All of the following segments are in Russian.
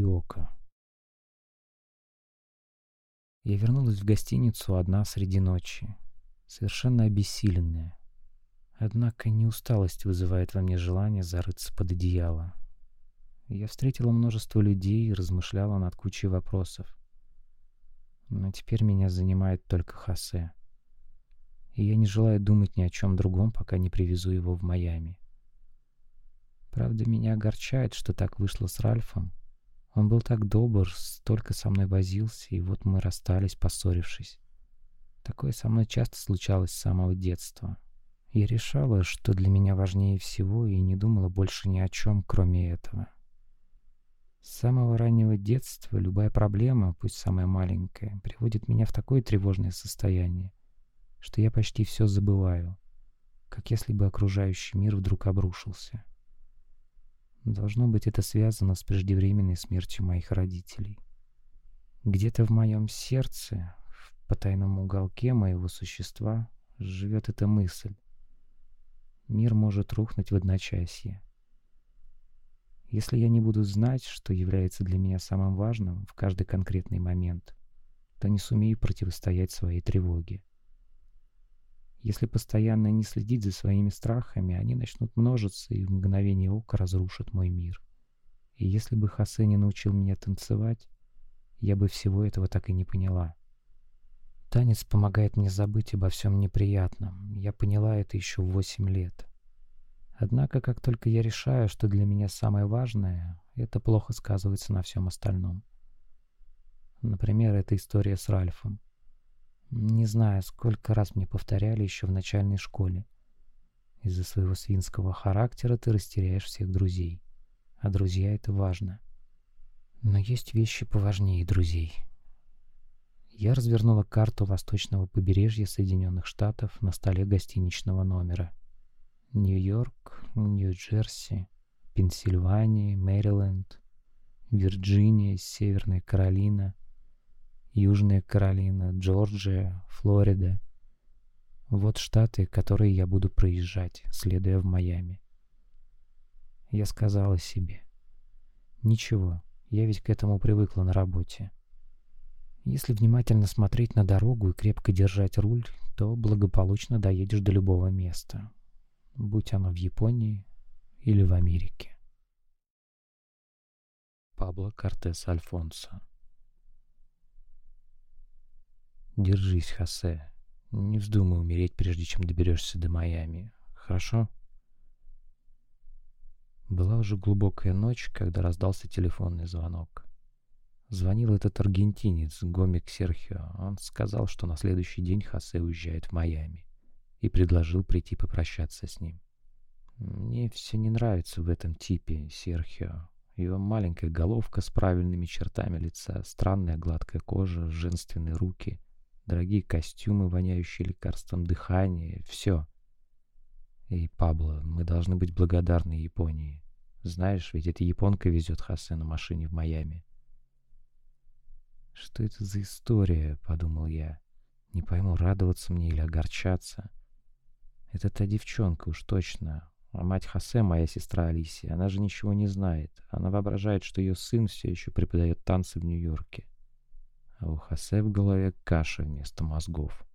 ока. Я вернулась в гостиницу одна среди ночи, совершенно обессиленная. Однако не усталость вызывает во мне желание зарыться под одеяло. Я встретила множество людей и размышляла над кучей вопросов. Но теперь меня занимает только Хосе. И я не желаю думать ни о чем другом, пока не привезу его в Майами. Правда, меня огорчает, что так вышло с Ральфом. Он был так добр, столько со мной возился, и вот мы расстались, поссорившись. Такое со мной часто случалось с самого детства. Я решала, что для меня важнее всего, и не думала больше ни о чем, кроме этого. С самого раннего детства любая проблема, пусть самая маленькая, приводит меня в такое тревожное состояние, что я почти все забываю, как если бы окружающий мир вдруг обрушился. Должно быть, это связано с преждевременной смертью моих родителей. Где-то в моем сердце, в потайном уголке моего существа, живет эта мысль. Мир может рухнуть в одночасье. Если я не буду знать, что является для меня самым важным в каждый конкретный момент, то не сумею противостоять своей тревоге. Если постоянно не следить за своими страхами, они начнут множиться и в мгновение ока разрушат мой мир. И если бы Хосе не научил меня танцевать, я бы всего этого так и не поняла. Танец помогает мне забыть обо всем неприятном. Я поняла это еще в восемь лет. Однако, как только я решаю, что для меня самое важное, это плохо сказывается на всем остальном. Например, эта история с Ральфом. Не знаю, сколько раз мне повторяли еще в начальной школе. Из-за своего свинского характера ты растеряешь всех друзей. А друзья — это важно. Но есть вещи поважнее друзей. Я развернула карту восточного побережья Соединенных Штатов на столе гостиничного номера. Нью-Йорк, Нью-Джерси, Пенсильвания, Мэриленд, Вирджиния, Северная Каролина — Южная Каролина, Джорджия, Флорида. Вот штаты, которые я буду проезжать, следуя в Майами. Я сказала себе, ничего, я ведь к этому привыкла на работе. Если внимательно смотреть на дорогу и крепко держать руль, то благополучно доедешь до любого места, будь оно в Японии или в Америке. Пабло Кортес Альфонсо Держись, Хосе. Не вздумай умереть, прежде чем доберешься до Майами. Хорошо? Была уже глубокая ночь, когда раздался телефонный звонок. Звонил этот аргентинец, Гомик Серхио. Он сказал, что на следующий день Хосе уезжает в Майами и предложил прийти попрощаться с ним. Мне все не нравится в этом типе Серхио. Его маленькая головка с правильными чертами лица, странная гладкая кожа, женственные руки — дорогие костюмы, воняющие лекарством дыхания, все. И, Пабло, мы должны быть благодарны Японии. Знаешь, ведь эта японка везет Хасе на машине в Майами. Что это за история, подумал я. Не пойму, радоваться мне или огорчаться. Это та девчонка, уж точно. А мать Хосе, моя сестра Алисия, она же ничего не знает. Она воображает, что ее сын все еще преподает танцы в Нью-Йорке а у Хосе в голове каша вместо мозгов.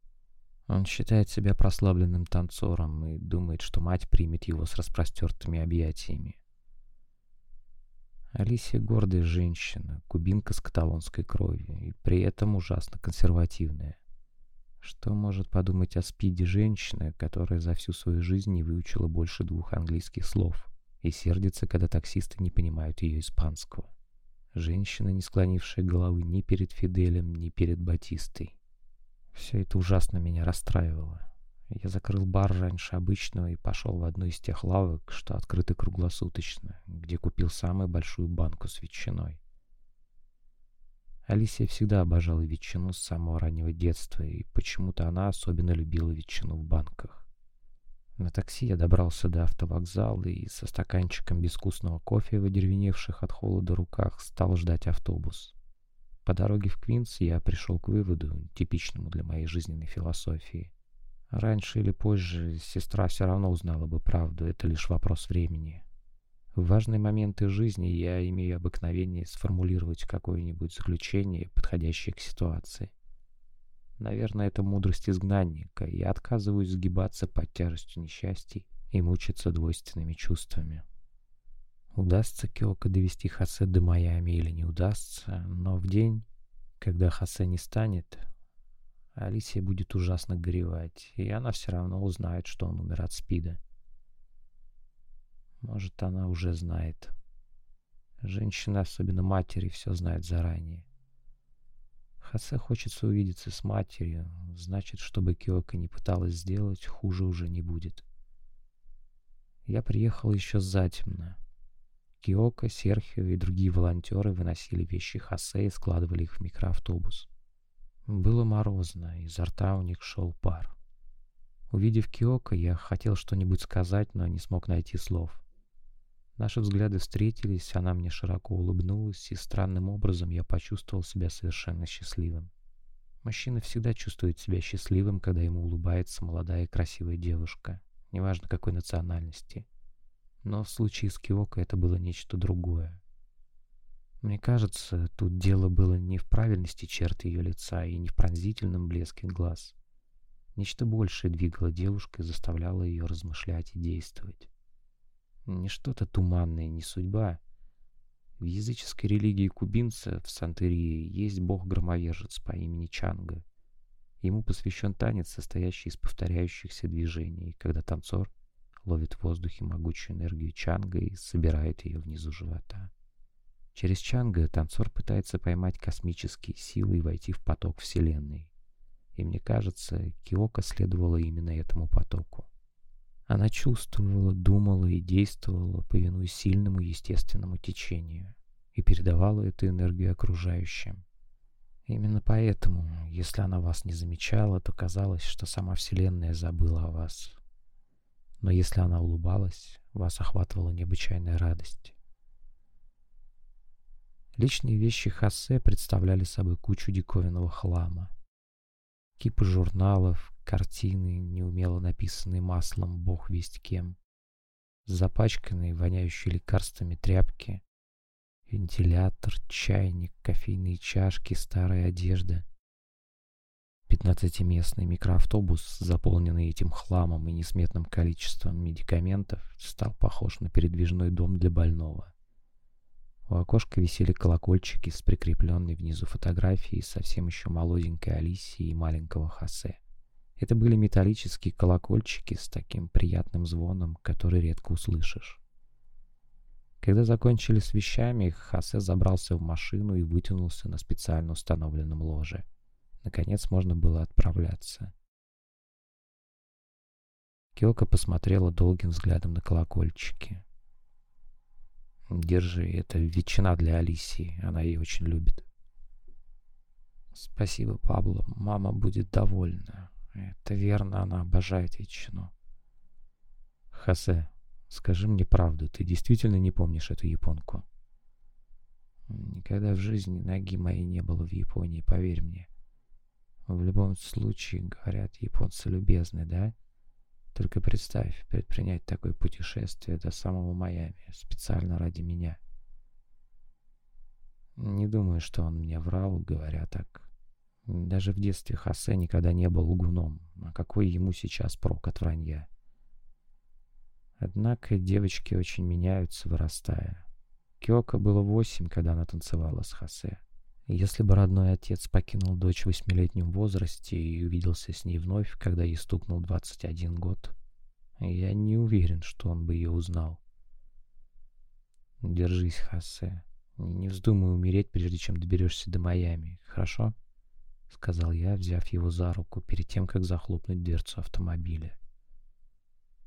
Он считает себя прославленным танцором и думает, что мать примет его с распростертыми объятиями. Алисия гордая женщина, кубинка с каталонской кровью, и при этом ужасно консервативная. Что может подумать о спиде женщина, которая за всю свою жизнь не выучила больше двух английских слов и сердится, когда таксисты не понимают ее испанского? Женщина, не склонившая головы ни перед Фиделем, ни перед Батистой. Все это ужасно меня расстраивало. Я закрыл бар раньше обычного и пошел в одну из тех лавок, что открыты круглосуточно, где купил самую большую банку с ветчиной. Алисия всегда обожала ветчину с самого раннего детства, и почему-то она особенно любила ветчину в банках. На такси я добрался до автовокзала и со стаканчиком безвкусного кофе в одеревеневших от холода руках стал ждать автобус. По дороге в Квинс я пришел к выводу, типичному для моей жизненной философии. Раньше или позже сестра все равно узнала бы правду, это лишь вопрос времени. В важные моменты жизни я имею обыкновение сформулировать какое-нибудь заключение, подходящее к ситуации. Наверное, это мудрость изгнанника, и я отказываюсь сгибаться под тяжестью несчастий и мучиться двойственными чувствами. Удастся Киоко довести Хасе до Майами или не удастся, но в день, когда Хасе не станет, Алисия будет ужасно горевать, и она все равно узнает, что он умер от СПИДа. Может, она уже знает. Женщины, особенно матери, все знают заранее. Хасе хочется увидеться с матерью, значит, чтобы Киока не пыталась сделать, хуже уже не будет. Я приехал еще затемно. Киока, Серхио и другие волонтеры выносили вещи Хасе и складывали их в микроавтобус. Было морозно, изо рта у них шел пар. Увидев Киока, я хотел что-нибудь сказать, но не смог найти слов. Наши взгляды встретились, она мне широко улыбнулась, и странным образом я почувствовал себя совершенно счастливым. Мужчина всегда чувствует себя счастливым, когда ему улыбается молодая и красивая девушка, неважно какой национальности. Но в случае с Киоко это было нечто другое. Мне кажется, тут дело было не в правильности черт ее лица и не в пронзительном блеске глаз. Нечто большее двигало девушкой и заставляло ее размышлять и действовать. Не что-то туманное, не судьба. В языческой религии кубинца в Сантерии есть бог-громовержец по имени Чанга. Ему посвящен танец, состоящий из повторяющихся движений, когда танцор ловит в воздухе могучую энергию Чанга и собирает ее внизу живота. Через Чанга танцор пытается поймать космические силы и войти в поток Вселенной. И мне кажется, Киока следовала именно этому потоку. Она чувствовала, думала и действовала, повинуясь сильному естественному течению, и передавала эту энергию окружающим. Именно поэтому, если она вас не замечала, то казалось, что сама Вселенная забыла о вас. Но если она улыбалась, вас охватывала необычайная радость. Личные вещи Хосе представляли собой кучу диковинного хлама. Кипы журналов, картины, неумело написанные маслом бог весть кем, запачканные, воняющие лекарствами тряпки, вентилятор, чайник, кофейные чашки, старая одежда. Пятнадцатиместный микроавтобус, заполненный этим хламом и несметным количеством медикаментов, стал похож на передвижной дом для больного. У окошка висели колокольчики с прикрепленной внизу фотографией совсем еще молоденькой Алисии и маленького Хосе. Это были металлические колокольчики с таким приятным звоном, который редко услышишь. Когда закончили с вещами, Хосе забрался в машину и вытянулся на специально установленном ложе. Наконец можно было отправляться. Киока посмотрела долгим взглядом на колокольчики. Держи, это ветчина для Алисии, она ее очень любит. Спасибо, Пабло, мама будет довольна. Это верно, она обожает ветчину. Хосе, скажи мне правду, ты действительно не помнишь эту японку? Никогда в жизни ноги моей не было в Японии, поверь мне. В любом случае, говорят, японцы любезны, да? Только представь, предпринять такое путешествие до самого Майами, специально ради меня. Не думаю, что он мне врал, говоря так. Даже в детстве Хосе никогда не был лгуном, а какой ему сейчас прок от вранья? Однако девочки очень меняются, вырастая. Киоко было восемь, когда она танцевала с Хосе. Если бы родной отец покинул дочь в восьмилетнем возрасте и увиделся с ней вновь, когда ей стукнул 21 год, я не уверен, что он бы ее узнал. Держись, Хосе. Не вздумай умереть, прежде чем доберешься до Майами, хорошо? Сказал я, взяв его за руку перед тем, как захлопнуть дверцу автомобиля.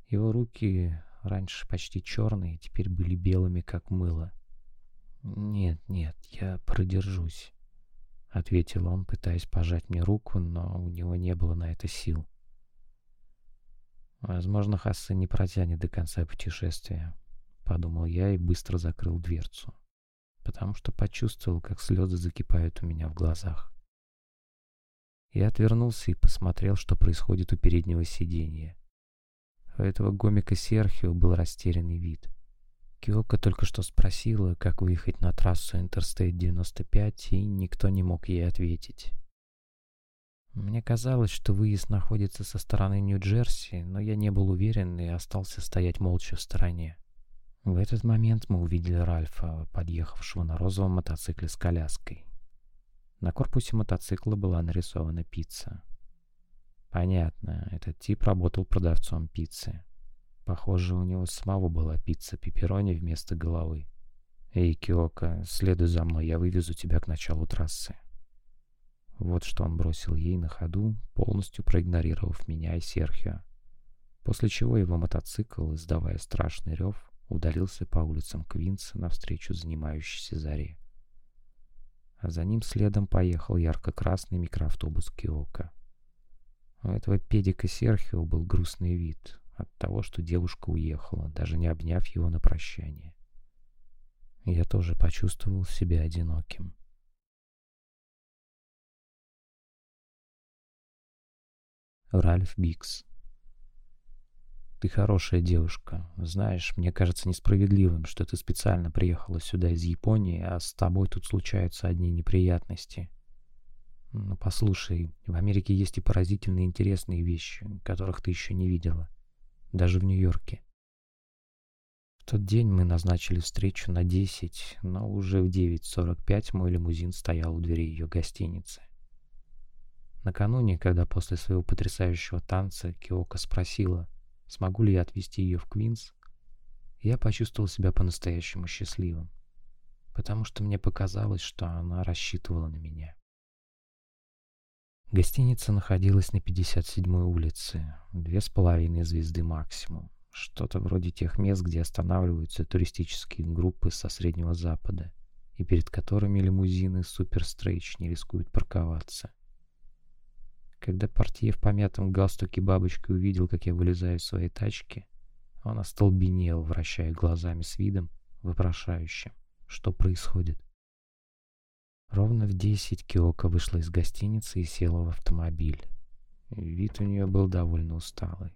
Его руки, раньше почти черные, теперь были белыми, как мыло. «Нет, нет, я продержусь», — ответил он, пытаясь пожать мне руку, но у него не было на это сил. «Возможно, Хасса не протянет до конца путешествия», — подумал я и быстро закрыл дверцу, потому что почувствовал, как слезы закипают у меня в глазах. Я отвернулся и посмотрел, что происходит у переднего сиденья. У этого гомика Серхио был растерянный вид — Киока только что спросила, как выехать на трассу Interstate 95, и никто не мог ей ответить. Мне казалось, что выезд находится со стороны Нью-Джерси, но я не был уверен и остался стоять молча в стороне. В этот момент мы увидели Ральфа, подъехавшего на розовом мотоцикле с коляской. На корпусе мотоцикла была нарисована пицца. Понятно, этот тип работал продавцом пиццы. Похоже, у него самого была пицца пепперони вместо головы. «Эй, Киока, следуй за мной, я вывезу тебя к началу трассы». Вот что он бросил ей на ходу, полностью проигнорировав меня и Серхио. После чего его мотоцикл, издавая страшный рев, удалился по улицам Квинса навстречу занимающейся заре. А за ним следом поехал ярко-красный микроавтобус Киока. У этого педика Серхио был грустный вид от того, что девушка уехала, даже не обняв его на прощание. Я тоже почувствовал себя одиноким. Ральф Бикс. Ты хорошая девушка. Знаешь, мне кажется несправедливым, что ты специально приехала сюда из Японии, а с тобой тут случаются одни неприятности. Ну, послушай, в Америке есть и поразительные интересные вещи, которых ты еще не видела. Даже в Нью-Йорке. В тот день мы назначили встречу на 10, но уже в 9.45 мой лимузин стоял у двери ее гостиницы. Накануне, когда после своего потрясающего танца Киока спросила, смогу ли я отвезти ее в Квинс, я почувствовал себя по-настоящему счастливым, потому что мне показалось, что она рассчитывала на меня. Гостиница находилась на 57-й улице, две с половиной звезды максимум, что-то вроде тех мест, где останавливаются туристические группы со Среднего Запада и перед которыми лимузины Супер Стрейч не рискуют парковаться. Когда портье в помятом галстуке бабочкой увидел, как я вылезаю из своей тачки, он остолбенел, вращая глазами с видом, вопрошающим, что происходит. Ровно в десять Киока вышла из гостиницы и села в автомобиль. Вид у нее был довольно усталый.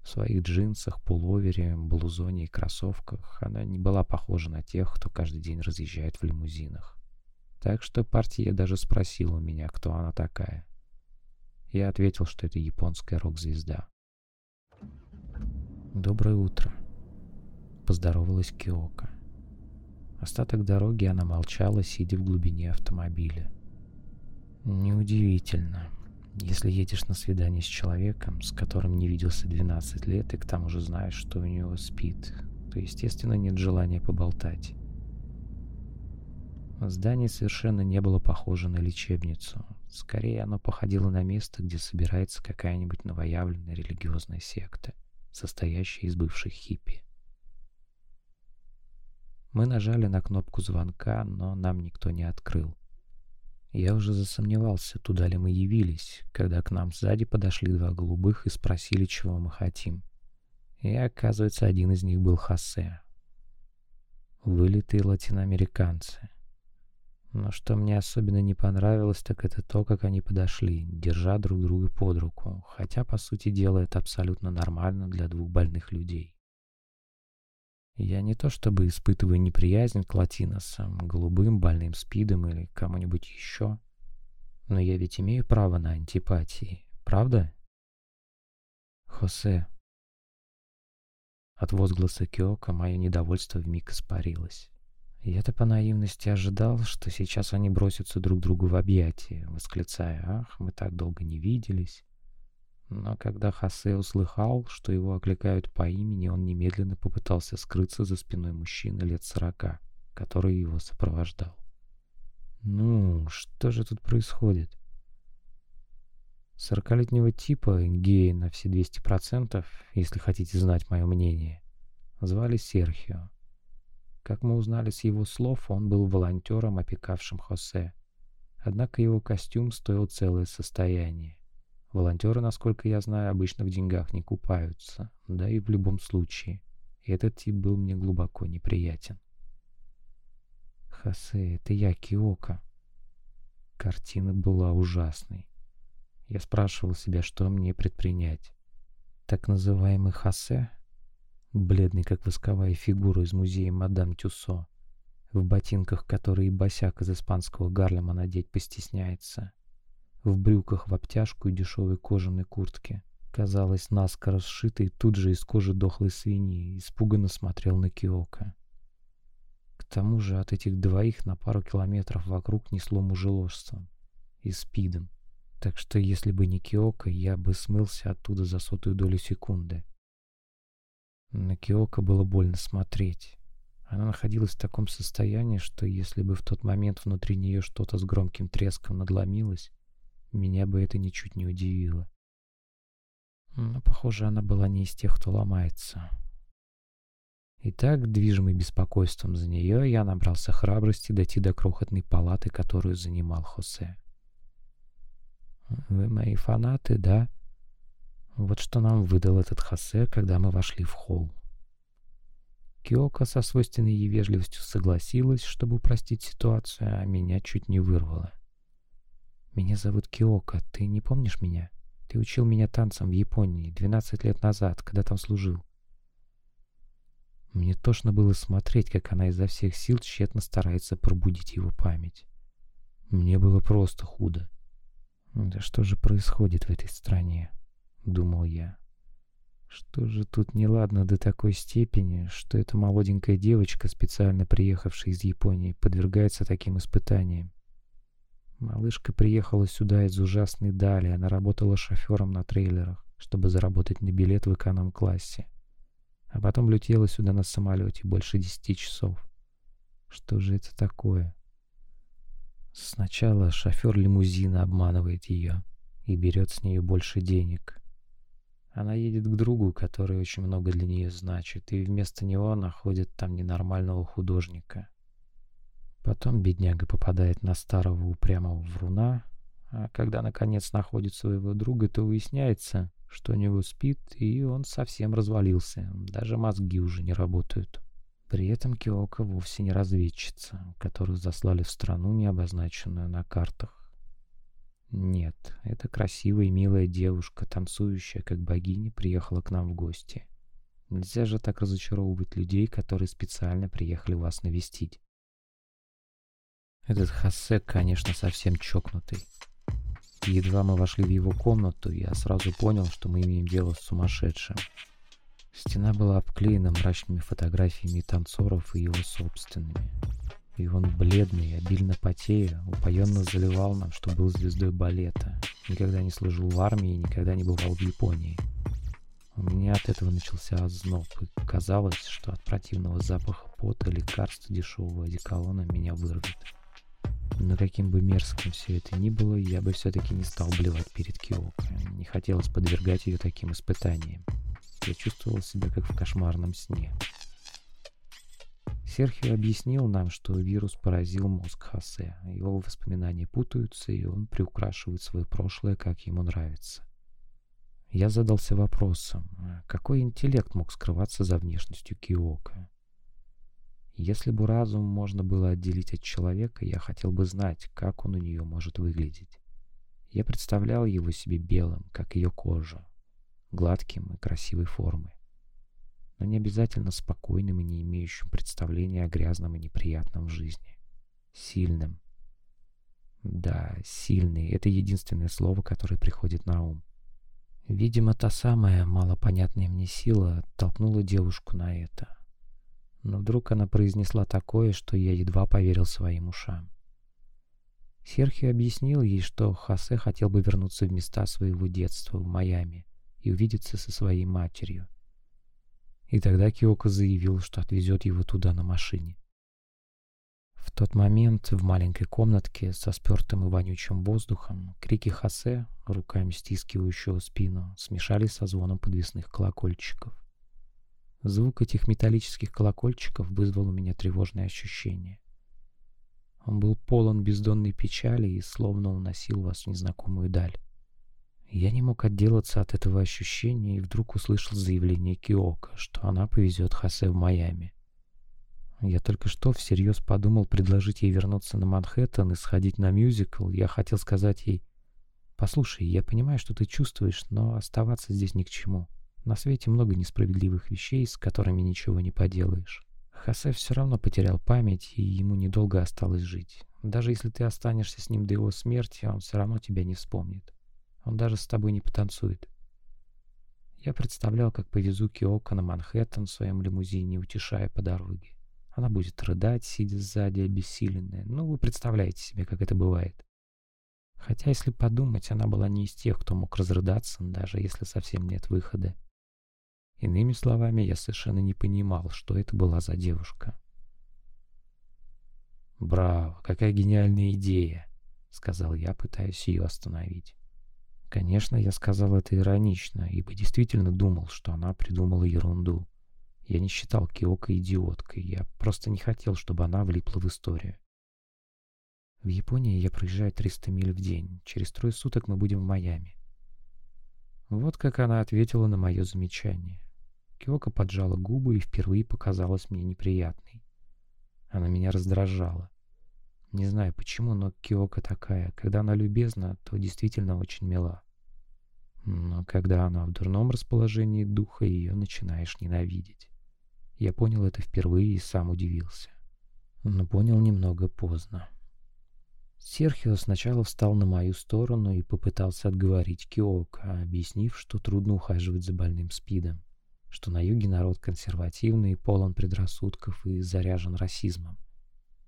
В своих джинсах, пуловере, блузоне и кроссовках она не была похожа на тех, кто каждый день разъезжает в лимузинах. Так что партия даже спросила у меня, кто она такая. Я ответил, что это японская рок-звезда. «Доброе утро», — поздоровалась Киока. Остаток дороги она молчала, сидя в глубине автомобиля. «Неудивительно. Если едешь на свидание с человеком, с которым не виделся 12 лет, и к тому же знаешь, что у него спит, то, естественно, нет желания поболтать. Здание совершенно не было похоже на лечебницу. Скорее, оно походило на место, где собирается какая-нибудь новоявленная религиозная секта, состоящая из бывших хиппи. Мы нажали на кнопку звонка, но нам никто не открыл. Я уже засомневался, туда ли мы явились, когда к нам сзади подошли два голубых и спросили, чего мы хотим. И оказывается, один из них был Хосе. Вылитые латиноамериканцы — но что мне особенно не понравилось, так это то, как они подошли, держа друг друга под руку, хотя, по сути дела, это абсолютно нормально для двух больных людей. Я не то чтобы испытываю неприязнь к латиносам, голубым, больным спидом или кому-нибудь еще, но я ведь имею право на антипатии, правда? Хосе. От возгласа Киока мое недовольство вмиг испарилось. Я-то по наивности ожидал, что сейчас они бросятся друг другу в объятия, восклицая «Ах, мы так долго не виделись». Но когда Хосе услыхал, что его окликают по имени, он немедленно попытался скрыться за спиной мужчины лет сорока, который его сопровождал. «Ну, что же тут происходит?» Сорокалетнего типа, гея на все 200%, если хотите знать мое мнение, звали Серхио. Как мы узнали с его слов, он был волонтером, опекавшим Хосе. Однако его костюм стоил целое состояние. Волонтеры, насколько я знаю, обычно в деньгах не купаются, да и в любом случае. Этот тип был мне глубоко неприятен. Хосе, это я, Киока. Картина была ужасной. Я спрашивал себя, что мне предпринять. Так называемый Хосе бледный как восковая фигура из музея мадам Тюссо, в ботинках, которые босяк из испанского Гарлема надеть постесняется, в брюках в обтяжку и дешевой кожаной куртке, казалось, наскоро сшитый тут же из кожи дохлой свиньи, испуганно смотрел на Киока. К тому же от этих двоих на пару километров вокруг несло мужеложством и спидом, так что если бы не Киока, я бы смылся оттуда за сотую долю секунды. На Киока было больно смотреть. Она находилась в таком состоянии, что если бы в тот момент внутри нее что-то с громким треском надломилось, меня бы это ничуть не удивило. Но, похоже, она была не из тех, кто ломается. Итак, движимый беспокойством за нее, я набрался храбрости дойти до крохотной палаты, которую занимал Хосе. «Вы мои фанаты, да?» Вот что нам выдал этот Хосе, когда мы вошли в холл. Киока со свойственной ей вежливостью согласилась, чтобы упростить ситуацию, а меня чуть не вырвало. «Меня зовут Киока. Ты не помнишь меня? Ты учил меня танцам в Японии 12 лет назад, когда там служил». Мне тошно было смотреть, как она изо всех сил тщетно старается пробудить его память. Мне было просто худо. «Да что же происходит в этой стране?» — думал я. Что же тут неладно до такой степени, что эта молоденькая девочка, специально приехавшая из Японии, подвергается таким испытаниям? Малышка приехала сюда из ужасной дали, она работала шофером на трейлерах, чтобы заработать на билет в эконом-классе. А потом летела сюда на самолете больше десяти часов. Что же это такое? Сначала шофер лимузина обманывает ее и берет с нее больше денег, она едет к другу, который очень много для нее значит, и вместо него находит там ненормального художника. Потом бедняга попадает на старого упрямого вруна, а когда наконец находит своего друга, то выясняется, что у него спит, и он совсем развалился, даже мозги уже не работают. При этом Киока вовсе не разведчица, которую заслали в страну, не обозначенную на картах. Нет, эта красивая и милая девушка, танцующая как богиня, приехала к нам в гости. Нельзя же так разочаровывать людей, которые специально приехали вас навестить. Этот Хасе, конечно, совсем чокнутый. Едва мы вошли в его комнату, я сразу понял, что мы имеем дело с сумасшедшим. Стена была обклеена мрачными фотографиями танцоров и его собственными и он бледный, обильно потея, упоенно заливал нам, что был звездой балета, никогда не служил в армии и никогда не бывал в Японии. У меня от этого начался озноб, и казалось, что от противного запаха пота лекарства дешевого одеколона меня вырвет. Но каким бы мерзким все это ни было, я бы все-таки не стал блевать перед Киоко. Не хотелось подвергать ее таким испытаниям. Я чувствовал себя как в кошмарном сне. Серхио объяснил нам, что вирус поразил мозг Хосе. Его воспоминания путаются, и он приукрашивает свое прошлое, как ему нравится. Я задался вопросом, какой интеллект мог скрываться за внешностью Киока? Если бы разум можно было отделить от человека, я хотел бы знать, как он у нее может выглядеть. Я представлял его себе белым, как ее кожа, гладким и красивой формы но не обязательно спокойным и не имеющим представления о грязном и неприятном в жизни. Сильным. Да, сильный — это единственное слово, которое приходит на ум. Видимо, та самая малопонятная мне сила толкнула девушку на это. Но вдруг она произнесла такое, что я едва поверил своим ушам. Серхио объяснил ей, что Хосе хотел бы вернуться в места своего детства в Майами и увидеться со своей матерью. И тогда Киоко заявил, что отвезет его туда на машине. В тот момент в маленькой комнатке со спертым и вонючим воздухом крики Хосе, руками стискивающего спину, смешались со звоном подвесных колокольчиков. Звук этих металлических колокольчиков вызвал у меня тревожное ощущение. Он был полон бездонной печали и словно уносил вас в незнакомую даль. Я не мог отделаться от этого ощущения и вдруг услышал заявление Киока, что она повезет Хосе в Майами. Я только что всерьез подумал предложить ей вернуться на Манхэттен и сходить на мюзикл. Я хотел сказать ей, «Послушай, я понимаю, что ты чувствуешь, но оставаться здесь ни к чему. На свете много несправедливых вещей, с которыми ничего не поделаешь. Хосе все равно потерял память, и ему недолго осталось жить. Даже если ты останешься с ним до его смерти, он все равно тебя не вспомнит. Он даже с тобой не потанцует. Я представлял, как повезу Киоко на Манхэттен в своем лимузине, утешая по дороге. Она будет рыдать, сидя сзади, обессиленная. Ну, вы представляете себе, как это бывает. Хотя, если подумать, она была не из тех, кто мог разрыдаться, даже если совсем нет выхода. Иными словами, я совершенно не понимал, что это была за девушка. «Браво! Какая гениальная идея!» — сказал я, пытаясь ее остановить. Конечно, я сказал это иронично, ибо действительно думал, что она придумала ерунду. Я не считал Киоко идиоткой, я просто не хотел, чтобы она влипла в историю. В Японии я проезжаю 300 миль в день. Через трое суток мы будем в Майами. Вот как она ответила на мое замечание. Киока поджала губы и впервые показалась мне неприятной. Она меня раздражала. Не знаю почему, но Киока такая. Когда она любезна, то действительно очень мила. Но когда она в дурном расположении духа, ее начинаешь ненавидеть. Я понял это впервые и сам удивился. Но понял немного поздно. Серхио сначала встал на мою сторону и попытался отговорить Киока, объяснив, что трудно ухаживать за больным СПИДом что на юге народ консервативный, полон предрассудков и заряжен расизмом.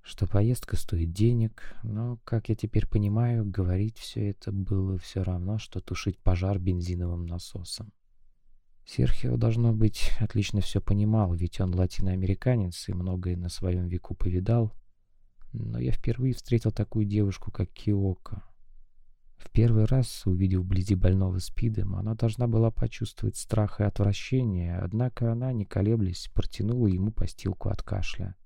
Что поездка стоит денег, но, как я теперь понимаю, говорить все это было все равно, что тушить пожар бензиновым насосом. Серхио, должно быть, отлично все понимал, ведь он латиноамериканец и многое на своем веку повидал. Но я впервые встретил такую девушку, как Киоко, в первый раз, увидев вблизи больного спидом, она должна была почувствовать страх и отвращение, однако она, не колеблясь, протянула ему постилку от кашля.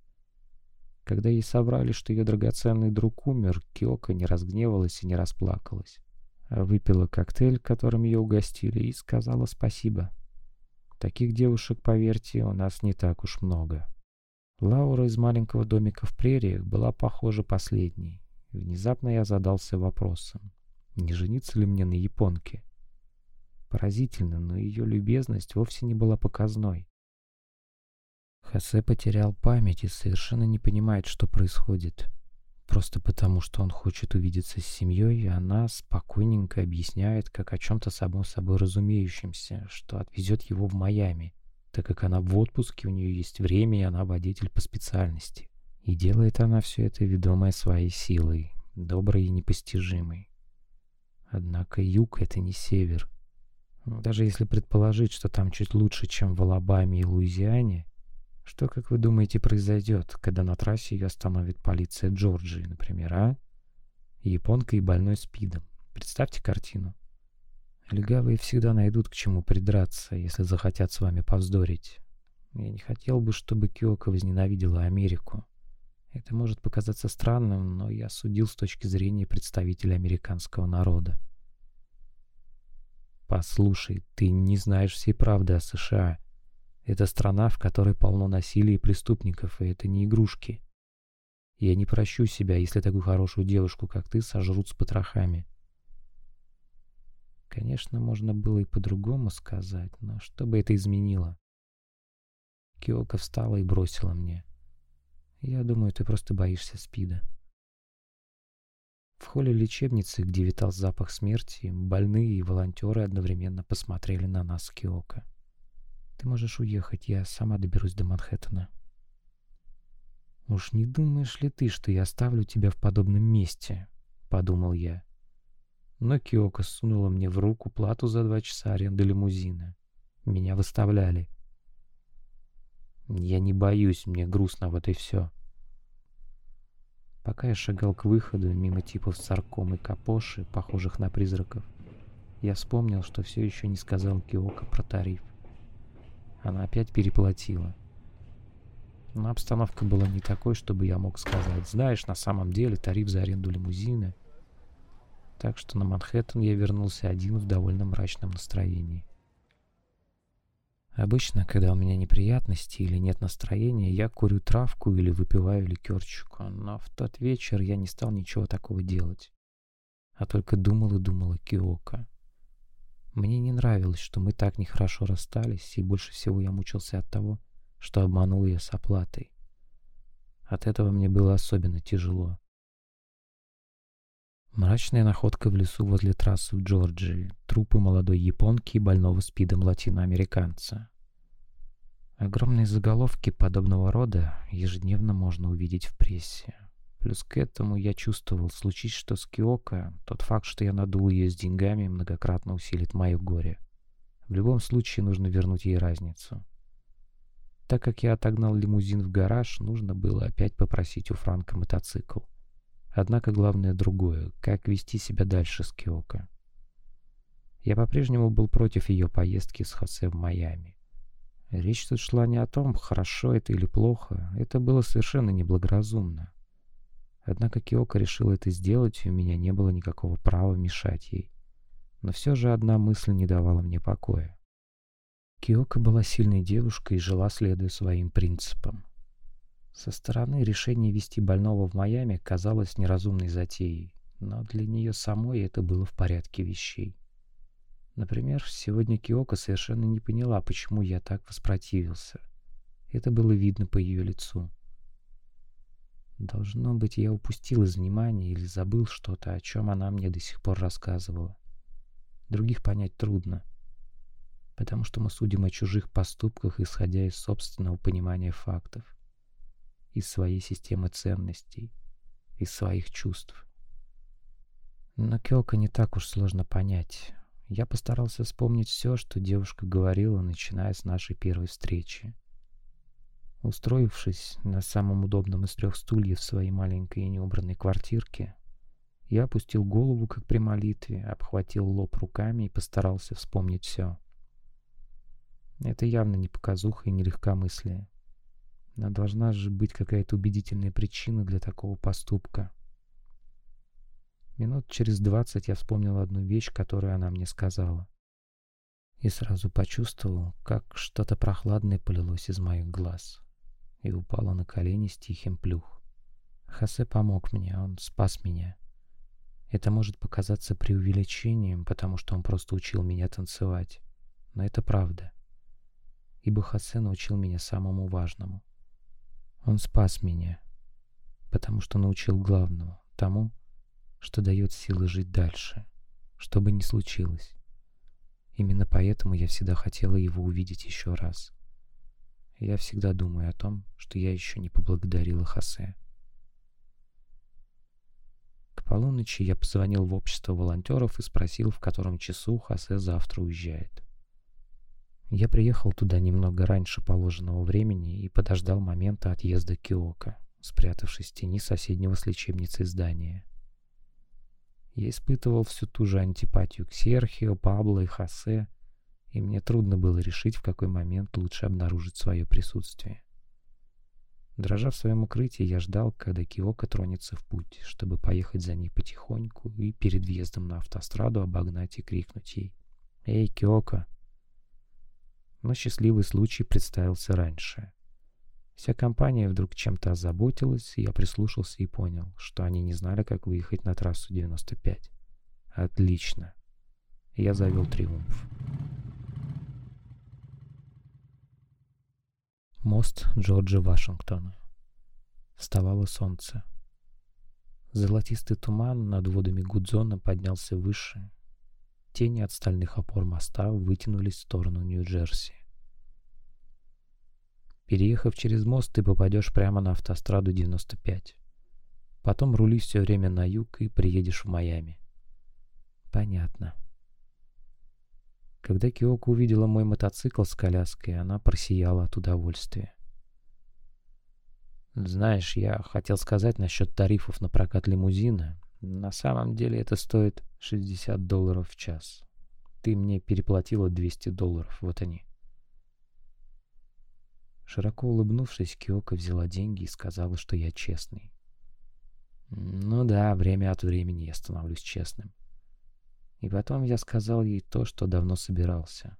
Когда ей соврали, что ее драгоценный друг умер, Киока не разгневалась и не расплакалась, выпила коктейль, которым ее угостили, и сказала спасибо. Таких девушек, поверьте, у нас не так уж много. Лаура из маленького домика в прериях была, похоже, последней. Внезапно я задался вопросом. Не жениться ли мне на японке? Поразительно, но ее любезность вовсе не была показной. Хосе потерял память и совершенно не понимает, что происходит. Просто потому, что он хочет увидеться с семьей, она спокойненько объясняет, как о чем-то само собой разумеющемся, что отвезет его в Майами, так как она в отпуске, у нее есть время, и она водитель по специальности. И делает она все это, ведомая своей силой, доброй и непостижимой. Однако юг — это не север. Даже если предположить, что там чуть лучше, чем в Алабаме и Луизиане, что, как вы думаете, произойдет, когда на трассе ее остановит полиция Джорджии, например, а? Японка и больной спидом. Представьте картину. Легавые всегда найдут к чему придраться, если захотят с вами повздорить. Я не хотел бы, чтобы Киоко возненавидела Америку. Это может показаться странным, но я судил с точки зрения представителя американского народа. Послушай, ты не знаешь всей правды о США. Это страна, в которой полно насилия и преступников, и это не игрушки. Я не прощу себя, если такую хорошую девушку, как ты, сожрут с потрохами. Конечно, можно было и по-другому сказать, но что бы это изменило? Киока встала и бросила мне. Я думаю, ты просто боишься СПИДа. В холле лечебницы, где витал запах смерти, больные и волонтеры одновременно посмотрели на нас с Киоко. Ты можешь уехать, я сама доберусь до Манхэттена. «Уж не думаешь ли ты, что я оставлю тебя в подобном месте?» — подумал я. Но Киоко сунула мне в руку плату за два часа аренды лимузина. Меня выставляли. Я не боюсь, мне грустно, вот и все. Пока я шагал к выходу мимо типов сарком и капоши, похожих на призраков, я вспомнил, что все еще не сказал Киока про тариф. Она опять переплатила. Но обстановка была не такой, чтобы я мог сказать, знаешь, на самом деле тариф за аренду лимузина. Так что на Манхэттен я вернулся один в довольно мрачном настроении. Обычно, когда у меня неприятности или нет настроения, я курю травку или выпиваю ликерчику, но в тот вечер я не стал ничего такого делать, а только думал и думал о Киоко. Мне не нравилось, что мы так нехорошо расстались, и больше всего я мучился от того, что обманул ее с оплатой. От этого мне было особенно тяжело. Мрачная находка в лесу возле трассы в Джорджии. Трупы молодой японки и больного спидом латиноамериканца. Огромные заголовки подобного рода ежедневно можно увидеть в прессе. Плюс к этому я чувствовал, случись что с Киоко, тот факт, что я надул ее с деньгами, многократно усилит мое горе. В любом случае нужно вернуть ей разницу. Так как я отогнал лимузин в гараж, нужно было опять попросить у Франка мотоцикл. Однако главное другое — как вести себя дальше с Киоко. Я по-прежнему был против ее поездки с Хосе в Майами. Речь тут шла не о том, хорошо это или плохо, это было совершенно неблагоразумно. Однако Киоко решила это сделать, и у меня не было никакого права мешать ей. Но все же одна мысль не давала мне покоя. Киоко была сильной девушкой и жила, следуя своим принципам. Со стороны решение вести больного в Майами казалось неразумной затеей, но для нее самой это было в порядке вещей. Например, сегодня Киоко совершенно не поняла, почему я так воспротивился. Это было видно по ее лицу. Должно быть, я упустил из внимания или забыл что-то, о чем она мне до сих пор рассказывала. Других понять трудно, потому что мы судим о чужих поступках, исходя из собственного понимания фактов из своей системы ценностей, из своих чувств. Но Кёка не так уж сложно понять. Я постарался вспомнить все, что девушка говорила, начиная с нашей первой встречи. Устроившись на самом удобном из трех стульев своей маленькой и неубранной квартирке, я опустил голову, как при молитве, обхватил лоб руками и постарался вспомнить все. Это явно не показуха и не легкомыслие. Но должна же быть какая-то убедительная причина для такого поступка. Минут через двадцать я вспомнил одну вещь, которую она мне сказала. И сразу почувствовал, как что-то прохладное полилось из моих глаз. И упало на колени с тихим плюх. Хосе помог мне, он спас меня. Это может показаться преувеличением, потому что он просто учил меня танцевать. Но это правда. Ибо Хосе научил меня самому важному — он спас меня, потому что научил главному, тому, что дает силы жить дальше, что бы ни случилось. Именно поэтому я всегда хотела его увидеть еще раз. Я всегда думаю о том, что я еще не поблагодарила Хосе. К полуночи я позвонил в общество волонтеров и спросил, в котором часу Хосе завтра уезжает. Я приехал туда немного раньше положенного времени и подождал момента отъезда Киока, спрятавшись в тени соседнего с лечебницей здания. Я испытывал всю ту же антипатию к Серхио, Пабло и Хосе, и мне трудно было решить, в какой момент лучше обнаружить свое присутствие. Дрожа в своем укрытии, я ждал, когда Киока тронется в путь, чтобы поехать за ней потихоньку и перед въездом на автостраду обогнать и крикнуть ей «Эй, Киока!» Но счастливый случай представился раньше. Вся компания вдруг чем-то озаботилась, и я прислушался и понял, что они не знали, как выехать на трассу 95. Отлично. Я завел триумф. Мост Джорджа Вашингтона. Вставало солнце. Золотистый туман над водами Гудзона поднялся выше, Тени от стальных опор моста вытянулись в сторону Нью-Джерси. Переехав через мост, ты попадешь прямо на автостраду 95. Потом рули все время на юг и приедешь в Майами. Понятно. Когда Киоко увидела мой мотоцикл с коляской, она просияла от удовольствия. Знаешь, я хотел сказать насчет тарифов на прокат лимузина, на самом деле это стоит 60 долларов в час. Ты мне переплатила 200 долларов, вот они. Широко улыбнувшись, Киока взяла деньги и сказала, что я честный. Ну да, время от времени я становлюсь честным. И потом я сказал ей то, что давно собирался.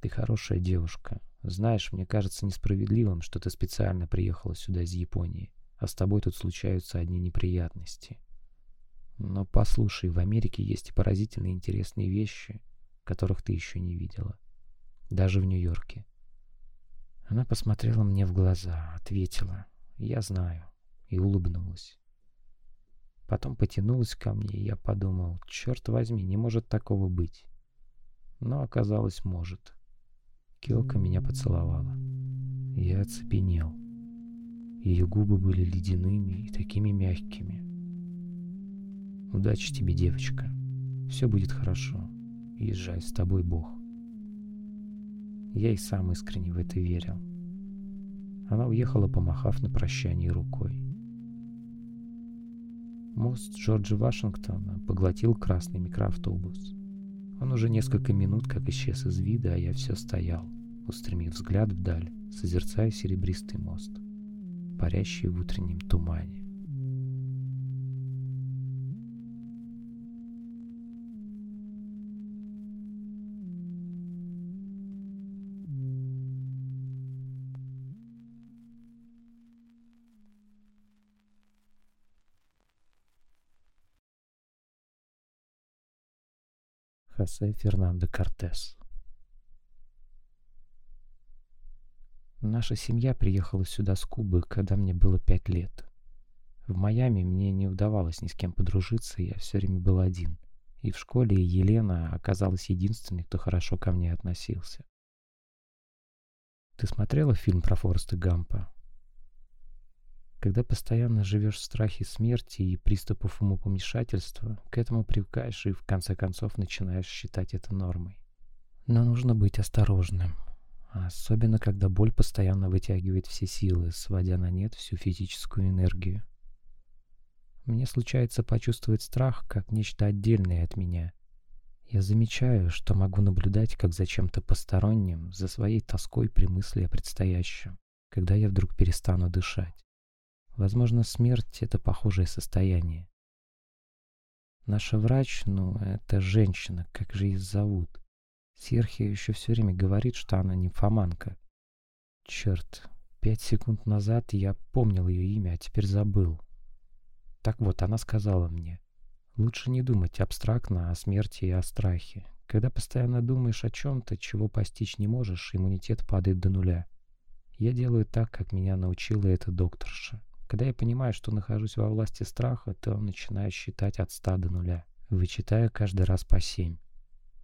Ты хорошая девушка. Знаешь, мне кажется несправедливым, что ты специально приехала сюда из Японии а с тобой тут случаются одни неприятности. Но послушай, в Америке есть и поразительно интересные вещи. которых ты еще не видела. Даже в Нью-Йорке. Она посмотрела мне в глаза, ответила «Я знаю» и улыбнулась. Потом потянулась ко мне, и я подумал, черт возьми, не может такого быть. Но оказалось, может. Киока меня поцеловала. Я оцепенел. Ее губы были ледяными и такими мягкими. Удачи тебе, девочка. Все будет хорошо. Езжай, с тобой Бог. Я и сам искренне в это верил. Она уехала, помахав на прощание рукой. Мост Джорджа Вашингтона поглотил красный микроавтобус. Он уже несколько минут как исчез из вида, а я все стоял, устремив взгляд вдаль, созерцая серебристый мост, парящий в утреннем тумане. Хосе Фернандо Кортес. Наша семья приехала сюда с Кубы, когда мне было пять лет. В Майами мне не удавалось ни с кем подружиться, я все время был один. И в школе Елена оказалась единственной, кто хорошо ко мне относился. Ты смотрела фильм про Фореста Гампа? Когда постоянно живешь в страхе смерти и приступов умопомешательства, к этому привыкаешь и в конце концов начинаешь считать это нормой. Но нужно быть осторожным. Особенно, когда боль постоянно вытягивает все силы, сводя на нет всю физическую энергию. Мне случается почувствовать страх как нечто отдельное от меня. Я замечаю, что могу наблюдать как за чем-то посторонним, за своей тоской при мысли о предстоящем, когда я вдруг перестану дышать. Возможно, смерть — это похожее состояние. Наша врач, ну, это женщина, как же ее зовут? Серхия еще все время говорит, что она нимфоманка. Черт, пять секунд назад я помнил ее имя, а теперь забыл. Так вот, она сказала мне, лучше не думать абстрактно о смерти и о страхе. Когда постоянно думаешь о чем-то, чего постичь не можешь, иммунитет падает до нуля. Я делаю так, как меня научила эта докторша. Когда я понимаю, что нахожусь во власти страха, то начинаю считать от ста до нуля, вычитая каждый раз по семь.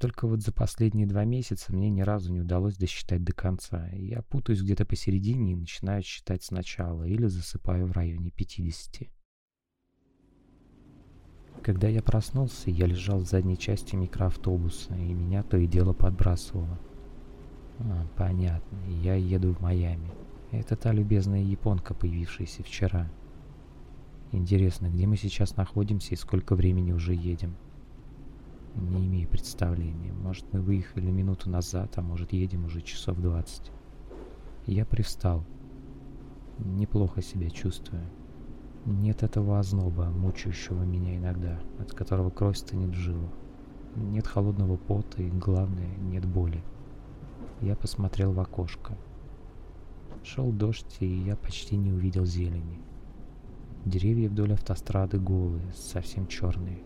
Только вот за последние два месяца мне ни разу не удалось досчитать до конца. Я путаюсь где-то посередине и начинаю считать сначала, или засыпаю в районе 50. Когда я проснулся, я лежал в задней части микроавтобуса, и меня то и дело подбрасывало. А, понятно, я еду в Майами. Это та любезная японка, появившаяся вчера. Интересно, где мы сейчас находимся и сколько времени уже едем? Не имею представления. Может, мы выехали минуту назад, а может, едем уже часов двадцать. Я привстал. Неплохо себя чувствую. Нет этого озноба, мучающего меня иногда, от которого кровь стынет в. Нет холодного пота и, главное, нет боли. Я посмотрел в окошко. Шел дождь, и я почти не увидел зелени. Деревья вдоль автострады голые, совсем черные.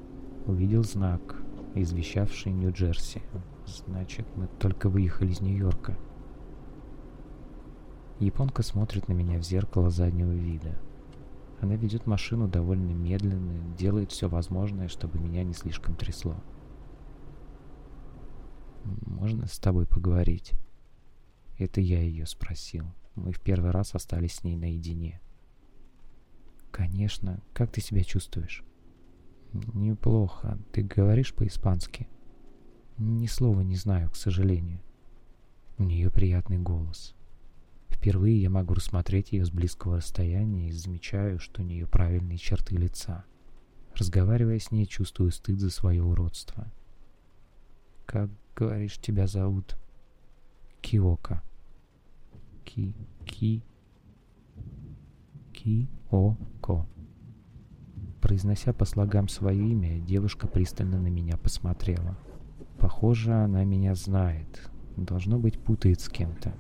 Увидел знак, извещавший Нью-Джерси. Значит, мы только выехали из Нью-Йорка. Японка смотрит на меня в зеркало заднего вида. Она ведет машину довольно медленно, делает все возможное, чтобы меня не слишком трясло. «Можно с тобой поговорить?» Это я ее спросил. Мы в первый раз остались с ней наедине. «Конечно. Как ты себя чувствуешь?» «Неплохо. Ты говоришь по-испански?» «Ни слова не знаю, к сожалению». У нее приятный голос. Впервые я могу рассмотреть ее с близкого расстояния и замечаю, что у нее правильные черты лица. Разговаривая с ней, чувствую стыд за свое уродство. «Как, говоришь, тебя зовут?» «Киока». Ки... Ки... Ки-о-ко. Произнося по слогам свое имя, девушка пристально на меня посмотрела. Похоже, она меня знает. Должно быть, путает с кем-то.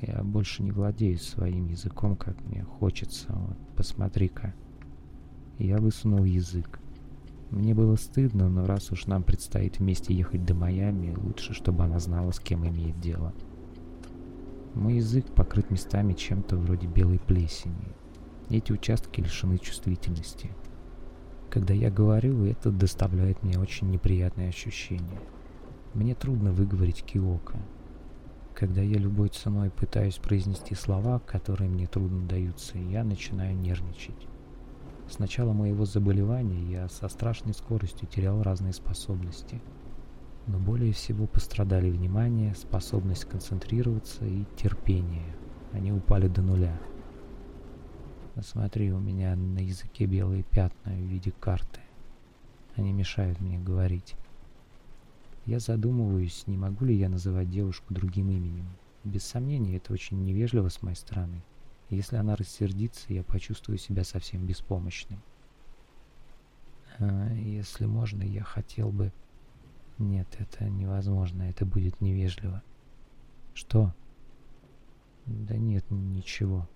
Я больше не владею своим языком, как мне хочется. Вот, посмотри-ка. Я высунул язык. Мне было стыдно, но раз уж нам предстоит вместе ехать до Майами, лучше, чтобы она знала, с кем имеет дело. Мой язык покрыт местами чем-то вроде белой плесени. Эти участки лишены чувствительности. Когда я говорю, это доставляет мне очень неприятные ощущения. Мне трудно выговорить киока — когда я любой ценой пытаюсь произнести слова, которые мне трудно даются, я начинаю нервничать. С начала моего заболевания я со страшной скоростью терял разные способности. Но более всего пострадали внимание, способность концентрироваться и терпение. Они упали до нуля. Посмотри, у меня на языке белые пятна в виде карты. Они мешают мне говорить. Я задумываюсь, не могу ли я называть девушку другим именем. Без сомнения, это очень невежливо с моей стороны. Если она рассердится, я почувствую себя совсем беспомощным. А, если можно, я хотел бы... Нет, это невозможно, это будет невежливо. Что? Да нет, ничего.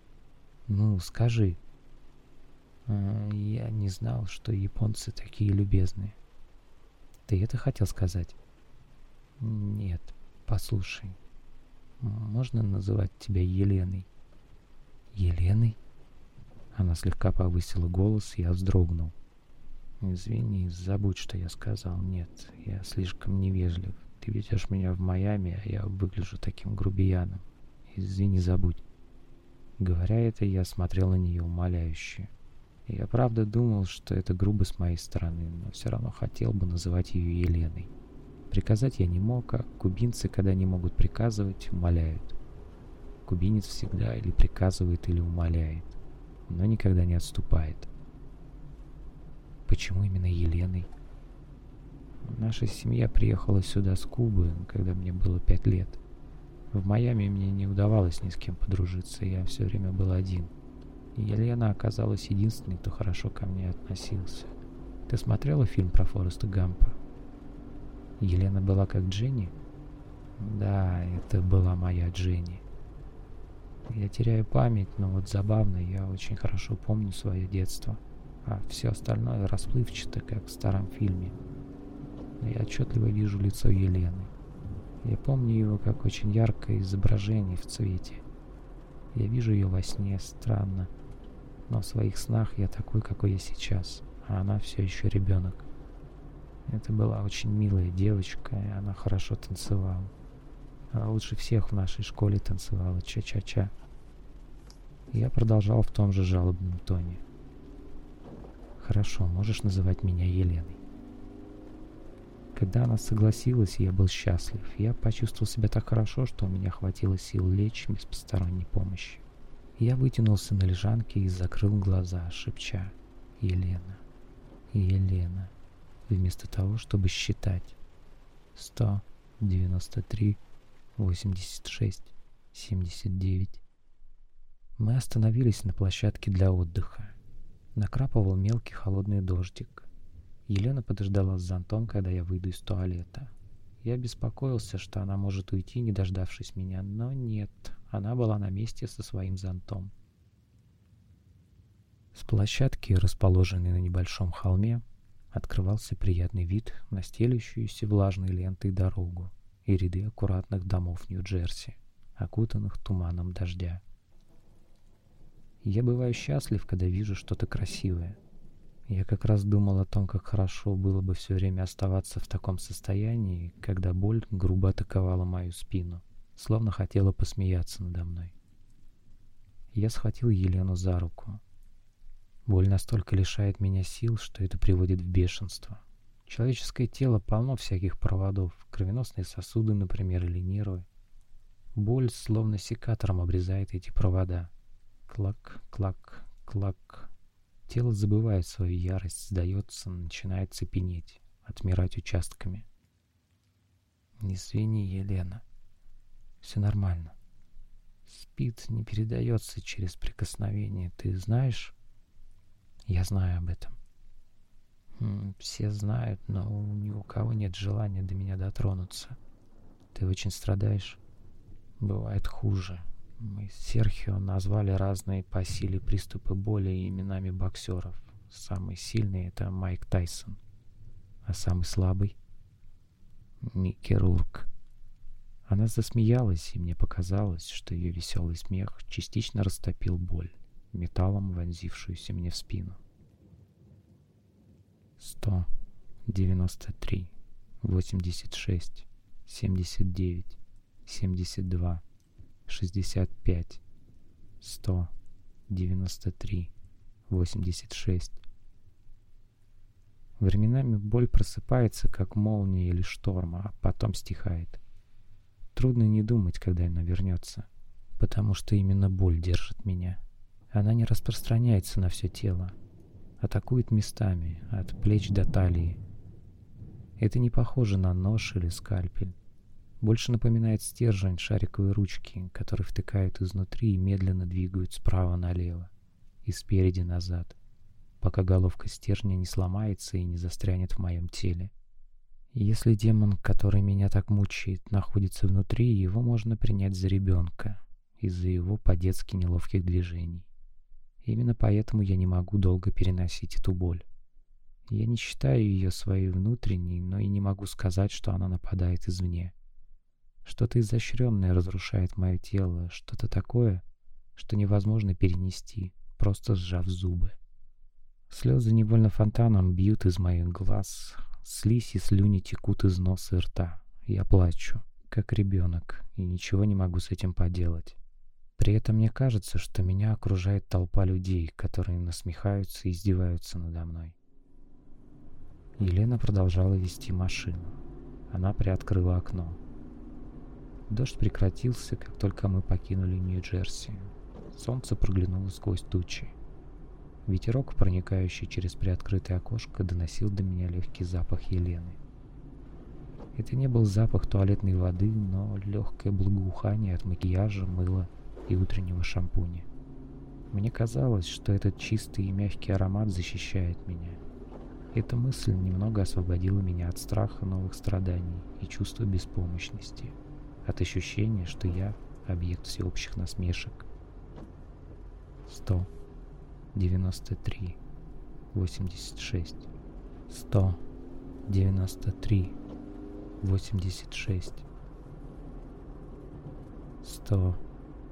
Ну, скажи. А, я не знал, что японцы такие любезные. Ты это хотел сказать? Нет, послушай. Можно называть тебя Еленой? Еленой? Она слегка повысила голос, я вздрогнул. Извини, забудь, что я сказал. Нет, я слишком невежлив. Ты ведешь меня в Майами, а я выгляжу таким грубияном. Извини, забудь. Говоря это, я смотрел на нее умоляюще. Я правда думал, что это грубо с моей стороны, но все равно хотел бы называть ее Еленой. Приказать я не мог, а кубинцы, когда не могут приказывать, умоляют. Кубинец всегда или приказывает, или умоляет, но никогда не отступает. Почему именно Еленой? Наша семья приехала сюда с Кубы, когда мне было пять лет. В Майами мне не удавалось ни с кем подружиться, я все время был один. И Елена оказалась единственной, кто хорошо ко мне относился. Ты смотрела фильм про Фореста Гампа? Елена была как Дженни? Да, это была моя Дженни. Я теряю память, но вот забавно, я очень хорошо помню свое детство. А все остальное расплывчато, как в старом фильме. Я отчетливо вижу лицо Елены. Я помню его как очень яркое изображение в цвете. Я вижу ее во сне, странно. Но в своих снах я такой, какой я сейчас, а она все еще ребенок. Это была очень милая девочка, и она хорошо танцевала. Она лучше всех в нашей школе танцевала ча-ча-ча. Я продолжал в том же жалобном тоне. «Хорошо, можешь называть меня Еленой». Когда она согласилась, я был счастлив. Я почувствовал себя так хорошо, что у меня хватило сил лечь без посторонней помощи. Я вытянулся на лежанке и закрыл глаза, шепча «Елена, Елена» вместо того, чтобы считать. 100, 93, 86, 79. Мы остановились на площадке для отдыха. Накрапывал мелкий холодный дождик. Елена подождала с зонтом, когда я выйду из туалета. Я беспокоился, что она может уйти, не дождавшись меня, но нет, она была на месте со своим зонтом. С площадки, расположенной на небольшом холме, открывался приятный вид на стелющуюся влажной лентой дорогу и ряды аккуратных домов Нью-Джерси, окутанных туманом дождя. Я бываю счастлив, когда вижу что-то красивое. Я как раз думал о том, как хорошо было бы все время оставаться в таком состоянии, когда боль грубо атаковала мою спину, словно хотела посмеяться надо мной. Я схватил Елену за руку, Боль настолько лишает меня сил, что это приводит в бешенство. Человеческое тело полно всяких проводов, кровеносные сосуды, например, или нервы. Боль словно секатором обрезает эти провода. Клак, клак, клак. Тело забывает свою ярость, сдается, начинает цепенеть, отмирать участками. Не извини, Елена. Все нормально. Спид не передается через прикосновение, ты знаешь? Я знаю об этом. Все знают, но ни у кого нет желания до меня дотронуться. Ты очень страдаешь? Бывает хуже. Мы с Серхио назвали разные по силе приступы боли именами боксеров. Самый сильный — это Майк Тайсон. А самый слабый — Микки Рурк. Она засмеялась, и мне показалось, что ее веселый смех частично растопил боль, металлом вонзившуюся мне в спину. Сто, девяносто три, восемьдесят шесть, семьдесят девять, семьдесят два, шестьдесят пять, сто, девяносто три, восемьдесят шесть. Временами боль просыпается, как молния или шторм, а потом стихает. Трудно не думать, когда она вернется, потому что именно боль держит меня. Она не распространяется на все тело, атакует местами, от плеч до талии. Это не похоже на нож или скальпель. Больше напоминает стержень шариковой ручки, который втыкают изнутри и медленно двигают справа налево и спереди назад, пока головка стержня не сломается и не застрянет в моем теле. Если демон, который меня так мучает, находится внутри, его можно принять за ребенка из-за его по-детски неловких движений. Именно поэтому я не могу долго переносить эту боль. Я не считаю ее своей внутренней, но и не могу сказать, что она нападает извне. Что-то изощренное разрушает мое тело, что-то такое, что невозможно перенести, просто сжав зубы. Слезы невольно фонтаном бьют из моих глаз, Слизь и слюни текут из носа и рта. Я плачу, как ребенок, и ничего не могу с этим поделать. При этом мне кажется, что меня окружает толпа людей, которые насмехаются и издеваются надо мной. Елена продолжала вести машину. Она приоткрыла окно. Дождь прекратился, как только мы покинули Нью-Джерси. Солнце проглянуло сквозь тучи. Ветерок, проникающий через приоткрытое окошко, доносил до меня легкий запах Елены. Это не был запах туалетной воды, но легкое благоухание от макияжа, мыла и утреннего шампуня. Мне казалось, что этот чистый и мягкий аромат защищает меня. Эта мысль немного освободила меня от страха новых страданий и чувства беспомощности, от ощущения, что я объект всеобщих насмешек. Сто. 93, 86, 100, 93, 86, 100,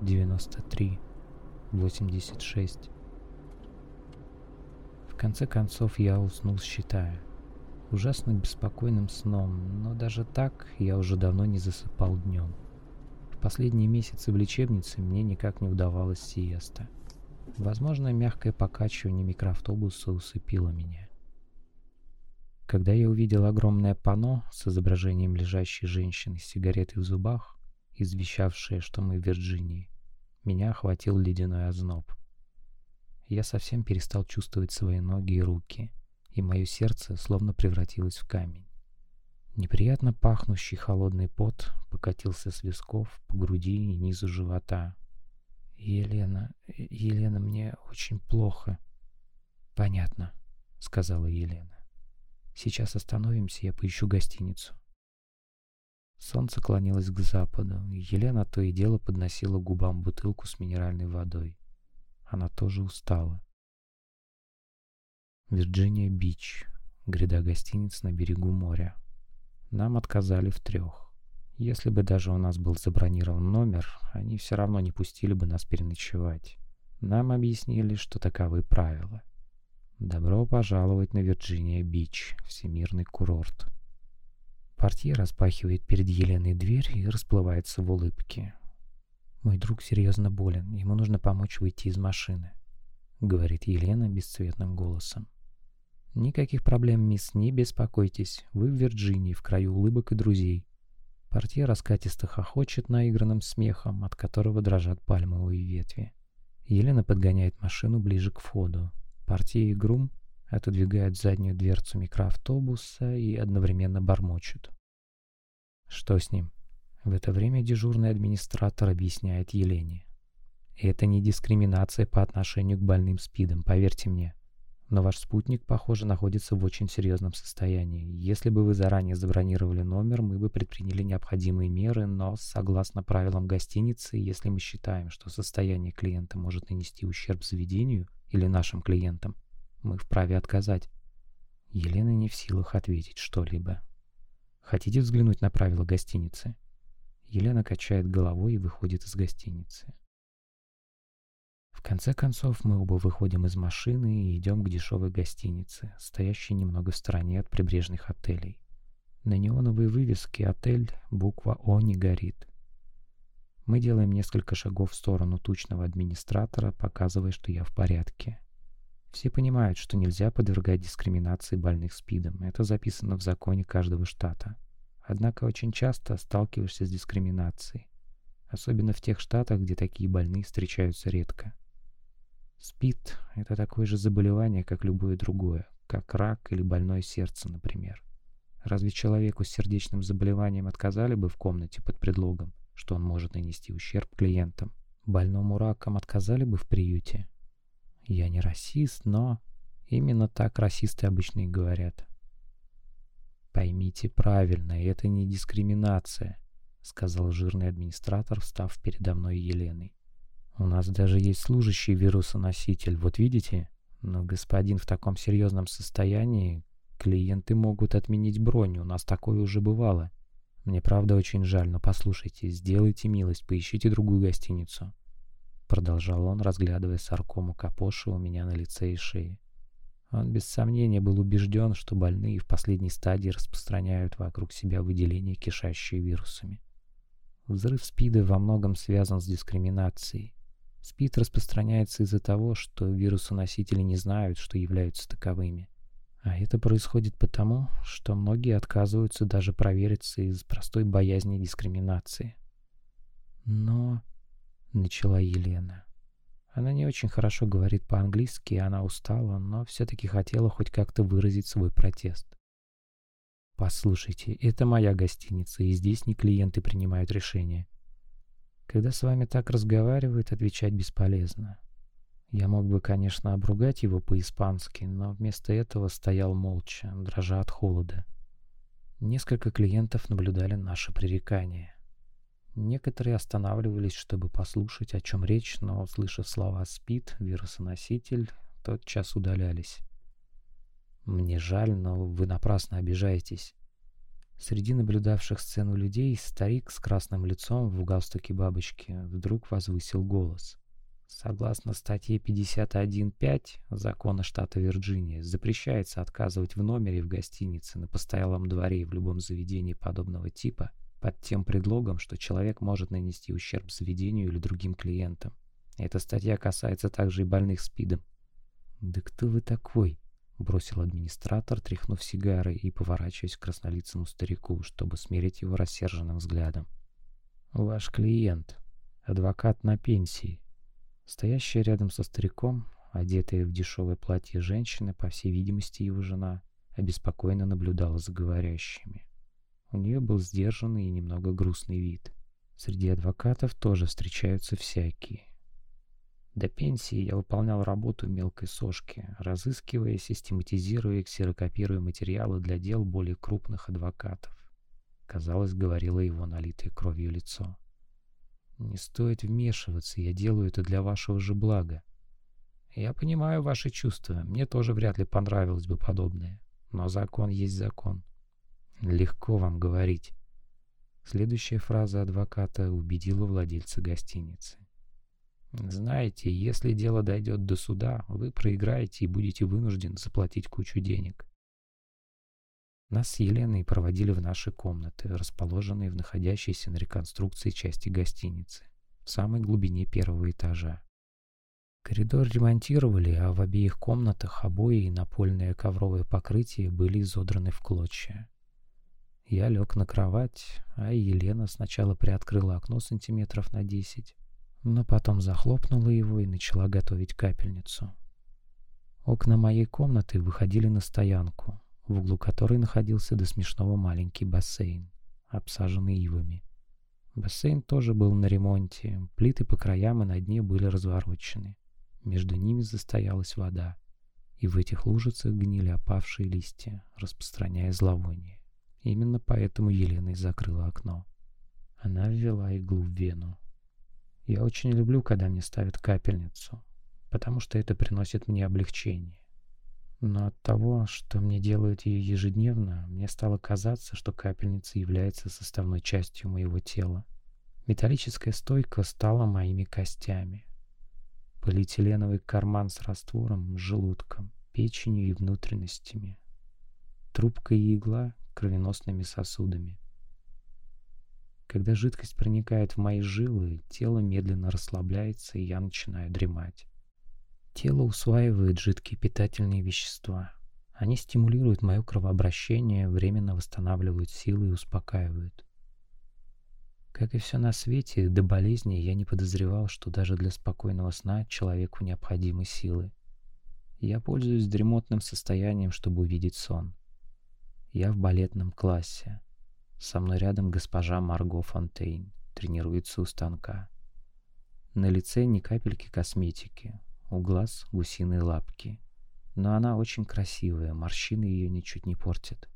93, 86. В конце концов я уснул, считая. Ужасно беспокойным сном, но даже так я уже давно не засыпал днем. В последние месяцы в лечебнице мне никак не удавалось сиеста. Возможно, мягкое покачивание микроавтобуса усыпило меня. Когда я увидел огромное панно с изображением лежащей женщины с сигаретой в зубах, извещавшее, что мы в Вирджинии, меня охватил ледяной озноб. Я совсем перестал чувствовать свои ноги и руки, и мое сердце словно превратилось в камень. Неприятно пахнущий холодный пот покатился с висков по груди и низу живота, «Елена, Елена, мне очень плохо». «Понятно», — сказала Елена. «Сейчас остановимся, я поищу гостиницу». Солнце клонилось к западу, Елена то и дело подносила губам бутылку с минеральной водой. Она тоже устала. Вирджиния-Бич, гряда гостиниц на берегу моря. Нам отказали в трех. Если бы даже у нас был забронирован номер, они все равно не пустили бы нас переночевать. Нам объяснили, что таковы правила. Добро пожаловать на Вирджиния-Бич, всемирный курорт. Портье распахивает перед Еленой дверь и расплывается в улыбке. «Мой друг серьезно болен, ему нужно помочь выйти из машины», — говорит Елена бесцветным голосом. «Никаких проблем, мисс, не беспокойтесь. Вы в Вирджинии, в краю улыбок и друзей. Портье раскатисто хохочет наигранным смехом, от которого дрожат пальмовые ветви. Елена подгоняет машину ближе к входу. Портье и Грум отодвигают заднюю дверцу микроавтобуса и одновременно бормочут. «Что с ним?» В это время дежурный администратор объясняет Елене. Это не дискриминация по отношению к больным СПИДом, поверьте мне. Но ваш спутник, похоже, находится в очень серьезном состоянии. Если бы вы заранее забронировали номер, мы бы предприняли необходимые меры, но, согласно правилам гостиницы, если мы считаем, что состояние клиента может нанести ущерб заведению или нашим клиентам, мы вправе отказать. Елена не в силах ответить что-либо. Хотите взглянуть на правила гостиницы? Елена качает головой и выходит из гостиницы. Конце концов, мы оба выходим из машины и идем к дешевой гостинице, стоящей немного в стороне от прибрежных отелей. На неоновой вывеске «Отель» буква «О» не горит. Мы делаем несколько шагов в сторону тучного администратора, показывая, что я в порядке. Все понимают, что нельзя подвергать дискриминации больных СПИДом. Это записано в законе каждого штата. Однако очень часто сталкиваешься с дискриминацией. Особенно в тех штатах, где такие больные встречаются редко. СПИД – это такое же заболевание, как любое другое, как рак или больное сердце, например. Разве человеку с сердечным заболеванием отказали бы в комнате под предлогом, что он может нанести ущерб клиентам? Больному раком отказали бы в приюте? Я не расист, но именно так расисты обычно и говорят. Поймите правильно, это не дискриминация, сказал жирный администратор, встав передо мной Еленой. У нас даже есть служащий вирусоноситель, вот видите? Но господин в таком серьезном состоянии, клиенты могут отменить бронь, у нас такое уже бывало. Мне правда очень жаль, но послушайте, сделайте милость, поищите другую гостиницу. Продолжал он, разглядывая саркому капоши у меня на лице и шее. Он без сомнения был убежден, что больные в последней стадии распространяют вокруг себя выделения, кишащие вирусами. Взрыв СПИДа во многом связан с дискриминацией. СПИД распространяется из-за того, что вирусоносители не знают, что являются таковыми. А это происходит потому, что многие отказываются даже провериться из простой боязни дискриминации. Но начала Елена. Она не очень хорошо говорит по-английски, она устала, но все-таки хотела хоть как-то выразить свой протест. «Послушайте, это моя гостиница, и здесь не клиенты принимают решения. Когда с вами так разговаривают, отвечать бесполезно. Я мог бы, конечно, обругать его по-испански, но вместо этого стоял молча, дрожа от холода. Несколько клиентов наблюдали наше пререкание. Некоторые останавливались, чтобы послушать, о чем речь, но, услышав слова «спит», «вирусоноситель», тотчас удалялись. «Мне жаль, но вы напрасно обижаетесь». Среди наблюдавших сцену людей старик с красным лицом в галстуке бабочки вдруг возвысил голос. Согласно статье 51.5 закона штата Вирджиния, запрещается отказывать в номере в гостинице, на постоялом дворе и в любом заведении подобного типа – под тем предлогом, что человек может нанести ущерб заведению или другим клиентам. Эта статья касается также и больных СПИДом. «Да кто вы такой?» — бросил администратор, тряхнув сигарой и поворачиваясь к краснолицому старику, чтобы смерить его рассерженным взглядом. «Ваш клиент, адвокат на пенсии». Стоящая рядом со стариком, одетая в дешевое платье женщина, по всей видимости его жена, обеспокоенно наблюдала за говорящими. У нее был сдержанный и немного грустный вид. Среди адвокатов тоже встречаются всякие. До пенсии я выполнял работу мелкой сошки, разыскивая, систематизируя и ксерокопируя материалы для дел более крупных адвокатов. Казалось, говорило его налитое кровью лицо. «Не стоит вмешиваться, я делаю это для вашего же блага. Я понимаю ваши чувства, мне тоже вряд ли понравилось бы подобное, но закон есть закон. Легко вам говорить. Следующая фраза адвоката убедила владельца гостиницы. Знаете, если дело дойдет до суда, вы проиграете и будете вынуждены заплатить кучу денег. Нас с Еленой проводили в наши комнаты, расположенные в находящейся на реконструкции части гостиницы, в самой глубине первого этажа. Коридор ремонтировали, а в обеих комнатах обои и напольное ковровое покрытие были изодраны в клочья. Я лег на кровать, а Елена сначала приоткрыла окно сантиметров на десять, но потом захлопнула его и начала готовить капельницу. Окна моей комнаты выходили на стоянку, в углу которой находился до смешного маленький бассейн, обсаженный ивами. Бассейн тоже был на ремонте, плиты по краям и на дне были разворочены. Между ними застоялась вода, и в этих лужицах гнили опавшие листья, распространяя зловоние. Именно поэтому Елена и закрыла окно. Она ввела иглу в вену. Я очень люблю, когда мне ставят капельницу, потому что это приносит мне облегчение. Но от того, что мне делают ее ежедневно, мне стало казаться, что капельница является составной частью моего тела. Металлическая стойка стала моими костями. Полиэтиленовый карман с раствором, желудком, печенью и внутренностями. Трубка и игла кровеносными сосудами. Когда жидкость проникает в мои жилы, тело медленно расслабляется, и я начинаю дремать. Тело усваивает жидкие питательные вещества. Они стимулируют мое кровообращение, временно восстанавливают силы и успокаивают. Как и все на свете, до болезни я не подозревал, что даже для спокойного сна человеку необходимы силы. Я пользуюсь дремотным состоянием, чтобы увидеть сон. Я в балетном классе. Со мной рядом госпожа Марго Фонтейн, тренируется у станка. На лице ни капельки косметики, у глаз гусиные лапки. Но она очень красивая, морщины ее ничуть не портят.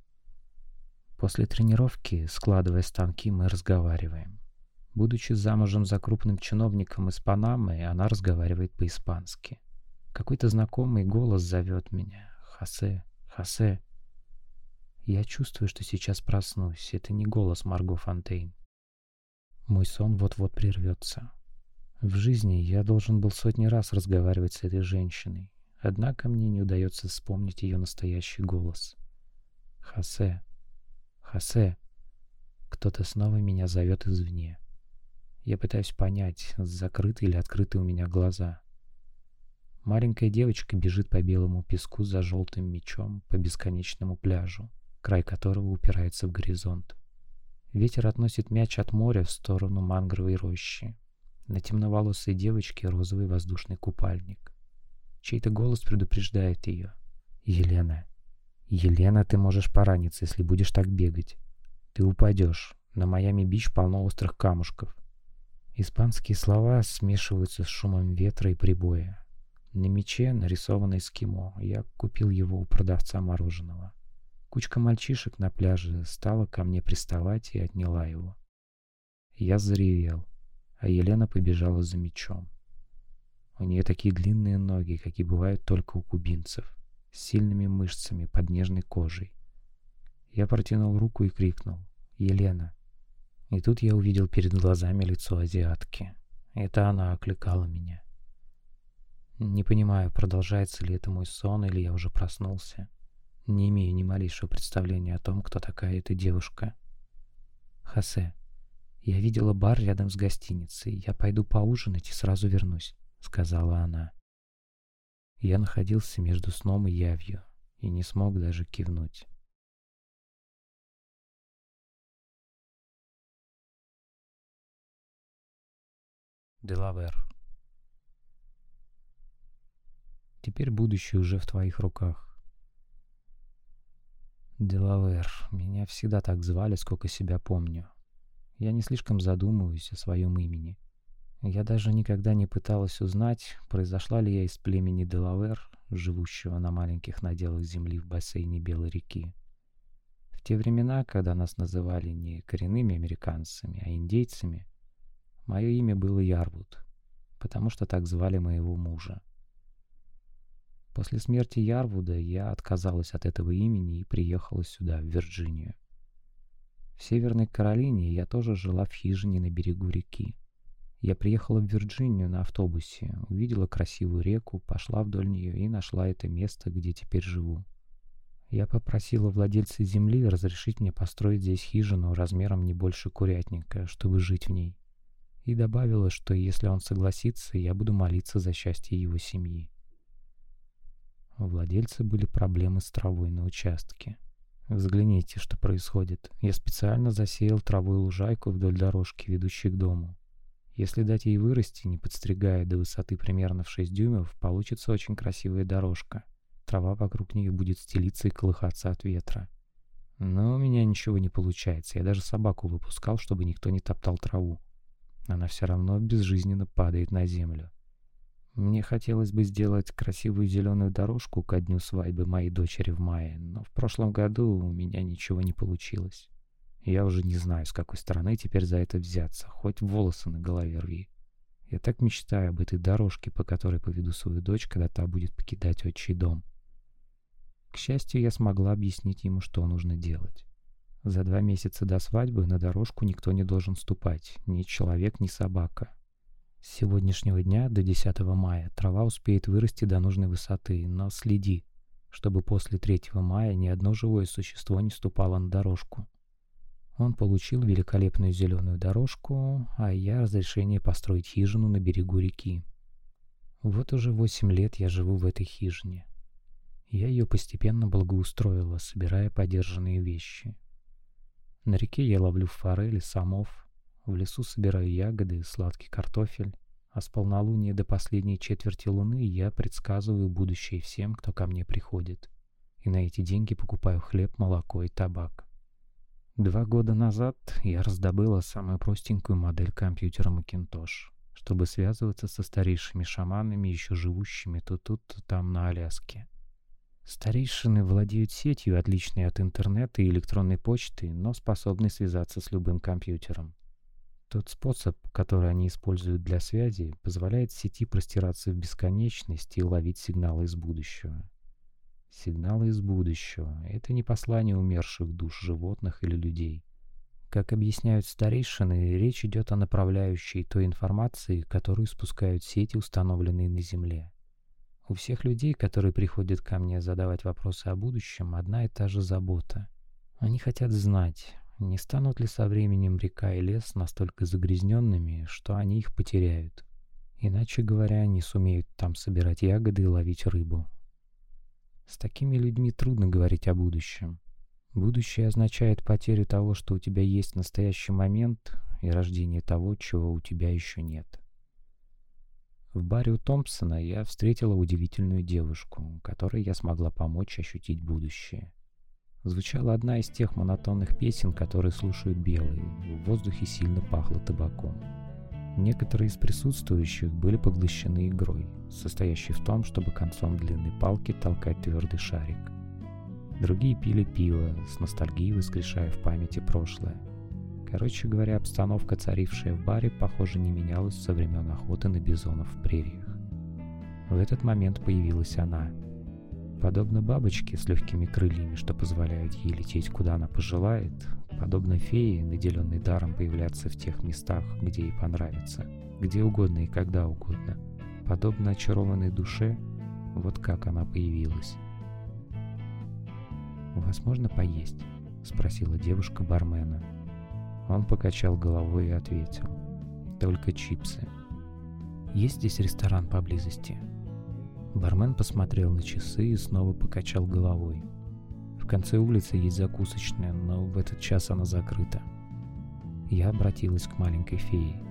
После тренировки, складывая станки, мы разговариваем. Будучи замужем за крупным чиновником из Панамы, она разговаривает по-испански. Какой-то знакомый голос зовет меня. «Хосе, Хосе». Я чувствую, что сейчас проснусь. Это не голос Марго Фонтейн. Мой сон вот-вот прервется. В жизни я должен был сотни раз разговаривать с этой женщиной, однако мне не удается вспомнить ее настоящий голос. «Хосе! Хосе!» Кто-то снова меня зовет извне. Я пытаюсь понять, закрыты или открыты у меня глаза. Маленькая девочка бежит по белому песку за желтым мечом по бесконечному пляжу край которого упирается в горизонт. Ветер относит мяч от моря в сторону мангровой рощи. На темноволосой девочке розовый воздушный купальник. Чей-то голос предупреждает ее. «Елена, Елена, ты можешь пораниться, если будешь так бегать. Ты упадешь. На Майами-Бич полно острых камушков». Испанские слова смешиваются с шумом ветра и прибоя. На мече нарисовано эскимо. Я купил его у продавца мороженого. Кучка мальчишек на пляже стала ко мне приставать и отняла его. Я заревел, а Елена побежала за мечом. У нее такие длинные ноги, какие бывают только у кубинцев, с сильными мышцами под нежной кожей. Я протянул руку и крикнул «Елена!». И тут я увидел перед глазами лицо азиатки. Это она окликала меня. Не понимаю, продолжается ли это мой сон, или я уже проснулся не имея ни малейшего представления о том, кто такая эта девушка. «Хосе, я видела бар рядом с гостиницей. Я пойду поужинать и сразу вернусь», — сказала она. Я находился между сном и явью и не смог даже кивнуть. Делавер. Теперь будущее уже в твоих руках. Делавер. Меня всегда так звали, сколько себя помню. Я не слишком задумываюсь о своем имени. Я даже никогда не пыталась узнать, произошла ли я из племени Делавер, живущего на маленьких наделах земли в бассейне Белой реки. В те времена, когда нас называли не коренными американцами, а индейцами, мое имя было Ярвуд, потому что так звали моего мужа. После смерти Ярвуда я отказалась от этого имени и приехала сюда, в Вирджинию. В Северной Каролине я тоже жила в хижине на берегу реки. Я приехала в Вирджинию на автобусе, увидела красивую реку, пошла вдоль нее и нашла это место, где теперь живу. Я попросила владельца земли разрешить мне построить здесь хижину размером не больше курятника, чтобы жить в ней. И добавила, что если он согласится, я буду молиться за счастье его семьи. У владельца были проблемы с травой на участке. Взгляните, что происходит. Я специально засеял травой лужайку вдоль дорожки, ведущей к дому. Если дать ей вырасти, не подстригая до высоты примерно в 6 дюймов, получится очень красивая дорожка. Трава вокруг нее будет стелиться и колыхаться от ветра. Но у меня ничего не получается. Я даже собаку выпускал, чтобы никто не топтал траву. Она все равно безжизненно падает на землю. Мне хотелось бы сделать красивую зеленую дорожку ко дню свадьбы моей дочери в мае, но в прошлом году у меня ничего не получилось. Я уже не знаю, с какой стороны теперь за это взяться, хоть волосы на голове рви. Я так мечтаю об этой дорожке, по которой поведу свою дочь, когда та будет покидать отчий дом. К счастью, я смогла объяснить ему, что нужно делать. За два месяца до свадьбы на дорожку никто не должен ступать, ни человек, ни собака. С сегодняшнего дня до 10 мая трава успеет вырасти до нужной высоты, но следи, чтобы после 3 мая ни одно живое существо не ступало на дорожку. Он получил великолепную зеленую дорожку, а я разрешение построить хижину на берегу реки. Вот уже восемь лет я живу в этой хижине. Я ее постепенно благоустроила, собирая подержанные вещи. На реке я ловлю форели, самов, в лесу собираю ягоды сладкий картофель, а с полнолуния до последней четверти луны я предсказываю будущее всем, кто ко мне приходит. И на эти деньги покупаю хлеб, молоко и табак. Два года назад я раздобыла самую простенькую модель компьютера Macintosh, чтобы связываться со старейшими шаманами, еще живущими то тут, то там на Аляске. Старейшины владеют сетью, отличной от интернета и электронной почты, но способны связаться с любым компьютером. Тот способ, который они используют для связи, позволяет сети простираться в бесконечность и ловить сигналы из будущего. Сигналы из будущего — это не послание умерших душ животных или людей. Как объясняют старейшины, речь идет о направляющей той информации, которую спускают сети, установленные на Земле. У всех людей, которые приходят ко мне задавать вопросы о будущем, одна и та же забота. Они хотят знать, не станут ли со временем река и лес настолько загрязненными, что они их потеряют? Иначе говоря, не сумеют там собирать ягоды и ловить рыбу. С такими людьми трудно говорить о будущем. Будущее означает потерю того, что у тебя есть в настоящий момент, и рождение того, чего у тебя еще нет. В баре у Томпсона я встретила удивительную девушку, которой я смогла помочь ощутить будущее. Звучала одна из тех монотонных песен, которые слушают белые. В воздухе сильно пахло табаком. Некоторые из присутствующих были поглощены игрой, состоящей в том, чтобы концом длинной палки толкать твердый шарик. Другие пили пиво, с ностальгией воскрешая в памяти прошлое. Короче говоря, обстановка, царившая в баре, похоже, не менялась со времен охоты на бизонов в прериях. В этот момент появилась она — Подобно бабочке с легкими крыльями, что позволяют ей лететь куда она пожелает, подобно фее, наделенной даром появляться в тех местах, где ей понравится, где угодно и когда угодно, подобно очарованной душе, вот как она появилась. «У вас можно поесть?» — спросила девушка бармена. Он покачал головой и ответил. «Только чипсы. Есть здесь ресторан поблизости?» Бармен посмотрел на часы и снова покачал головой. В конце улицы есть закусочная, но в этот час она закрыта. Я обратилась к маленькой фее.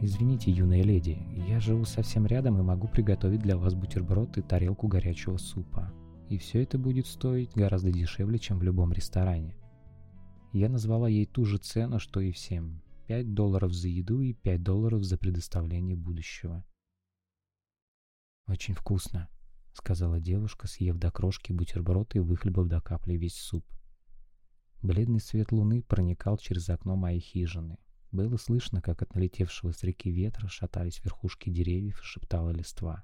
«Извините, юная леди, я живу совсем рядом и могу приготовить для вас бутерброд и тарелку горячего супа. И все это будет стоить гораздо дешевле, чем в любом ресторане». Я назвала ей ту же цену, что и всем. 5 долларов за еду и 5 долларов за предоставление будущего. «Очень вкусно», — сказала девушка, съев до крошки бутерброд и выхлебав до капли весь суп. Бледный свет луны проникал через окно моей хижины. Было слышно, как от налетевшего с реки ветра шатались верхушки деревьев и шептала листва.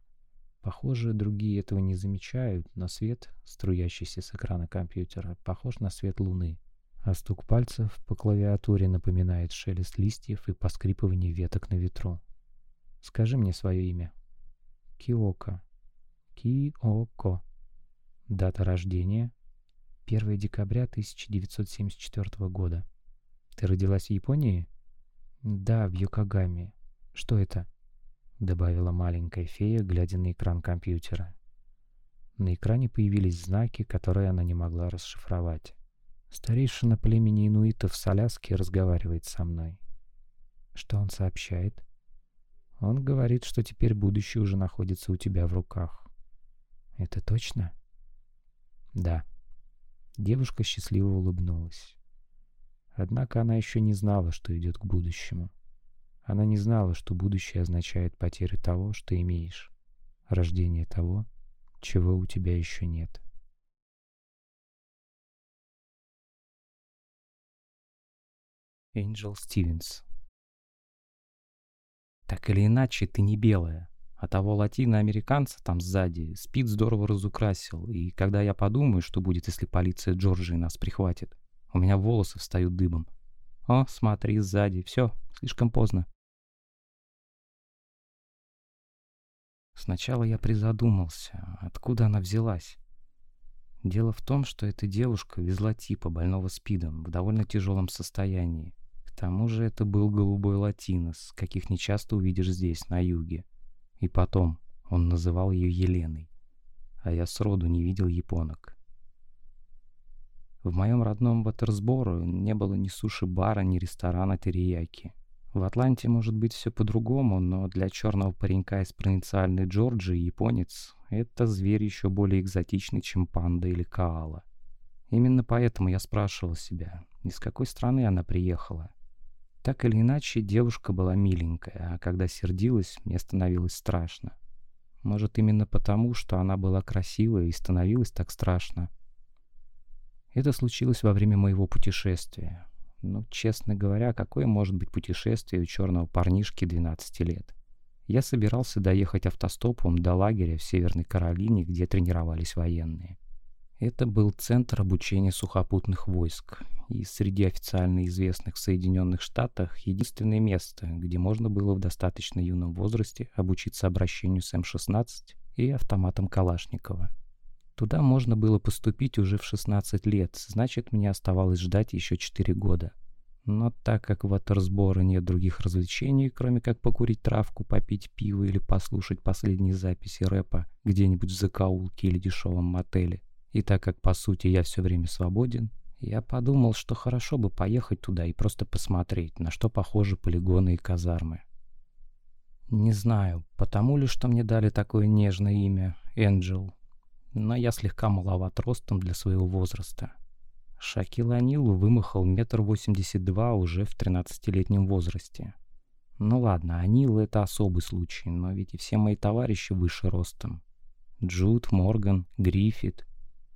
Похоже, другие этого не замечают, но свет, струящийся с экрана компьютера, похож на свет луны, а стук пальцев по клавиатуре напоминает шелест листьев и поскрипывание веток на ветру. «Скажи мне свое имя», Киоко. Киоко. Дата рождения 1 декабря 1974 года. Ты родилась в Японии? Да, в Йокогаме. Что это? Добавила маленькая фея, глядя на экран компьютера. На экране появились знаки, которые она не могла расшифровать. Старейшина племени инуитов с Аляски разговаривает со мной. Что он сообщает? Он говорит, что теперь будущее уже находится у тебя в руках. Это точно? Да. Девушка счастливо улыбнулась. Однако она еще не знала, что идет к будущему. Она не знала, что будущее означает потерю того, что имеешь, рождение того, чего у тебя еще нет. Энджел Стивенс Так или иначе, ты не белая, а того латиноамериканца там сзади спид здорово разукрасил, и когда я подумаю, что будет, если полиция Джорджии нас прихватит, у меня волосы встают дыбом. О, смотри, сзади, все, слишком поздно. Сначала я призадумался, откуда она взялась. Дело в том, что эта девушка везла типа больного СПИДом в довольно тяжелом состоянии. Тому же это был голубой латинос, каких не часто увидишь здесь, на юге. И потом, он называл ее Еленой. А я сроду не видел японок. В моем родном Ватерсбору не было ни суши-бара, ни ресторана терияки. В Атланте может быть все по-другому, но для черного паренька из провинциальной Джорджии японец — это зверь еще более экзотичный, чем панда или коала. Именно поэтому я спрашивал себя, из какой страны она приехала. Так или иначе, девушка была миленькая, а когда сердилась, мне становилось страшно. Может, именно потому, что она была красивая и становилась так страшно. Это случилось во время моего путешествия. Ну, честно говоря, какое может быть путешествие у черного парнишки 12 лет? Я собирался доехать автостопом до лагеря в Северной Каролине, где тренировались военные. Это был центр обучения сухопутных войск, и среди официально известных в Соединенных Штатах единственное место, где можно было в достаточно юном возрасте обучиться обращению с М-16 и автоматом Калашникова. Туда можно было поступить уже в 16 лет, значит, мне оставалось ждать еще 4 года. Но так как в Атерсбора нет других развлечений, кроме как покурить травку, попить пиво или послушать последние записи рэпа где-нибудь в закоулке или дешевом мотеле, и так как, по сути, я все время свободен, я подумал, что хорошо бы поехать туда и просто посмотреть, на что похожи полигоны и казармы. Не знаю, потому ли, что мне дали такое нежное имя — Энджел, но я слегка маловат ростом для своего возраста. Шакил Анил вымахал метр восемьдесят два уже в тринадцатилетнем возрасте. Ну ладно, Анил — это особый случай, но ведь и все мои товарищи выше ростом. Джуд, Морган, Гриффит —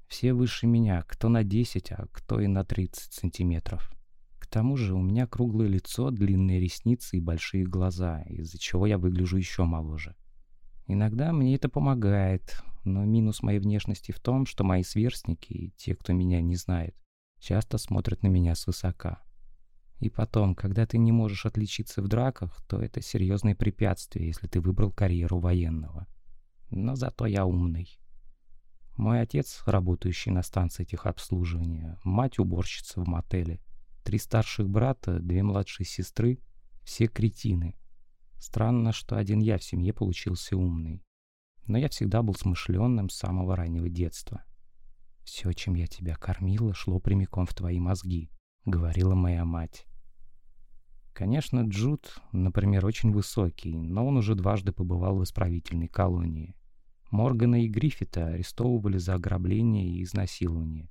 все выше меня, кто на 10, а кто и на 30 сантиметров. К тому же у меня круглое лицо, длинные ресницы и большие глаза, из-за чего я выгляжу еще моложе. Иногда мне это помогает, но минус моей внешности в том, что мои сверстники и те, кто меня не знает, часто смотрят на меня свысока. И потом, когда ты не можешь отличиться в драках, то это серьезное препятствие, если ты выбрал карьеру военного. Но зато я умный. Мой отец, работающий на станции техобслуживания, мать уборщица в мотеле, три старших брата, две младшие сестры — все кретины. Странно, что один я в семье получился умный но я всегда был смышленным с самого раннего детства. «Все, чем я тебя кормила, шло прямиком в твои мозги», — говорила моя мать. Конечно, Джуд, например, очень высокий, но он уже дважды побывал в исправительной колонии. Моргана и Гриффита арестовывали за ограбление и изнасилование.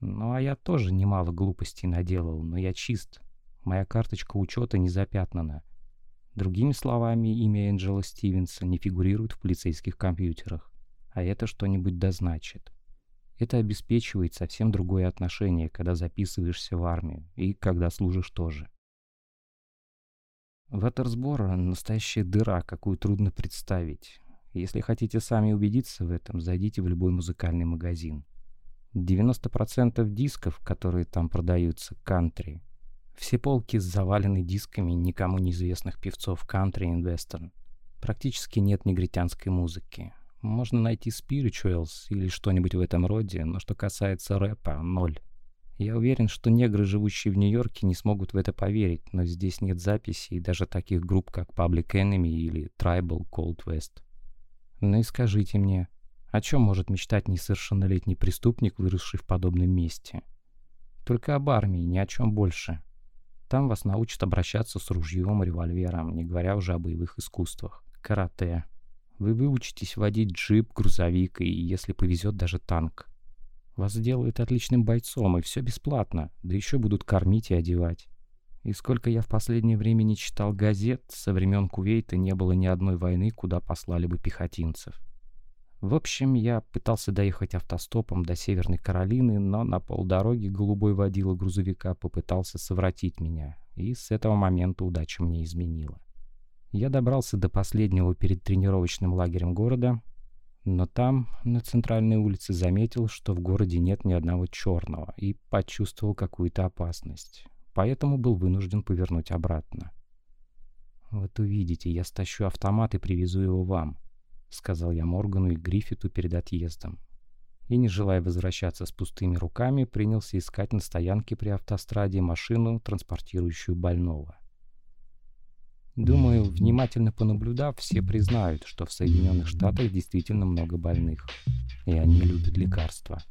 Ну а я тоже немало глупостей наделал, но я чист. Моя карточка учета не запятнана. Другими словами, имя Энджела Стивенса не фигурирует в полицейских компьютерах. А это что-нибудь дозначит. Это обеспечивает совсем другое отношение, когда записываешься в армию и когда служишь тоже. Ватерсбора — настоящая дыра, какую трудно представить. Если хотите сами убедиться в этом, зайдите в любой музыкальный магазин. 90% дисков, которые там продаются, кантри, все полки завалены дисками никому неизвестных певцов кантри и вестерн. Практически нет негритянской музыки. Можно найти spirituals или что-нибудь в этом роде, но что касается рэпа — ноль. Я уверен, что негры, живущие в Нью-Йорке, не смогут в это поверить, но здесь нет записей даже таких групп, как Public Enemy или Tribal Cold West. Ну и скажите мне, о чем может мечтать несовершеннолетний преступник, выросший в подобном месте? Только об армии, ни о чем больше. Там вас научат обращаться с ружьем, револьвером, не говоря уже о боевых искусствах. Карате. Вы выучитесь водить джип, грузовик и, если повезет, даже танк. Вас сделают отличным бойцом, и все бесплатно, да еще будут кормить и одевать. И сколько я в последнее время не читал газет, со времен Кувейта не было ни одной войны, куда послали бы пехотинцев. В общем, я пытался доехать автостопом до Северной Каролины, но на полдороги голубой водила грузовика попытался совратить меня, и с этого момента удача мне изменила. Я добрался до последнего перед тренировочным лагерем города, но там, на центральной улице, заметил, что в городе нет ни одного черного, и почувствовал какую-то опасность. Поэтому был вынужден повернуть обратно. «Вот увидите, я стащу автомат и привезу его вам», — сказал я Моргану и Гриффиту перед отъездом. И, не желая возвращаться с пустыми руками, принялся искать на стоянке при автостраде машину, транспортирующую больного. Думаю, внимательно понаблюдав, все признают, что в Соединенных Штатах действительно много больных, и они любят лекарства.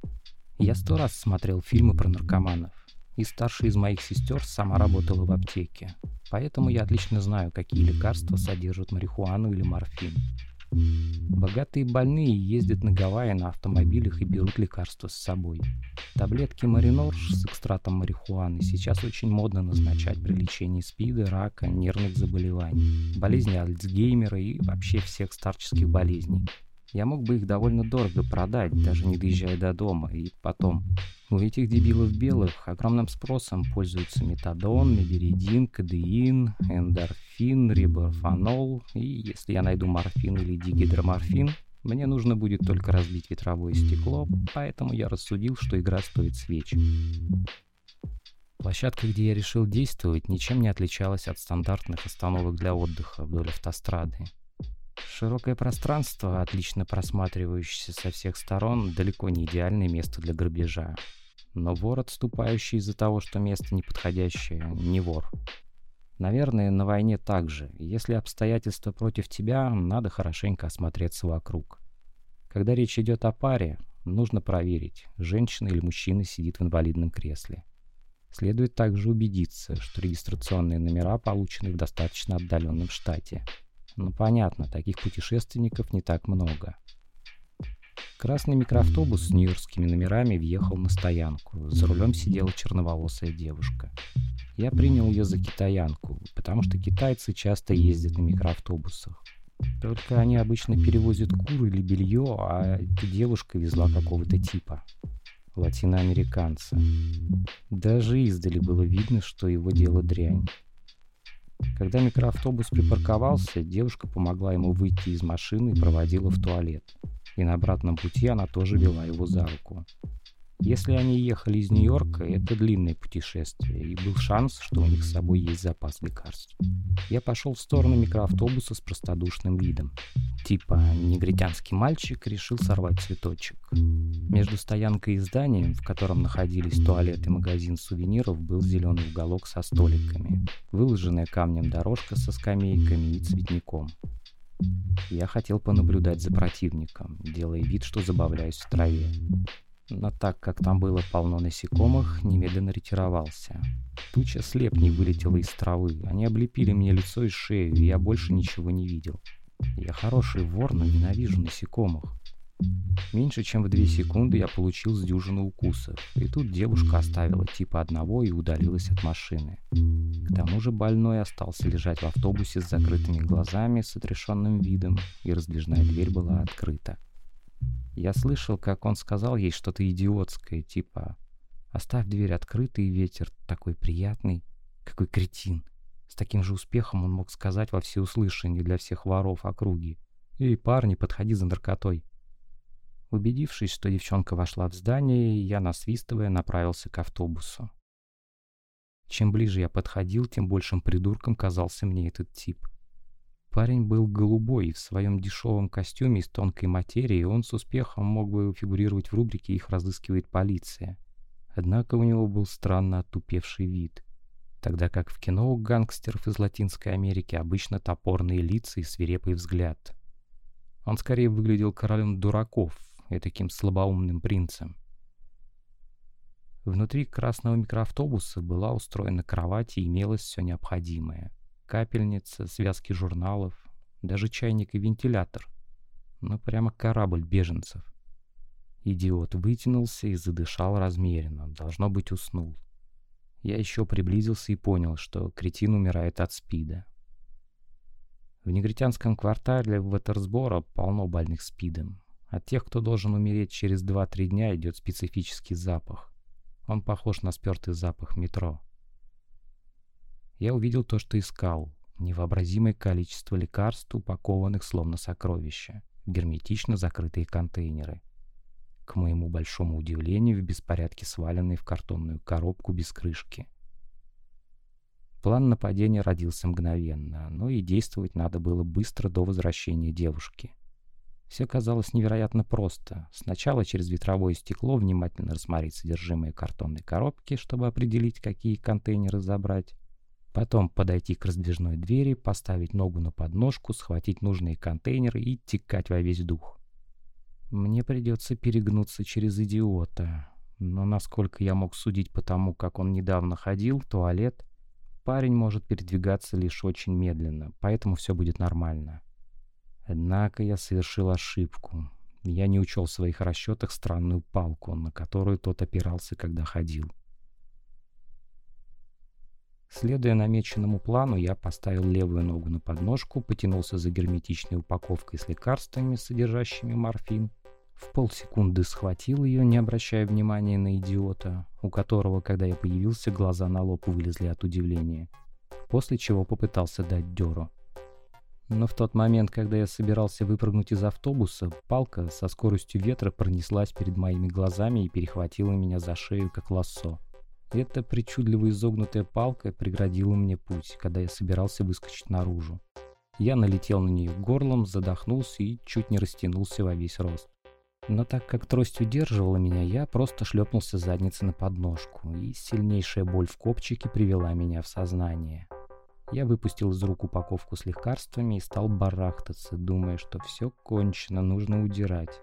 Я сто раз смотрел фильмы про наркоманов, и старшая из моих сестер сама работала в аптеке, поэтому я отлично знаю, какие лекарства содержат марихуану или морфин. Богатые больные ездят на Гавайи на автомобилях и берут лекарства с собой. Таблетки Маринорж с экстратом марихуаны сейчас очень модно назначать при лечении СПИДа, рака, нервных заболеваний, болезни Альцгеймера и вообще всех старческих болезней. Я мог бы их довольно дорого продать, даже не доезжая до дома, и потом. У этих дебилов белых огромным спросом пользуются метадон, меберидин, кадеин, эндорфин, рибофанол, и если я найду морфин или дигидроморфин, мне нужно будет только разбить ветровое стекло, поэтому я рассудил, что игра стоит свеч. Площадка, где я решил действовать, ничем не отличалась от стандартных остановок для отдыха вдоль автострады. Широкое пространство, отлично просматривающееся со всех сторон, далеко не идеальное место для грабежа. Но вор, отступающий из-за того, что место неподходящее, не вор. Наверное, на войне так же. Если обстоятельства против тебя, надо хорошенько осмотреться вокруг. Когда речь идет о паре, нужно проверить, женщина или мужчина сидит в инвалидном кресле. Следует также убедиться, что регистрационные номера получены в достаточно отдаленном штате – ну понятно, таких путешественников не так много. Красный микроавтобус с нью-йоркскими номерами въехал на стоянку. За рулем сидела черноволосая девушка. Я принял ее за китаянку, потому что китайцы часто ездят на микроавтобусах. Только они обычно перевозят куры или белье, а эта девушка везла какого-то типа. Латиноамериканца. Даже издали было видно, что его дело дрянь. Когда микроавтобус припарковался, девушка помогла ему выйти из машины и проводила в туалет. И на обратном пути она тоже вела его за руку. Если они ехали из Нью-Йорка, это длинное путешествие, и был шанс, что у них с собой есть запас лекарств. Я пошел в сторону микроавтобуса с простодушным видом. Типа негритянский мальчик решил сорвать цветочек. Между стоянкой и зданием, в котором находились туалет и магазин сувениров, был зеленый уголок со столиками, выложенная камнем дорожка со скамейками и цветником. Я хотел понаблюдать за противником, делая вид, что забавляюсь в траве но так как там было полно насекомых, немедленно ретировался. Туча слепней вылетела из травы, они облепили мне лицо и шею, и я больше ничего не видел. Я хороший вор, но ненавижу насекомых. Меньше чем в две секунды я получил с дюжину укусов, и тут девушка оставила типа одного и удалилась от машины. К тому же больной остался лежать в автобусе с закрытыми глазами, с отрешенным видом, и раздвижная дверь была открыта. Я слышал, как он сказал ей что-то идиотское, типа «Оставь дверь открытой, ветер такой приятный, какой кретин». С таким же успехом он мог сказать во всеуслышание для всех воров округи «Эй, парни, подходи за наркотой». Убедившись, что девчонка вошла в здание, я, насвистывая, направился к автобусу. Чем ближе я подходил, тем большим придурком казался мне этот тип — Парень был голубой, в своем дешевом костюме из тонкой материи он с успехом мог бы фигурировать в рубрике «Их разыскивает полиция». Однако у него был странно отупевший вид. Тогда как в кино у гангстеров из Латинской Америки обычно топорные лица и свирепый взгляд. Он скорее выглядел королем дураков и таким слабоумным принцем. Внутри красного микроавтобуса была устроена кровать и имелось все необходимое капельница, связки журналов, даже чайник и вентилятор. Ну, прямо корабль беженцев. Идиот вытянулся и задышал размеренно, должно быть, уснул. Я еще приблизился и понял, что кретин умирает от спида. В негритянском квартале Ватерсбора полно больных спидом. От тех, кто должен умереть через 2-3 дня, идет специфический запах. Он похож на спертый запах метро. Я увидел то, что искал. Невообразимое количество лекарств, упакованных словно сокровища, в герметично закрытые контейнеры. К моему большому удивлению, в беспорядке сваленные в картонную коробку без крышки. План нападения родился мгновенно, но и действовать надо было быстро до возвращения девушки. Все казалось невероятно просто. Сначала через ветровое стекло внимательно рассмотреть содержимое картонной коробки, чтобы определить, какие контейнеры забрать. Потом подойти к раздвижной двери, поставить ногу на подножку, схватить нужные контейнеры и текать во весь дух. Мне придется перегнуться через идиота. Но насколько я мог судить по тому, как он недавно ходил в туалет, парень может передвигаться лишь очень медленно, поэтому все будет нормально. Однако я совершил ошибку. Я не учел в своих расчетах странную палку, на которую тот опирался, когда ходил. Следуя намеченному плану, я поставил левую ногу на подножку, потянулся за герметичной упаковкой с лекарствами, содержащими морфин. В полсекунды схватил ее, не обращая внимания на идиота, у которого, когда я появился, глаза на лоб вылезли от удивления, после чего попытался дать дёру. Но в тот момент, когда я собирался выпрыгнуть из автобуса, палка со скоростью ветра пронеслась перед моими глазами и перехватила меня за шею, как лассо. Эта причудливо изогнутая палка преградила мне путь, когда я собирался выскочить наружу. Я налетел на нее горлом, задохнулся и чуть не растянулся во весь рост. Но так как трость удерживала меня, я просто шлепнулся задницей на подножку, и сильнейшая боль в копчике привела меня в сознание. Я выпустил из рук упаковку с лекарствами и стал барахтаться, думая, что все кончено, нужно удирать.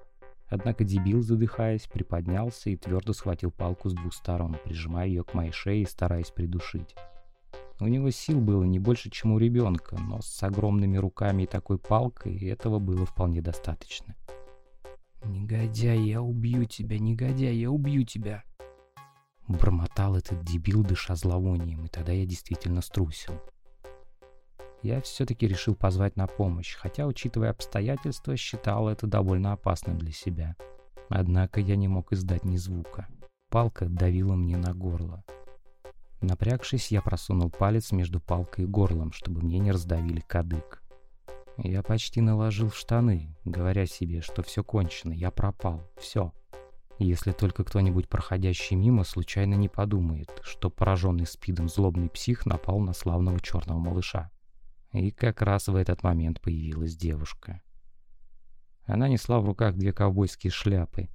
Однако дебил, задыхаясь, приподнялся и твердо схватил палку с двух сторон, прижимая ее к моей шее и стараясь придушить. У него сил было не больше, чем у ребенка, но с огромными руками и такой палкой этого было вполне достаточно. «Негодяй, я убью тебя, негодяй, я убью тебя!» Бормотал этот дебил, дыша зловонием, и тогда я действительно струсил я все-таки решил позвать на помощь, хотя, учитывая обстоятельства, считал это довольно опасным для себя. Однако я не мог издать ни звука. Палка давила мне на горло. Напрягшись, я просунул палец между палкой и горлом, чтобы мне не раздавили кадык. Я почти наложил штаны, говоря себе, что все кончено, я пропал, все. Если только кто-нибудь, проходящий мимо, случайно не подумает, что пораженный спидом злобный псих напал на славного черного малыша. И как раз в этот момент появилась девушка. Она несла в руках две ковбойские шляпы.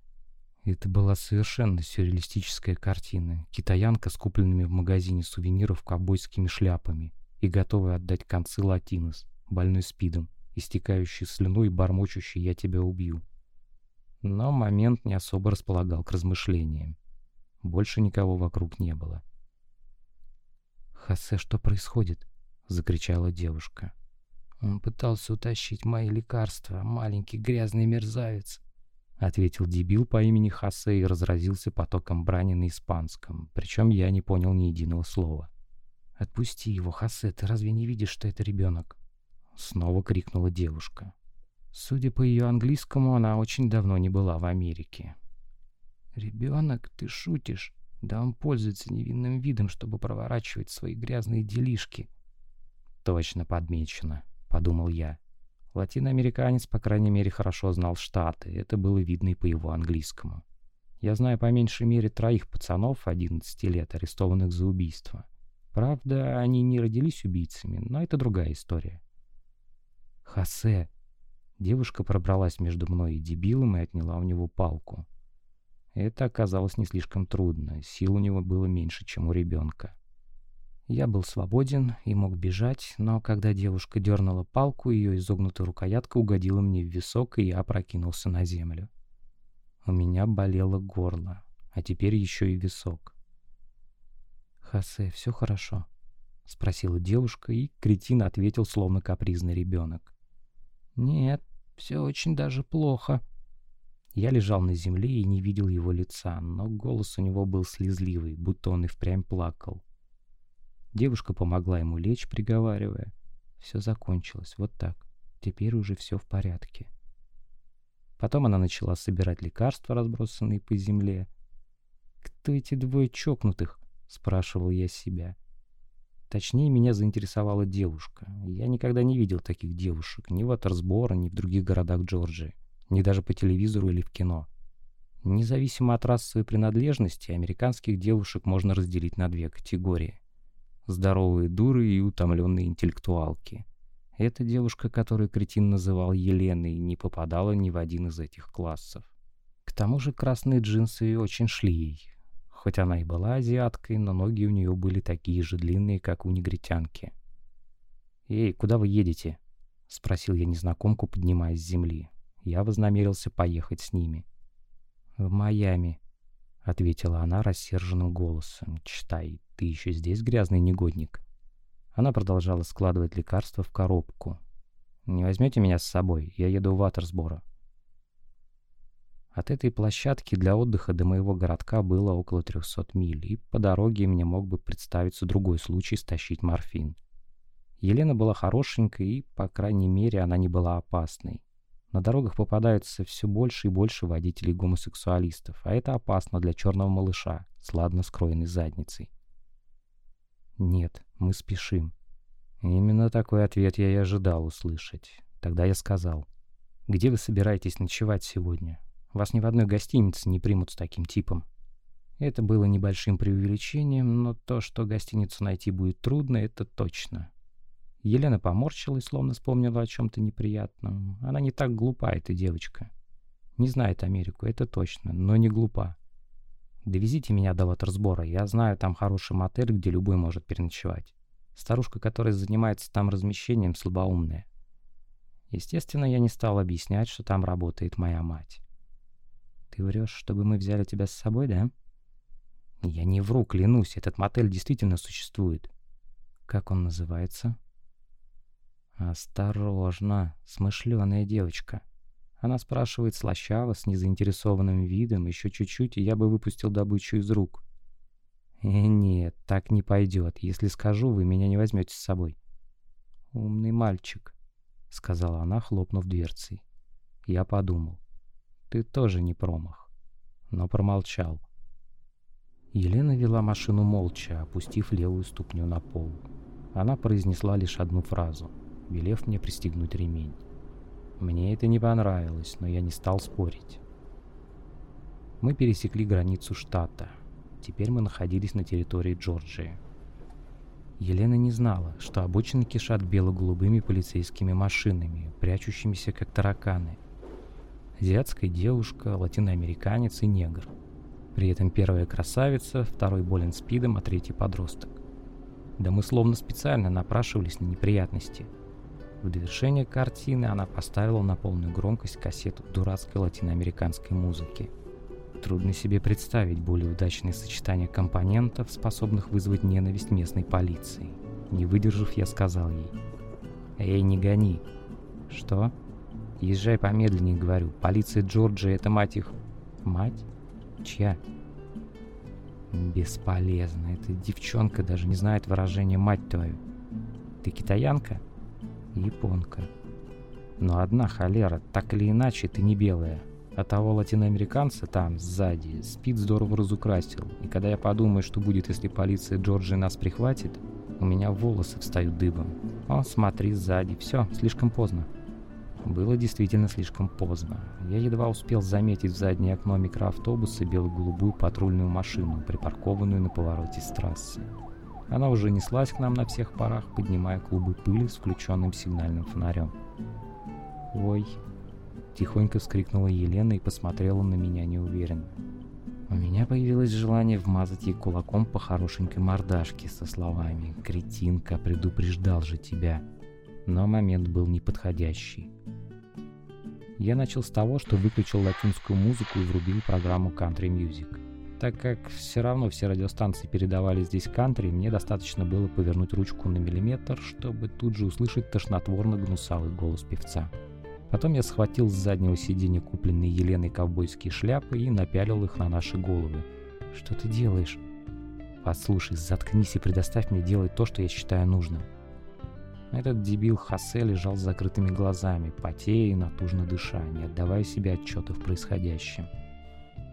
Это была совершенно сюрреалистическая картина. Китаянка с купленными в магазине сувениров ковбойскими шляпами и готовая отдать концы латинос, больной спидом, истекающий слюной и бормочущий «я тебя убью». Но момент не особо располагал к размышлениям. Больше никого вокруг не было. «Хосе, что происходит?» Закричала девушка. «Он пытался утащить мои лекарства, маленький грязный мерзавец», — ответил дебил по имени Хосе и разразился потоком брани на испанском, причем я не понял ни единого слова. «Отпусти его, Хосе, ты разве не видишь, что это ребенок?» Снова крикнула девушка. Судя по ее английскому, она очень давно не была в Америке. «Ребенок? Ты шутишь? Да он пользуется невинным видом, чтобы проворачивать свои грязные делишки», Точно подмечено, подумал я. Латиноамериканец, по крайней мере, хорошо знал Штаты, это было видно и по его английскому. Я знаю по меньшей мере троих пацанов 11 лет, арестованных за убийство. Правда, они не родились убийцами, но это другая история. Хосе. Девушка пробралась между мной и дебилом и отняла у него палку. Это оказалось не слишком трудно, сил у него было меньше, чем у ребенка. Я был свободен и мог бежать, но когда девушка дернула палку, ее изогнутая рукоятка угодила мне в висок, и я опрокинулся на землю. У меня болело горло, а теперь еще и висок. «Хосе, все хорошо?» — спросила девушка, и кретин ответил, словно капризный ребенок. «Нет, все очень даже плохо». Я лежал на земле и не видел его лица, но голос у него был слезливый, будто он и впрямь плакал. Девушка помогла ему лечь, приговаривая. Все закончилось, вот так. Теперь уже все в порядке. Потом она начала собирать лекарства, разбросанные по земле. «Кто эти двое чокнутых?» — спрашивал я себя. Точнее, меня заинтересовала девушка. Я никогда не видел таких девушек ни в Атерсборо, ни в других городах Джорджии, ни даже по телевизору или в кино. Независимо от расовой принадлежности, американских девушек можно разделить на две категории. Здоровые дуры и утомленные интеллектуалки. Эта девушка, которую кретин называл Еленой, не попадала ни в один из этих классов. К тому же красные джинсы очень шли ей. Хоть она и была азиаткой, но ноги у нее были такие же длинные, как у негритянки. «Эй, куда вы едете?» — спросил я незнакомку, поднимаясь с земли. Я вознамерился поехать с ними. «В Майами», — ответила она рассерженным голосом. «Читай, ты еще здесь, грязный негодник?» Она продолжала складывать лекарства в коробку. «Не возьмете меня с собой? Я еду в Ватерсборо». От этой площадки для отдыха до моего городка было около 300 миль, и по дороге мне мог бы представиться другой случай стащить морфин. Елена была хорошенькой, и, по крайней мере, она не была опасной. На дорогах попадаются все больше и больше водителей-гомосексуалистов, а это опасно для черного малыша с ладно скроенной задницей. «Нет, мы спешим». Именно такой ответ я и ожидал услышать. Тогда я сказал, «Где вы собираетесь ночевать сегодня? Вас ни в одной гостинице не примут с таким типом. Это было небольшим преувеличением, но то, что гостиницу найти будет трудно, это точно. Елена поморщилась, словно вспомнила о чем-то неприятном. Она не так глупа, эта девочка. Не знает Америку, это точно, но не глупа. Довезите меня до Ватерсбора, я знаю там хороший мотель, где любой может переночевать. Старушка, которая занимается там размещением, слабоумная. Естественно, я не стал объяснять, что там работает моя мать. Ты врешь, чтобы мы взяли тебя с собой, да? Я не вру, клянусь, этот мотель действительно существует. Как он называется? Осторожно, смышленая девочка. Она спрашивает слащаво, с незаинтересованным видом, еще чуть-чуть, и я бы выпустил добычу из рук. Э, нет, так не пойдет. Если скажу, вы меня не возьмете с собой. Умный мальчик, сказала она, хлопнув дверцей. Я подумал. Ты тоже не промах. Но промолчал. Елена вела машину молча, опустив левую ступню на пол. Она произнесла лишь одну фразу, велев мне пристегнуть ремень. Мне это не понравилось, но я не стал спорить. Мы пересекли границу штата. Теперь мы находились на территории Джорджии. Елена не знала, что обочины кишат бело-голубыми полицейскими машинами, прячущимися как тараканы – азиатская девушка, латиноамериканец и негр. При этом первая красавица, второй болен спидом, а третий подросток. Да мы словно специально напрашивались на неприятности. В довершение картины она поставила на полную громкость кассету дурацкой латиноамериканской музыки. Трудно себе представить более удачное сочетание компонентов, способных вызвать ненависть местной полиции. Не выдержав, я сказал ей. «Эй, не гони!» «Что?» Езжай помедленнее, говорю. Полиция Джорджии — это мать их... Мать? Чья? Бесполезно. Эта девчонка даже не знает выражения «мать твою». Ты китаянка? Японка. Но одна холера, так или иначе, ты не белая. А того латиноамериканца там, сзади, спид здорово разукрасил. И когда я подумаю, что будет, если полиция Джорджии нас прихватит, у меня волосы встают дыбом. О, смотри сзади. Все, слишком поздно. Было действительно слишком поздно. Я едва успел заметить в заднее окно микроавтобуса бело-голубую патрульную машину, припаркованную на повороте с трассы. Она уже неслась к нам на всех парах, поднимая клубы пыли с включенным сигнальным фонарем. «Ой!» — тихонько вскрикнула Елена и посмотрела на меня неуверенно. У меня появилось желание вмазать ей кулаком по хорошенькой мордашке со словами «Кретинка, предупреждал же тебя!» Но момент был неподходящий. Я начал с того, что выключил латинскую музыку и врубил программу Country Music. Так как все равно все радиостанции передавали здесь кантри, мне достаточно было повернуть ручку на миллиметр, чтобы тут же услышать тошнотворно-гнусавый голос певца. Потом я схватил с заднего сиденья купленные Еленой ковбойские шляпы и напялил их на наши головы. «Что ты делаешь?» «Послушай, заткнись и предоставь мне делать то, что я считаю нужным». Этот дебил Хосе лежал с закрытыми глазами, потея и натужно дыша, не отдавая себе отчета в происходящем.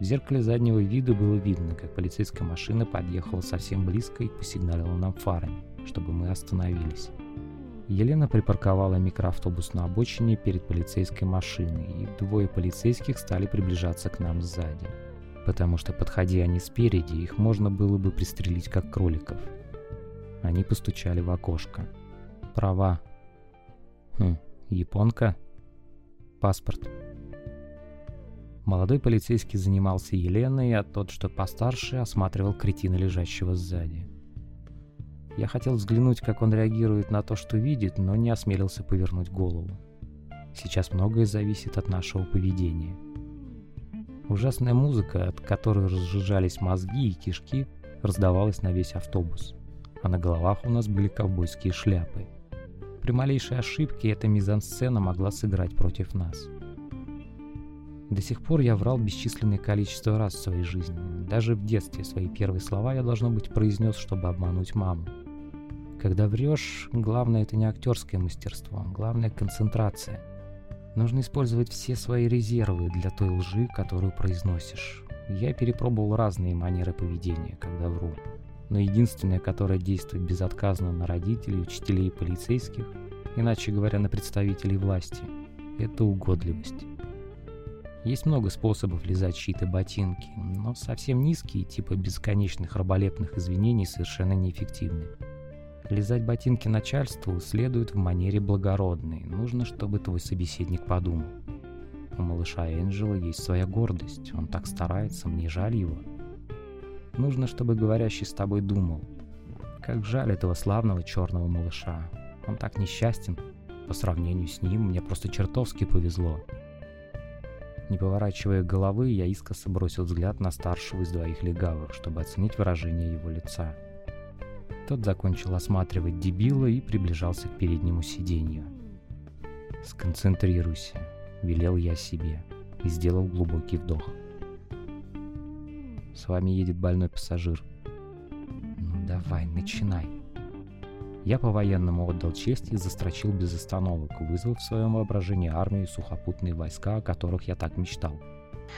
В зеркале заднего вида было видно, как полицейская машина подъехала совсем близко и посигналила нам фарами, чтобы мы остановились. Елена припарковала микроавтобус на обочине перед полицейской машиной, и двое полицейских стали приближаться к нам сзади. Потому что, подходя они спереди, их можно было бы пристрелить как кроликов. Они постучали в окошко. Права. Хм, японка? Паспорт. Молодой полицейский занимался Еленой, а тот, что постарше, осматривал кретина, лежащего сзади. Я хотел взглянуть, как он реагирует на то, что видит, но не осмелился повернуть голову. Сейчас многое зависит от нашего поведения. Ужасная музыка, от которой разжижались мозги и кишки, раздавалась на весь автобус. А на головах у нас были ковбойские шляпы. При малейшей ошибке эта мизансцена могла сыграть против нас. До сих пор я врал бесчисленное количество раз в своей жизни. Даже в детстве свои первые слова я, должно быть, произнес, чтобы обмануть маму. Когда врешь, главное это не актерское мастерство, главное концентрация. Нужно использовать все свои резервы для той лжи, которую произносишь. Я перепробовал разные манеры поведения, когда вру. Но единственное, которое действует безотказно на родителей, учителей и полицейских, иначе говоря, на представителей власти, это угодливость. Есть много способов лизать чьи-то ботинки, но совсем низкие, типа бесконечных раболепных извинений, совершенно неэффективны. Лизать ботинки начальству следует в манере благородной. Нужно, чтобы твой собеседник подумал. У малыша Энджела есть своя гордость. Он так старается, мне жаль его. Нужно, чтобы говорящий с тобой думал. Как жаль этого славного черного малыша. Он так несчастен. По сравнению с ним мне просто чертовски повезло. Не поворачивая головы, я искоса бросил взгляд на старшего из двоих легавых, чтобы оценить выражение его лица. Тот закончил осматривать дебила и приближался к переднему сиденью. «Сконцентрируйся», — велел я себе и сделал глубокий вдох. «С вами едет больной пассажир». «Ну давай, начинай». Я по-военному отдал честь и застрочил без остановок, вызвав в своем воображении армию и сухопутные войска, о которых я так мечтал.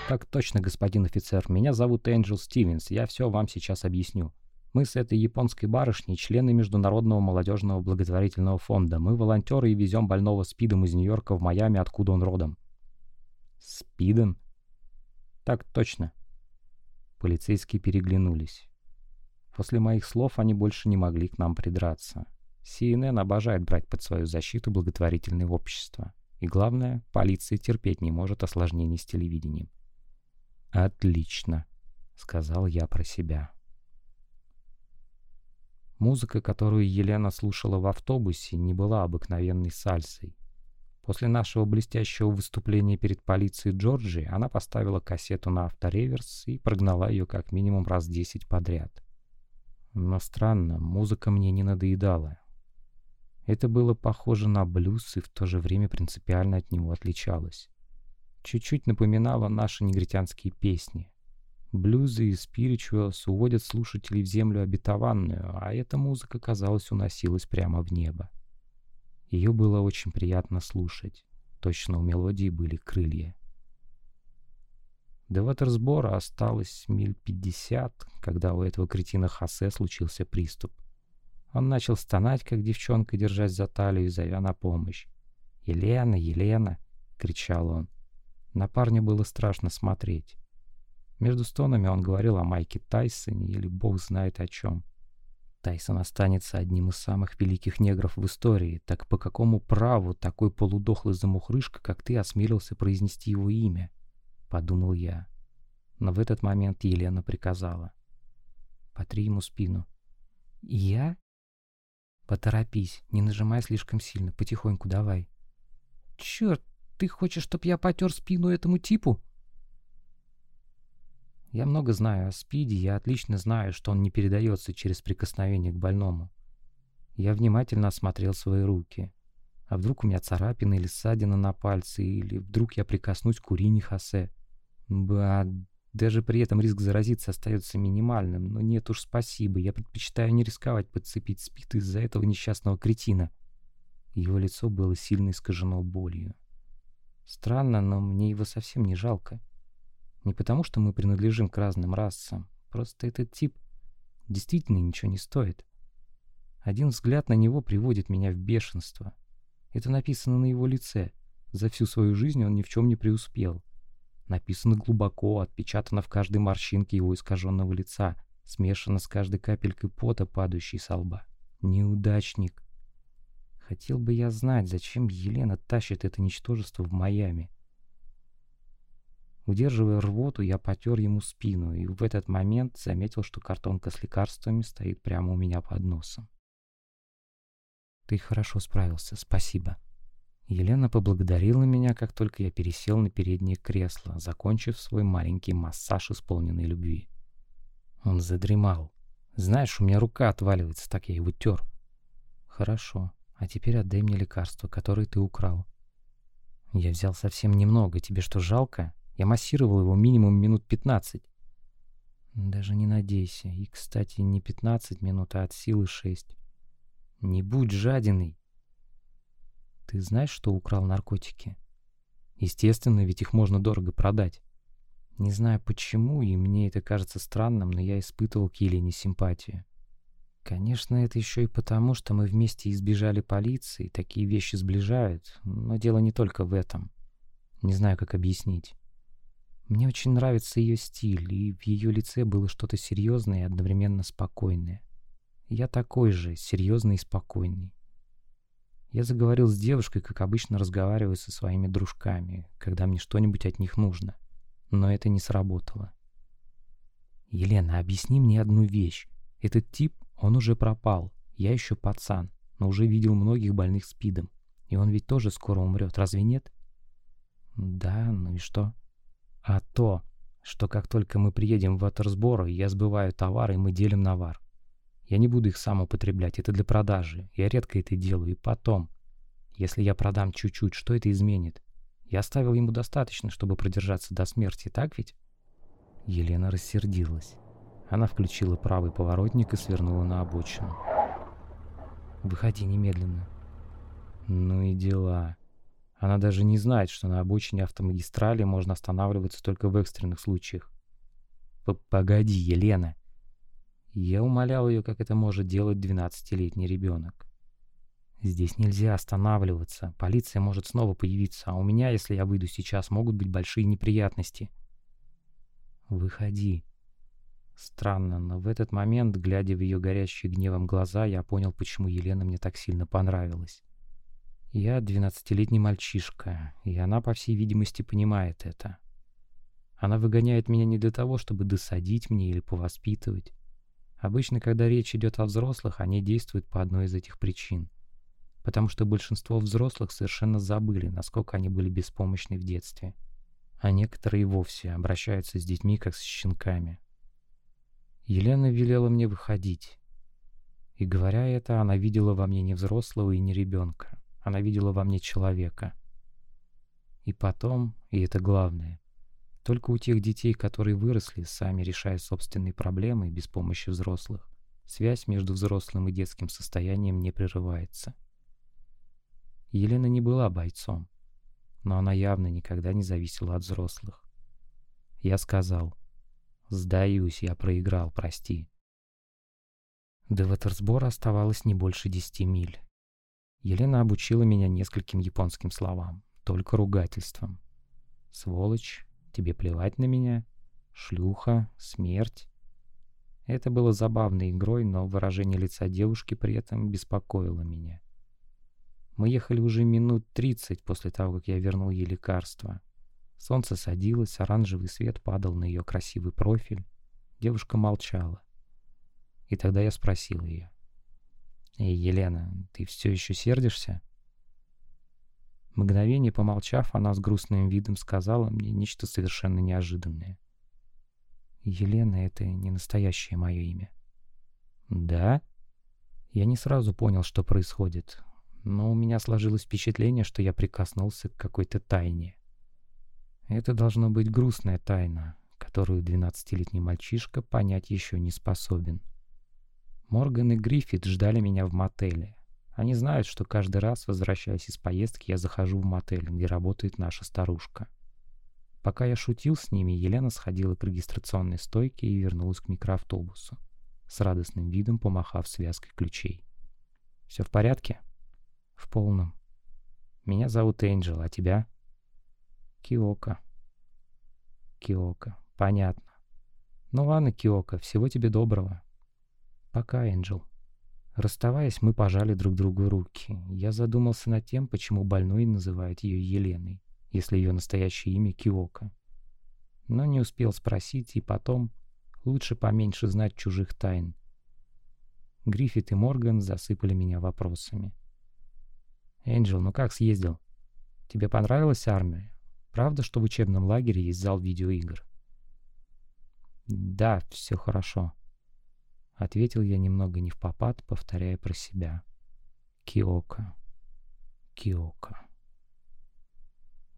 «Так точно, господин офицер. Меня зовут Энджел Стивенс. Я все вам сейчас объясню. Мы с этой японской барышней члены Международного молодежного благотворительного фонда. Мы волонтеры и везем больного СПИДом из Нью-Йорка в Майами, откуда он родом. СПИДом? Так точно. Полицейские переглянулись. После моих слов они больше не могли к нам придраться. CNN обожает брать под свою защиту благотворительные общества. И главное, полиция терпеть не может осложнений с телевидением. «Отлично», — сказал я про себя. Музыка, которую Елена слушала в автобусе, не была обыкновенной сальсой. После нашего блестящего выступления перед полицией Джорджии она поставила кассету на автореверс и прогнала ее как минимум раз десять подряд. Но странно, музыка мне не надоедала. Это было похоже на блюз и в то же время принципиально от него отличалось. Чуть-чуть напоминало наши негритянские песни. Блюзы и спиричуэлс уводят слушателей в землю обетованную, а эта музыка, казалось, уносилась прямо в небо. Ее было очень приятно слушать. Точно у мелодии были крылья. До Ватерсбора осталось миль пятьдесят, когда у этого кретина Хосе случился приступ. Он начал стонать, как девчонка, держась за талию, зовя на помощь. «Елена, Елена!» — кричал он. На парня было страшно смотреть. Между стонами он говорил о Майке Тайсоне или бог знает о чем. Тайсон останется одним из самых великих негров в истории. Так по какому праву такой полудохлый замухрышка, как ты, осмелился произнести его имя? Подумал я. Но в этот момент Елена приказала. Потри ему спину. Я? Поторопись, не нажимай слишком сильно, потихоньку давай. Черт, ты хочешь, чтоб я потер спину этому типу? Я много знаю о СПИДе, я отлично знаю, что он не передается через прикосновение к больному. Я внимательно осмотрел свои руки. А вдруг у меня царапина или ссадина на пальце, или вдруг я прикоснусь к урине Хосе. Ба, даже при этом риск заразиться остается минимальным, но нет уж спасибо, я предпочитаю не рисковать подцепить спид из-за этого несчастного кретина. Его лицо было сильно искажено болью. Странно, но мне его совсем не жалко. Не потому, что мы принадлежим к разным расам, просто этот тип действительно ничего не стоит. Один взгляд на него приводит меня в бешенство. Это написано на его лице. За всю свою жизнь он ни в чем не преуспел. Написано глубоко, отпечатано в каждой морщинке его искаженного лица, смешано с каждой капелькой пота, падающей со лба. Неудачник. Хотел бы я знать, зачем Елена тащит это ничтожество в Майами. Удерживая рвоту, я потер ему спину, и в этот момент заметил, что картонка с лекарствами стоит прямо у меня под носом. «Ты хорошо справился, спасибо», Елена поблагодарила меня, как только я пересел на переднее кресло, закончив свой маленький массаж, исполненный любви. Он задремал. Знаешь, у меня рука отваливается, так я его тер. Хорошо, а теперь отдай мне лекарство, которое ты украл. Я взял совсем немного, тебе что, жалко? Я массировал его минимум минут пятнадцать. Даже не надейся. И, кстати, не пятнадцать минут, а от силы шесть. Не будь жадиной. Ты знаешь, что украл наркотики? Естественно, ведь их можно дорого продать. Не знаю почему, и мне это кажется странным, но я испытывал к Елене симпатию. Конечно, это еще и потому, что мы вместе избежали полиции, такие вещи сближают, но дело не только в этом. Не знаю, как объяснить. Мне очень нравится ее стиль, и в ее лице было что-то серьезное и одновременно спокойное. Я такой же, серьезный и спокойный. Я заговорил с девушкой, как обычно разговариваю со своими дружками, когда мне что-нибудь от них нужно. Но это не сработало. «Елена, объясни мне одну вещь. Этот тип, он уже пропал. Я еще пацан, но уже видел многих больных СПИДом. И он ведь тоже скоро умрет, разве нет?» «Да, ну и что?» «А то, что как только мы приедем в Ватерсборо, я сбываю товар, и мы делим навар. Я не буду их сам употреблять, это для продажи. Я редко это делаю. И потом, если я продам чуть-чуть, что это изменит? Я оставил ему достаточно, чтобы продержаться до смерти, так ведь? Елена рассердилась. Она включила правый поворотник и свернула на обочину. «Выходи немедленно». Ну и дела. Она даже не знает, что на обочине автомагистрали можно останавливаться только в экстренных случаях. «Погоди, Елена!» Я умолял ее, как это может делать двенадцатилетний ребенок. Здесь нельзя останавливаться, полиция может снова появиться, а у меня, если я выйду сейчас, могут быть большие неприятности. Выходи. Странно, но в этот момент, глядя в ее горящие гневом глаза, я понял, почему Елена мне так сильно понравилась. Я двенадцатилетний мальчишка, и она, по всей видимости, понимает это. Она выгоняет меня не для того, чтобы досадить мне или повоспитывать. Обычно, когда речь идет о взрослых, они действуют по одной из этих причин. Потому что большинство взрослых совершенно забыли, насколько они были беспомощны в детстве. А некоторые вовсе обращаются с детьми, как с щенками. Елена велела мне выходить. И говоря это, она видела во мне не взрослого и не ребенка. Она видела во мне человека. И потом, и это главное, только у тех детей, которые выросли, сами решая собственные проблемы без помощи взрослых, связь между взрослым и детским состоянием не прерывается. Елена не была бойцом, но она явно никогда не зависела от взрослых. Я сказал, «Сдаюсь, я проиграл, прости». До Ватерсбора оставалось не больше десяти миль. Елена обучила меня нескольким японским словам, только ругательствам. Сволочь, Тебе плевать на меня? Шлюха? Смерть?» Это было забавной игрой, но выражение лица девушки при этом беспокоило меня. Мы ехали уже минут тридцать после того, как я вернул ей лекарство. Солнце садилось, оранжевый свет падал на ее красивый профиль. Девушка молчала. И тогда я спросил ее. «Эй, Елена, ты все еще сердишься?» Мгновение помолчав, она с грустным видом сказала мне нечто совершенно неожиданное. «Елена — это не настоящее мое имя». «Да?» Я не сразу понял, что происходит. но у меня сложилось впечатление, что я прикоснулся к какой-то тайне. Это должно быть грустная тайна, которую двенадцатилетний мальчишка понять еще не способен. Морган и Гриффит ждали меня в мотеле. Они знают, что каждый раз, возвращаясь из поездки, я захожу в мотель, где работает наша старушка. Пока я шутил с ними, Елена сходила к регистрационной стойке и вернулась к микроавтобусу, с радостным видом помахав связкой ключей. «Все в порядке?» «В полном. Меня зовут Энджел, а тебя?» «Киока». «Киока. Понятно. Ну ладно, Киока, всего тебе доброго». «Пока, Энджел». Расставаясь, мы пожали друг другу руки. Я задумался над тем, почему больной называет ее Еленой если ее настоящее имя Киока. Но не успел спросить, и потом лучше поменьше знать чужих тайн. Гриффит и Морган засыпали меня вопросами. «Энджел, ну как съездил? Тебе понравилась армия? Правда, что в учебном лагере есть зал видеоигр?» «Да, все хорошо», — ответил я немного не в попад, повторяя про себя. «Киока, Киока».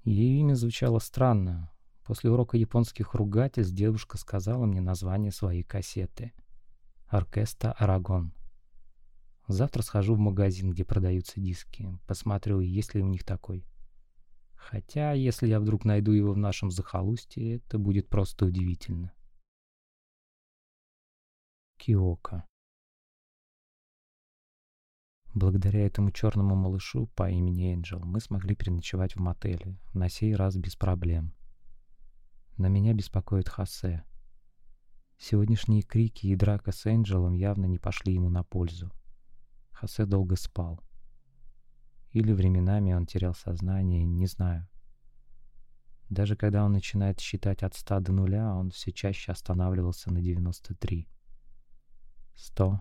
Ее имя звучало странно. После урока японских ругательств девушка сказала мне название своей кассеты. «Оркестра Арагон». Завтра схожу в магазин, где продаются диски. Посмотрю, есть ли у них такой. Хотя, если я вдруг найду его в нашем захолустье, это будет просто удивительно. Киока. Благодаря этому черному малышу по имени Энджел мы смогли переночевать в мотеле, на сей раз без проблем. На меня беспокоит Хосе. Сегодняшние крики и драка с Энджелом явно не пошли ему на пользу. Хосе долго спал. Или временами он терял сознание, не знаю. Даже когда он начинает считать от ста до нуля, он все чаще останавливался на 93. 100,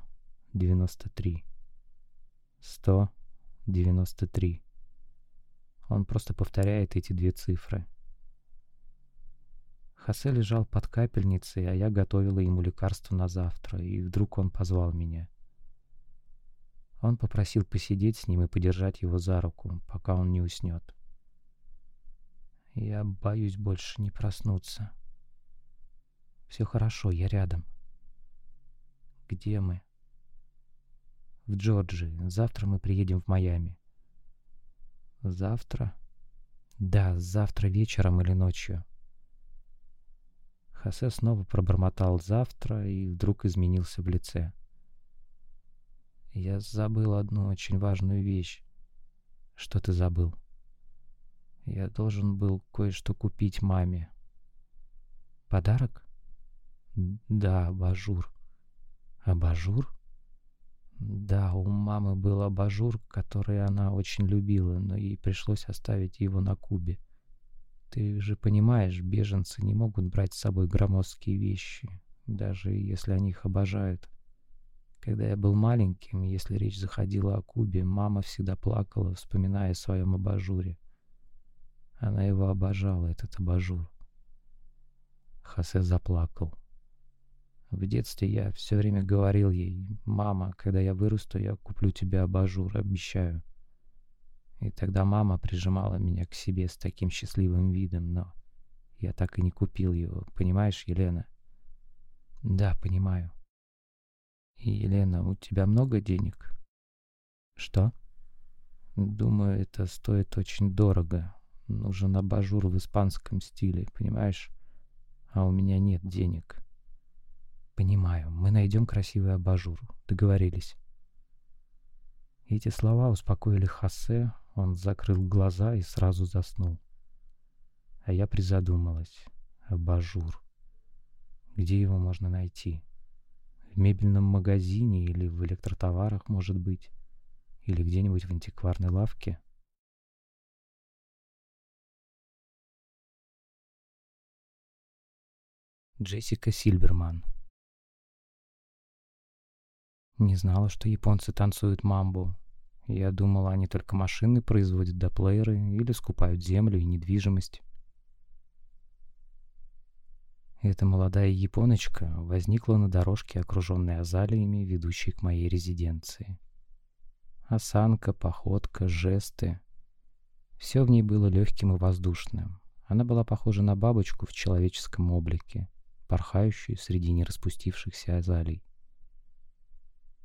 93. 193. Он просто повторяет эти две цифры. Хосе лежал под капельницей, а я готовила ему лекарство на завтра, и вдруг он позвал меня. Он попросил посидеть с ним и подержать его за руку, пока он не уснет. Я боюсь больше не проснуться. Все хорошо, я рядом. Где мы? в Джорджии. Завтра мы приедем в Майами. Завтра? Да, завтра вечером или ночью. Хосе снова пробормотал «завтра» и вдруг изменился в лице. «Я забыл одну очень важную вещь». «Что ты забыл?» «Я должен был кое-что купить маме». «Подарок?» «Да, абажур». «Абажур?» Да, у мамы был абажур, который она очень любила, но ей пришлось оставить его на Кубе. Ты же понимаешь, беженцы не могут брать с собой громоздкие вещи, даже если они их обожают. Когда я был маленьким, если речь заходила о Кубе, мама всегда плакала, вспоминая о своем абажуре. Она его обожала, этот абажур. Хосе заплакал. В детстве я все время говорил ей, «Мама, когда я вырасту, я куплю тебе абажур, обещаю». И тогда мама прижимала меня к себе с таким счастливым видом, но я так и не купил его, понимаешь, Елена? Да, понимаю. Елена, у тебя много денег? Что? Думаю, это стоит очень дорого. Нужен абажур в испанском стиле, понимаешь? А у меня нет денег. «Понимаю, мы найдем красивый абажур. Договорились». Эти слова успокоили Хосе, он закрыл глаза и сразу заснул. А я призадумалась. Абажур. Где его можно найти? В мебельном магазине или в электротоварах, может быть? Или где-нибудь в антикварной лавке? Джессика Сильберман не знала, что японцы танцуют мамбу. Я думала, они только машины производят до плееры или скупают землю и недвижимость. Эта молодая японочка возникла на дорожке, окруженной азалиями, ведущей к моей резиденции. Осанка, походка, жесты. Все в ней было легким и воздушным. Она была похожа на бабочку в человеческом облике, порхающую среди нераспустившихся азалий.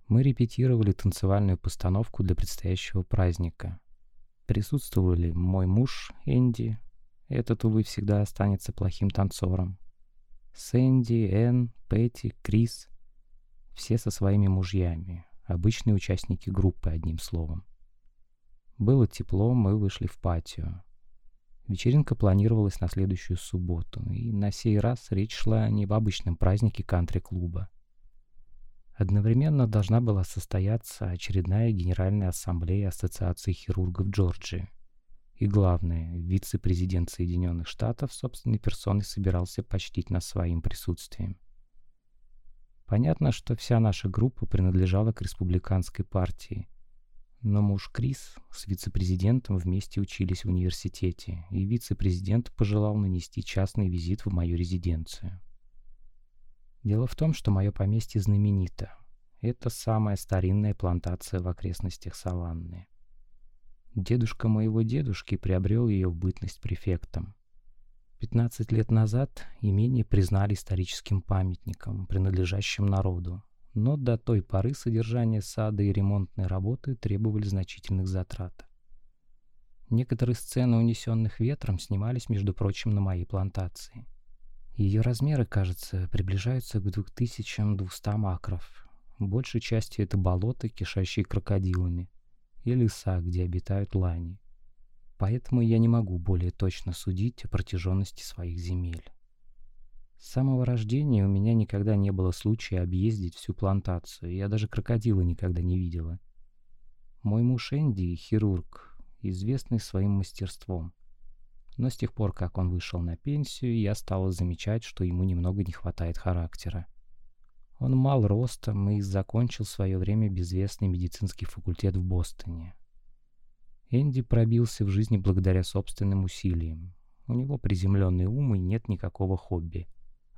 Мы репетировали танцевальную постановку для предстоящего праздника. Присутствовали мой муж Энди, этот, увы, всегда останется плохим танцором. Сэнди, Энн, Пэтти, Крис. Все со своими мужьями. Обычные участники группы, одним словом. Было тепло, мы вышли в патио. Вечеринка планировалась на следующую субботу, и на сей раз речь шла не об обычном празднике кантри-клуба. Одновременно должна была состояться очередная Генеральная Ассамблея Ассоциации хирургов Джорджии. И главное, вице-президент Соединенных Штатов собственной персоной собирался почтить нас своим присутствием. Понятно, что вся наша группа принадлежала к республиканской партии. Но муж Крис с вице-президентом вместе учились в университете, и вице-президент пожелал нанести частный визит в мою резиденцию. Дело в том, что мое поместье знаменито. Это самая старинная плантация в окрестностях Саванны. Дедушка моего дедушки приобрел ее в бытность префектом. 15 лет назад имение признали историческим памятником, принадлежащим народу, но до той поры содержание сада и ремонтные работы требовали значительных затрат. Некоторые сцены, унесенных ветром, снимались, между прочим, на моей плантации. Ее размеры, кажется, приближаются к 2200 акров. Большей частью это болота, кишащие крокодилами и леса, где обитают лани. Поэтому я не могу более точно судить о протяженности своих земель. С самого рождения у меня никогда не было случая объездить всю плантацию, я даже крокодила никогда не видела. Мой муж Энди — хирург, известный своим мастерством. Но с тех пор, как он вышел на пенсию, я стала замечать, что ему немного не хватает характера. Он мал ростом и закончил свое время безвестный медицинский факультет в Бостоне. Энди пробился в жизни благодаря собственным усилиям. У него приземленный ум и нет никакого хобби.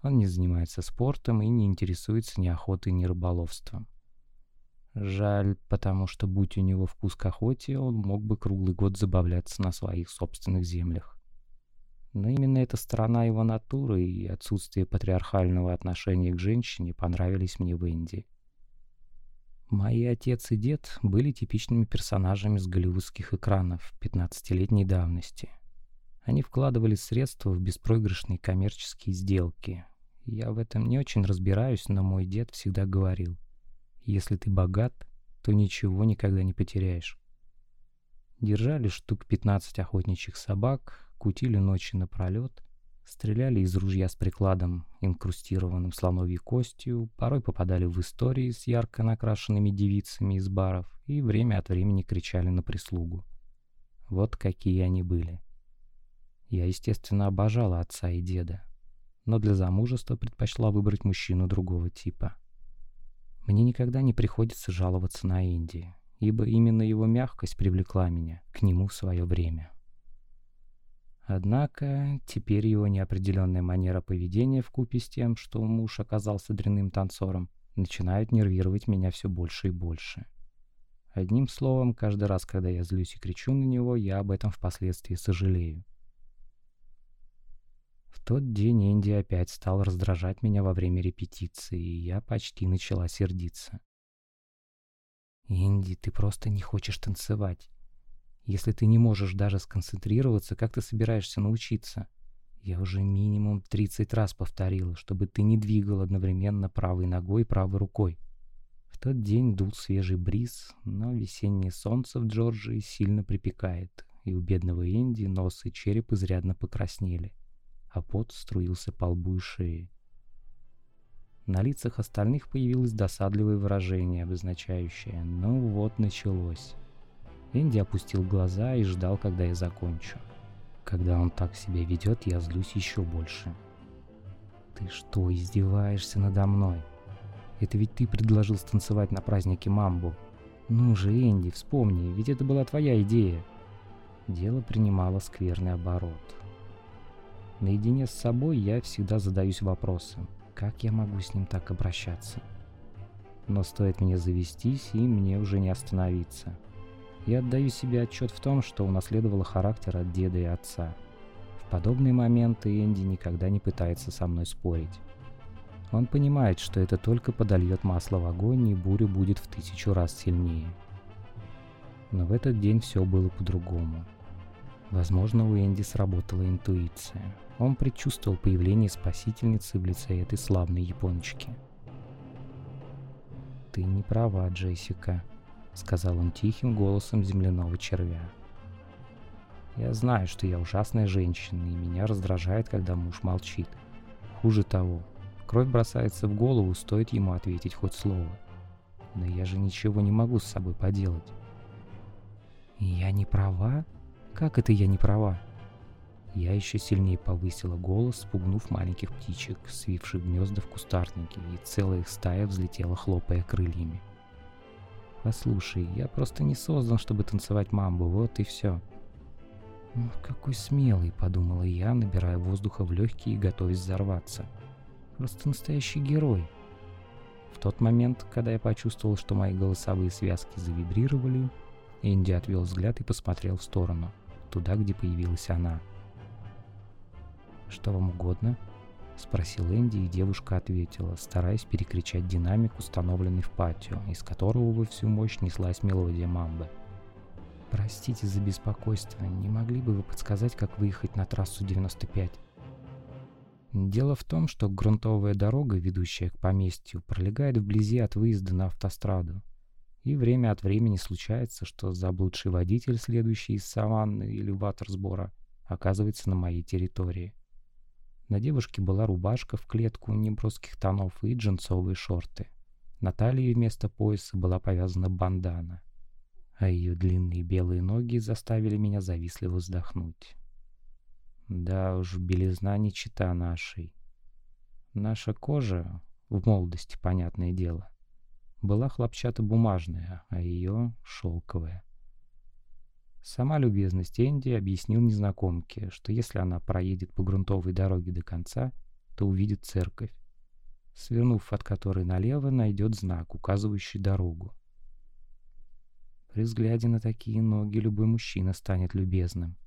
Он не занимается спортом и не интересуется ни охотой, ни рыболовством. Жаль, потому что, будь у него вкус к охоте, он мог бы круглый год забавляться на своих собственных землях. Но именно эта сторона его натуры и отсутствие патриархального отношения к женщине понравились мне в Индии. Мои отец и дед были типичными персонажами с голливудских экранов 15-летней давности. Они вкладывали средства в беспроигрышные коммерческие сделки. Я в этом не очень разбираюсь, но мой дед всегда говорил, если ты богат, то ничего никогда не потеряешь. Держали штук 15 охотничьих собак, кутили ночи напролет, стреляли из ружья с прикладом, инкрустированным слоновьей костью, порой попадали в истории с ярко накрашенными девицами из баров и время от времени кричали на прислугу. Вот какие они были. Я, естественно, обожала отца и деда, но для замужества предпочла выбрать мужчину другого типа. Мне никогда не приходится жаловаться на Индии, ибо именно его мягкость привлекла меня к нему в свое время. Однако теперь его неопределенная манера поведения вкупе с тем, что муж оказался дрянным танцором, начинают нервировать меня все больше и больше. Одним словом, каждый раз, когда я злюсь и кричу на него, я об этом впоследствии сожалею. В тот день Энди опять стал раздражать меня во время репетиции, и я почти начала сердиться. «Энди, ты просто не хочешь танцевать. Если ты не можешь даже сконцентрироваться, как ты собираешься научиться? Я уже минимум 30 раз повторила, чтобы ты не двигал одновременно правой ногой и правой рукой. В тот день дул свежий бриз, но весеннее солнце в Джорджии сильно припекает, и у бедного Энди нос и череп изрядно покраснели, а пот струился по лбу и шее. На лицах остальных появилось досадливое выражение, обозначающее «ну вот началось». Энди опустил глаза и ждал, когда я закончу. Когда он так себя ведет, я злюсь еще больше. «Ты что, издеваешься надо мной? Это ведь ты предложил станцевать на празднике Мамбу. Ну же, Энди, вспомни, ведь это была твоя идея». Дело принимало скверный оборот. Наедине с собой я всегда задаюсь вопросом, как я могу с ним так обращаться? Но стоит мне завестись, и мне уже не остановиться. Я отдаю себе отчет в том, что унаследовала характер от деда и отца. В подобные моменты Энди никогда не пытается со мной спорить. Он понимает, что это только подольет масло в огонь, и буря будет в тысячу раз сильнее. Но в этот день все было по-другому. Возможно, у Энди сработала интуиция. Он предчувствовал появление спасительницы в лице этой славной японочки. «Ты не права, Джессика», — сказал он тихим голосом земляного червя. «Я знаю, что я ужасная женщина, и меня раздражает, когда муж молчит. Хуже того, кровь бросается в голову, стоит ему ответить хоть слово. Но я же ничего не могу с собой поделать». «Я не права?» Как это я не права? Я еще сильнее повысила голос, спугнув маленьких птичек, свивших гнезда в кустарнике, и целая их стая взлетела, хлопая крыльями. «Послушай, я просто не создан, чтобы танцевать мамбу, вот и все». «Какой смелый», — подумала я, набирая воздуха в легкие и готовясь взорваться. «Просто настоящий герой». В тот момент, когда я почувствовал, что мои голосовые связки завибрировали, Энди отвел взгляд и посмотрел в сторону — туда, где появилась она. «Что вам угодно?» — спросил Энди, и девушка ответила, стараясь перекричать динамик, установленный в патио, из которого во всю мощь неслась мелодия мамбы. «Простите за беспокойство, не могли бы вы подсказать, как выехать на трассу 95?» Дело в том, что грунтовая дорога, ведущая к поместью, пролегает вблизи от выезда на автостраду. И время от времени случается, что заблудший водитель, следующий из саванны или ватерсбора, оказывается на моей территории. На девушке была рубашка в клетку неброских тонов и джинсовые шорты. На талии вместо пояса была повязана бандана, а ее длинные белые ноги заставили меня завистливо вздохнуть. Да уж, белизна не чита нашей. Наша кожа, в молодости, понятное дело, была хлопчатобумажная, а ее — шелковая. Сама любезность Энди объяснил незнакомке, что если она проедет по грунтовой дороге до конца, то увидит церковь, свернув от которой налево, найдет знак, указывающий дорогу. При взгляде на такие ноги любой мужчина станет любезным.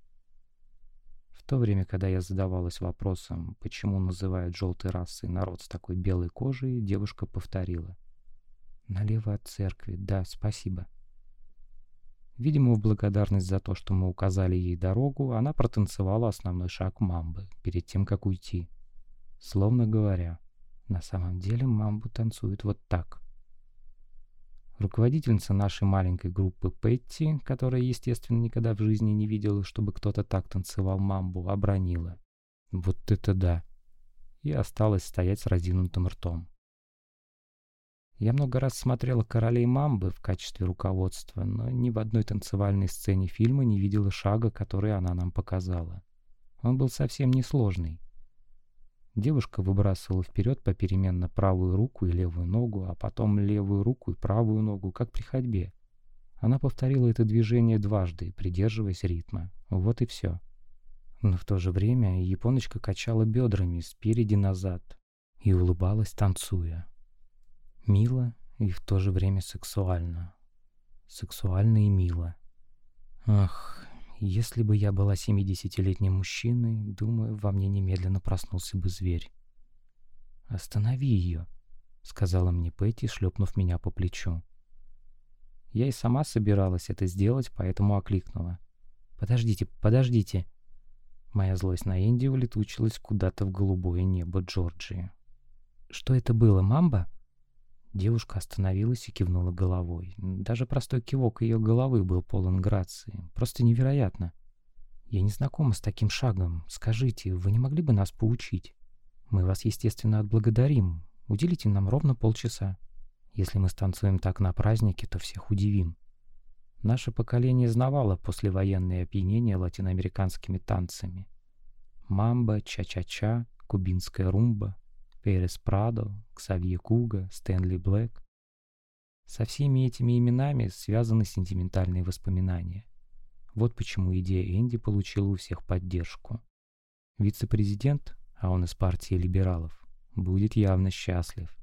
В то время, когда я задавалась вопросом, почему называют желтой расой народ с такой белой кожей, девушка повторила — Налево от церкви, да, спасибо. Видимо, в благодарность за то, что мы указали ей дорогу, она протанцевала основной шаг мамбы перед тем, как уйти. Словно говоря, на самом деле мамбу танцует вот так. Руководительница нашей маленькой группы Петти, которая, естественно, никогда в жизни не видела, чтобы кто-то так танцевал мамбу, обронила. Вот это да! И осталась стоять с разинутым ртом. Я много раз смотрела «Королей Мамбы» в качестве руководства, но ни в одной танцевальной сцене фильма не видела шага, который она нам показала. Он был совсем несложный. Девушка выбрасывала вперед попеременно правую руку и левую ногу, а потом левую руку и правую ногу, как при ходьбе. Она повторила это движение дважды, придерживаясь ритма. Вот и все. Но в то же время японочка качала бедрами спереди назад и улыбалась, танцуя. Мило и в то же время сексуально. Сексуально и мило. Ах, если бы я была семидесятилетним мужчиной, думаю, во мне немедленно проснулся бы зверь. «Останови ее», — сказала мне Петти, шлепнув меня по плечу. Я и сама собиралась это сделать, поэтому окликнула. «Подождите, подождите!» Моя злость на Индию улетучилась куда-то в голубое небо Джорджии. «Что это было, мамба?» Девушка остановилась и кивнула головой. Даже простой кивок ее головы был полон грации. Просто невероятно. «Я не знакома с таким шагом. Скажите, вы не могли бы нас поучить? Мы вас, естественно, отблагодарим. Уделите нам ровно полчаса. Если мы станцуем так на празднике, то всех удивим». Наше поколение знавало послевоенные опьянения латиноамериканскими танцами. Мамба, ча-ча-ча, кубинская румба, Перес Прадо, Ксавье Куга, Стэнли Блэк. Со всеми этими именами связаны сентиментальные воспоминания. Вот почему идея Энди получила у всех поддержку. Вице-президент, а он из партии либералов, будет явно счастлив.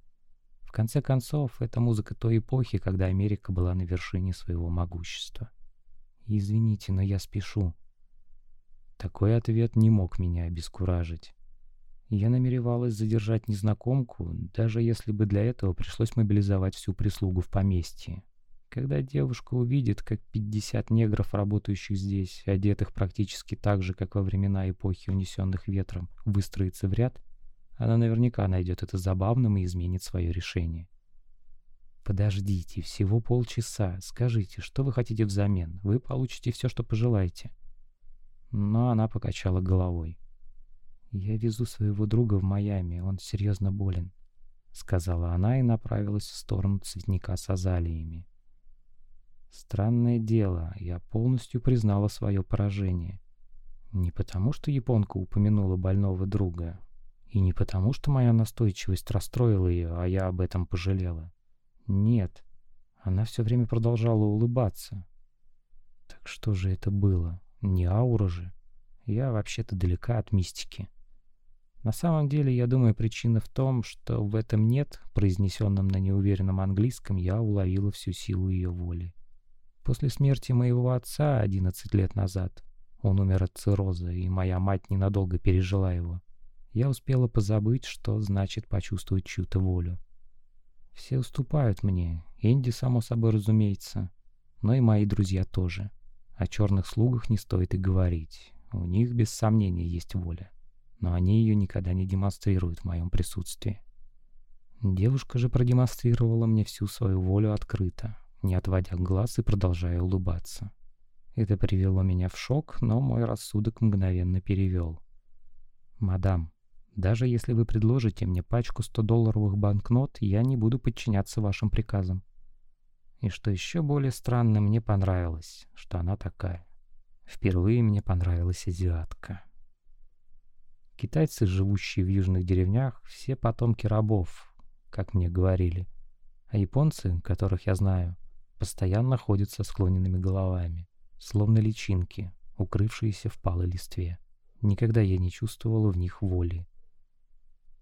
В конце концов, это музыка той эпохи, когда Америка была на вершине своего могущества. «Извините, но я спешу». Такой ответ не мог меня обескуражить. Я намеревалась задержать незнакомку, даже если бы для этого пришлось мобилизовать всю прислугу в поместье. Когда девушка увидит, как 50 негров, работающих здесь, одетых практически так же, как во времена эпохи унесенных ветром, выстроится в ряд, она наверняка найдет это забавным и изменит свое решение. «Подождите, всего полчаса. Скажите, что вы хотите взамен? Вы получите все, что пожелаете». Но она покачала головой. «Я везу своего друга в Майами, он серьезно болен», — сказала она и направилась в сторону цветника с азалиями. Странное дело, я полностью признала свое поражение. Не потому, что японка упомянула больного друга, и не потому, что моя настойчивость расстроила ее, а я об этом пожалела. Нет, она все время продолжала улыбаться. Так что же это было? Не аура же. Я вообще-то далека от мистики. На самом деле, я думаю, причина в том, что в этом «нет», произнесенном на неуверенном английском, я уловила всю силу ее воли. После смерти моего отца 11 лет назад, он умер от цирроза, и моя мать ненадолго пережила его, я успела позабыть, что значит почувствовать чью-то волю. Все уступают мне, Энди, само собой разумеется, но и мои друзья тоже. О черных слугах не стоит и говорить, у них без сомнения есть воля, но они ее никогда не демонстрируют в моем присутствии. Девушка же продемонстрировала мне всю свою волю открыто, не отводя глаз и продолжая улыбаться. Это привело меня в шок, но мой рассудок мгновенно перевел. «Мадам, даже если вы предложите мне пачку 100-долларовых банкнот, я не буду подчиняться вашим приказам». И что еще более странно, мне понравилось, что она такая. Впервые мне понравилась азиатка. Китайцы, живущие в южных деревнях, все потомки рабов, как мне говорили. А японцы, которых я знаю, постоянно ходят со склоненными головами, словно личинки, укрывшиеся в палой листве. Никогда я не чувствовала в них воли.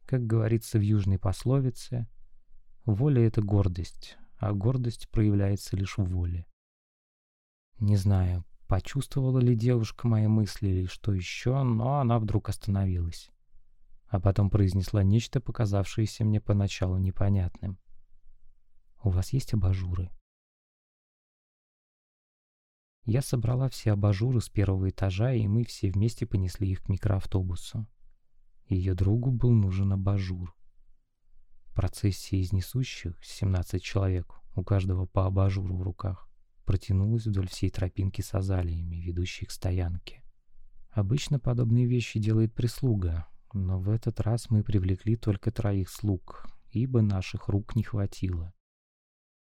Как говорится в южной пословице, воля — это гордость, а гордость проявляется лишь в воле. Не знаю, почувствовала ли девушка мои мысли или что еще, но она вдруг остановилась. А потом произнесла нечто, показавшееся мне поначалу непонятным. «У вас есть абажуры?» Я собрала все абажуры с первого этажа, и мы все вместе понесли их к микроавтобусу. Ее другу был нужен абажур. Процессия из несущих, 17 человек, у каждого по абажуру в руках, протянулась вдоль всей тропинки с азалиями, ведущей к стоянке. Обычно подобные вещи делает прислуга, но в этот раз мы привлекли только троих слуг, ибо наших рук не хватило.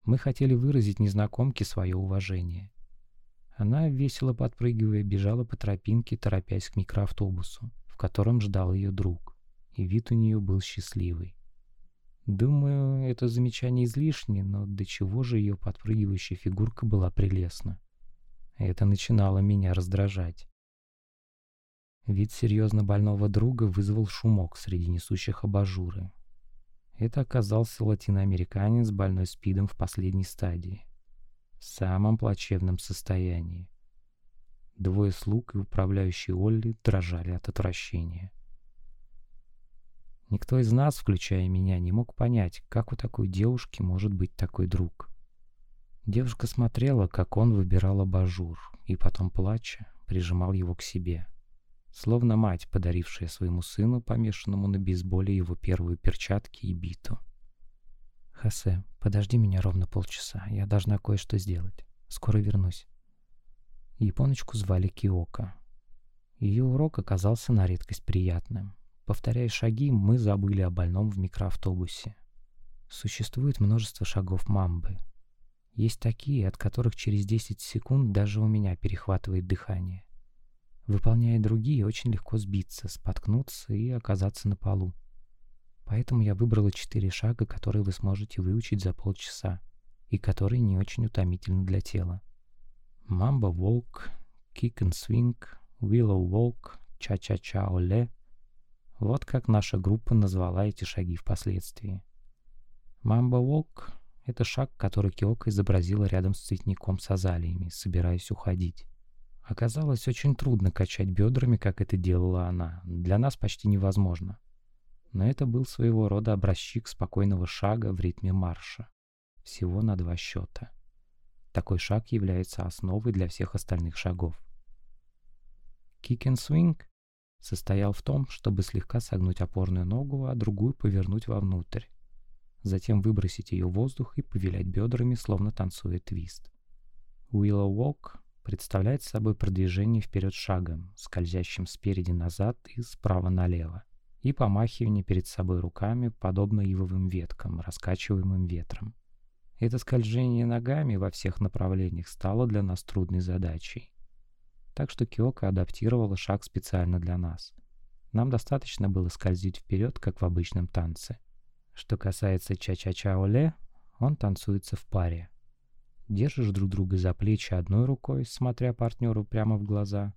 Мы хотели выразить незнакомке свое уважение. Она, весело подпрыгивая, бежала по тропинке, торопясь к микроавтобусу, в котором ждал ее друг, и вид у нее был счастливый. Думаю, это замечание излишне, но до чего же ее подпрыгивающая фигурка была прелестна. Это начинало меня раздражать. Вид серьезно больного друга вызвал шумок среди несущих абажуры. Это оказался латиноамериканец, больной спидом в последней стадии в самом плачевном состоянии. Двое слуг и управляющий Олли дрожали от отвращения. Никто из нас, включая меня, не мог понять, как у такой девушки может быть такой друг. Девушка смотрела, как он выбирал абажур, и потом, плача, прижимал его к себе. Словно мать, подарившая своему сыну, помешанному на бейсболе, его первые перчатки и биту. «Хосе, подожди меня ровно полчаса. Я должна кое-что сделать. Скоро вернусь». Японочку звали Киока. Ее урок оказался на редкость приятным. Повторяя шаги, мы забыли о больном в микроавтобусе. Существует множество шагов мамбы. Есть такие, от которых через 10 секунд даже у меня перехватывает дыхание. Выполняя другие, очень легко сбиться, споткнуться и оказаться на полу. Поэтому я выбрала четыре шага, которые вы сможете выучить за полчаса и которые не очень утомительны для тела. Мамба волк, кик and swing, willow walk, ча-ча-ча оле. Вот как наша группа назвала эти шаги впоследствии. Мамба волк — это шаг, который Киока изобразила рядом с цветником с азалиями, собираясь уходить. Оказалось очень трудно качать бедрами, как это делала она. Для нас почти невозможно. Но это был своего рода образчик спокойного шага в ритме марша. Всего на два счета. Такой шаг является основой для всех остальных шагов. Swing состоял в том, чтобы слегка согнуть опорную ногу, а другую повернуть вовнутрь. Затем выбросить ее в воздух и повилять бедрами, словно танцуя твист. Willow Walk представляет собой продвижение вперед шагом, скользящим спереди назад и справа налево, и помахивание перед собой руками, подобно ивовым веткам, раскачиваемым ветром. Это скольжение ногами во всех направлениях стало для нас трудной задачей. Так что Киока адаптировала шаг специально для нас. Нам достаточно было скользить вперед, как в обычном танце. Что касается ча-ча-ча-оле, он танцуется в паре. Держишь друг друга за плечи одной рукой, смотря партнеру прямо в глаза,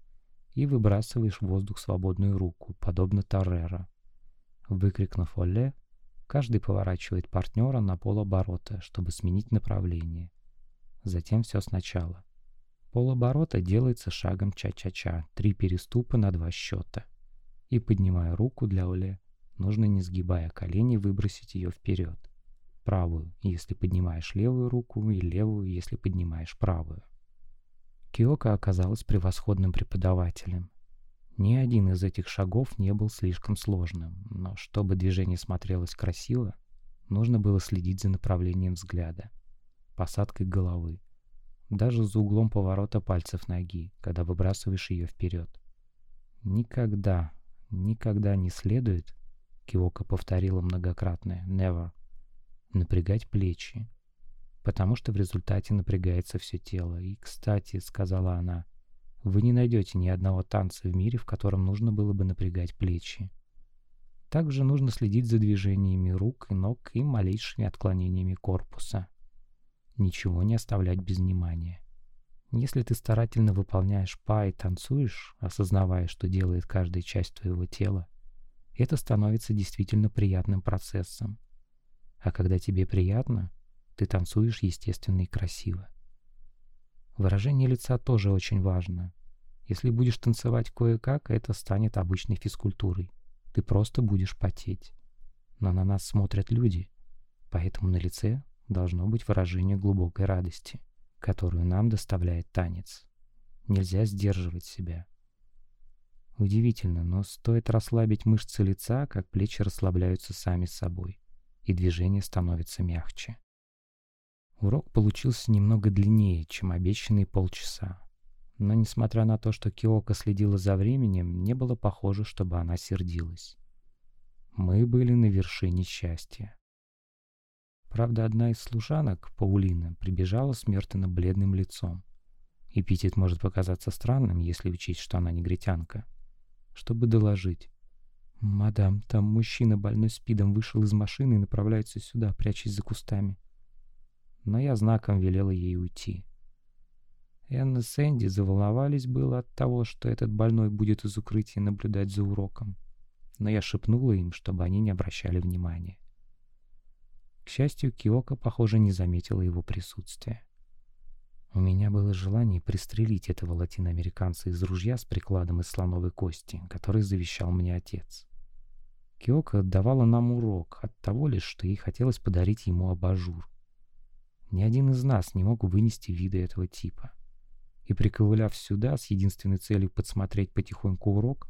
и выбрасываешь в воздух свободную руку, подобно Торрера. Выкрикнув «Оле», каждый поворачивает партнера на полоборота, чтобы сменить направление. Затем все сначала. Полоборота делается шагом ча-ча-ча, три переступа на два счета. И поднимая руку для Оле, нужно не сгибая колени выбросить ее вперед правую, если поднимаешь левую руку, и левую, если поднимаешь правую. Киока оказалась превосходным преподавателем. Ни один из этих шагов не был слишком сложным, но чтобы движение смотрелось красиво, нужно было следить за направлением взгляда, посадкой головы, даже за углом поворота пальцев ноги, когда выбрасываешь ее вперед. Никогда, никогда не следует, Киока повторила многократное «never», напрягать плечи, потому что в результате напрягается все тело. И, кстати, сказала она, вы не найдете ни одного танца в мире, в котором нужно было бы напрягать плечи. Также нужно следить за движениями рук и ног и малейшими отклонениями корпуса. Ничего не оставлять без внимания. Если ты старательно выполняешь па и танцуешь, осознавая, что делает каждая часть твоего тела, это становится действительно приятным процессом. А когда тебе приятно, ты танцуешь естественно и красиво. Выражение лица тоже очень важно. Если будешь танцевать кое-как, это станет обычной физкультурой. Ты просто будешь потеть. Но на нас смотрят люди, поэтому на лице должно быть выражение глубокой радости, которую нам доставляет танец. Нельзя сдерживать себя. Удивительно, но стоит расслабить мышцы лица, как плечи расслабляются сами собой и движение становится мягче. Урок получился немного длиннее, чем обещанные полчаса. Но несмотря на то, что Киока следила за временем, не было похоже, чтобы она сердилась. Мы были на вершине счастья. Правда, одна из служанок, Паулина, прибежала с мертвенно-бледным лицом. Эпитет может показаться странным, если учесть, что она негритянка. Чтобы доложить. «Мадам, там мужчина, больной спидом, вышел из машины и направляется сюда, прячась за кустами». Но я знаком велела ей уйти. Энн и Сэнди заволновались было от того, что этот больной будет из укрытия наблюдать за уроком. Но я шепнула им, чтобы они не обращали внимания. К счастью, Киока, похоже, не заметила его присутствия. У меня было желание пристрелить этого латиноамериканца из ружья с прикладом из слоновой кости, который завещал мне отец. Киока давала нам урок от того лишь, что ей хотелось подарить ему абажур. Ни один из нас не мог вынести вида этого типа. И приковыляв сюда с единственной целью подсмотреть потихоньку урок,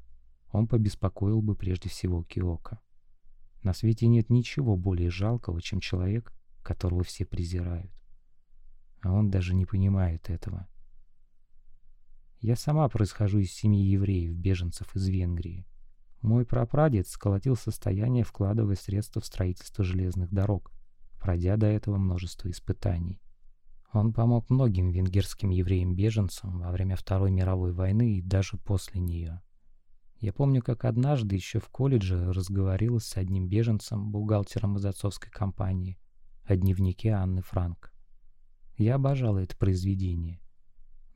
он побеспокоил бы прежде всего Киока. На свете нет ничего более жалкого, чем человек, которого все презирают а он даже не понимает этого. Я сама происхожу из семьи евреев, беженцев из Венгрии. Мой прапрадед сколотил состояние, вкладывая средства в строительство железных дорог, пройдя до этого множество испытаний. Он помог многим венгерским евреям-беженцам во время Второй мировой войны и даже после нее. Я помню, как однажды еще в колледже разговорилась с одним беженцем, бухгалтером из отцовской компании, о дневнике Анны Франк. Я обожала это произведение.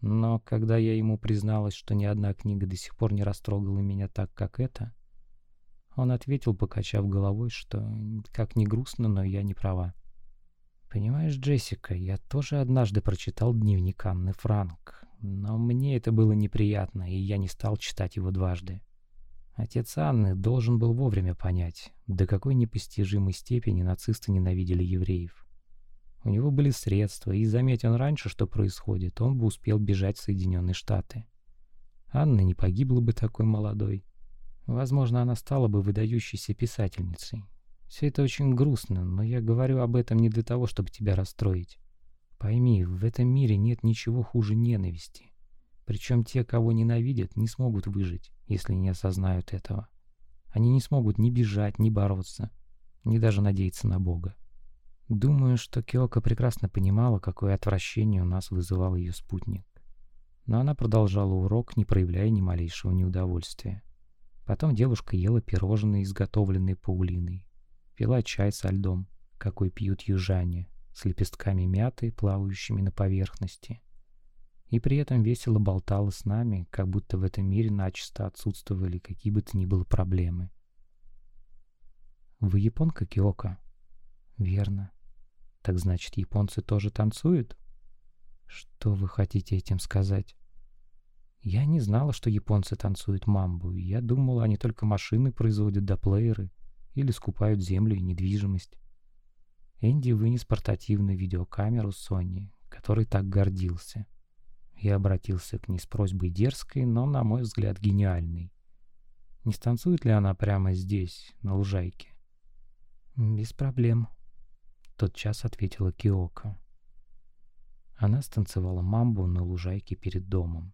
Но когда я ему призналась, что ни одна книга до сих пор не растрогала меня так, как эта, он ответил, покачав головой, что как ни грустно, но я не права. Понимаешь, Джессика, я тоже однажды прочитал дневник Анны Франк. но мне это было неприятно, и я не стал читать его дважды. Отец Анны должен был вовремя понять, до какой непостижимой степени нацисты ненавидели евреев. У него были средства, и, заметь он раньше, что происходит, он бы успел бежать в Соединенные Штаты. Анна не погибла бы такой молодой. Возможно, она стала бы выдающейся писательницей. Все это очень грустно, но я говорю об этом не для того, чтобы тебя расстроить. Пойми, в этом мире нет ничего хуже ненависти. Причем те, кого ненавидят, не смогут выжить, если не осознают этого. Они не смогут ни бежать, ни бороться, ни даже надеяться на Бога. Думаю, что Киока прекрасно понимала, какое отвращение у нас вызывал ее спутник. Но она продолжала урок, не проявляя ни малейшего неудовольствия. Потом девушка ела пирожные, изготовленные Паулиной, пила чай со льдом, какой пьют южане, с лепестками мяты, плавающими на поверхности. И при этом весело болтала с нами, как будто в этом мире начисто отсутствовали какие бы то ни было проблемы. «Вы японка, Киока?» «Верно. Так значит, японцы тоже танцуют?» «Что вы хотите этим сказать?» «Я не знала, что японцы танцуют мамбу. Я думала, они только машины производят да плееры или скупают землю и недвижимость». Энди вынес портативную видеокамеру Sony, который так гордился. Я обратился к ней с просьбой дерзкой, но, на мой взгляд, гениальной. Не станцует ли она прямо здесь, на лужайке? «Без проблем», — тот час ответила Киока. Она станцевала мамбу на лужайке перед домом.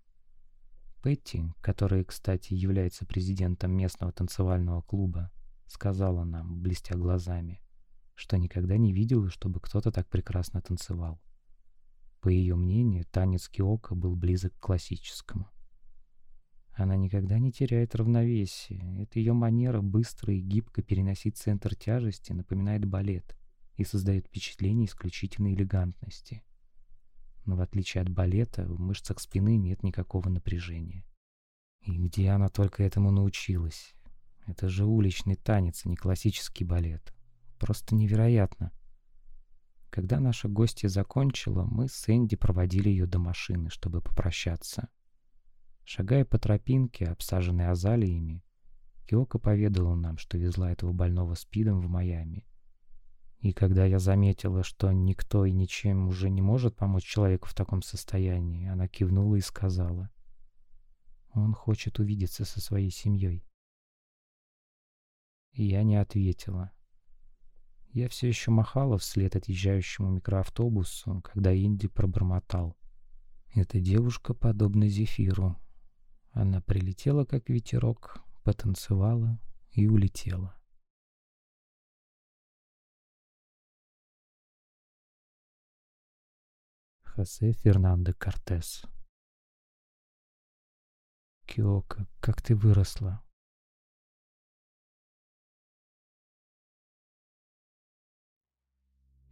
Петти, которая, кстати, является президентом местного танцевального клуба, сказала нам, блестя глазами что никогда не видела, чтобы кто-то так прекрасно танцевал. По ее мнению, танец киока был близок к классическому. Она никогда не теряет равновесие. Это ее манера быстро и гибко переносить центр тяжести напоминает балет и создает впечатление исключительной элегантности. Но в отличие от балета, в мышцах спины нет никакого напряжения. И где она только этому научилась? Это же уличный танец, а не классический балет. Просто невероятно. Когда наша гостья закончила, мы с Энди проводили ее до машины, чтобы попрощаться. Шагая по тропинке, обсаженной азалиями, Киока поведала нам, что везла этого больного спидом в Майами. И когда я заметила, что никто и ничем уже не может помочь человеку в таком состоянии, она кивнула и сказала, «Он хочет увидеться со своей семьей». И я не ответила. Я все еще махала вслед отъезжающему микроавтобусу, когда Инди пробормотал. Эта девушка подобна Зефиру. Она прилетела, как ветерок, потанцевала и улетела. Хосе Фернандо Кортес Киока, как ты выросла.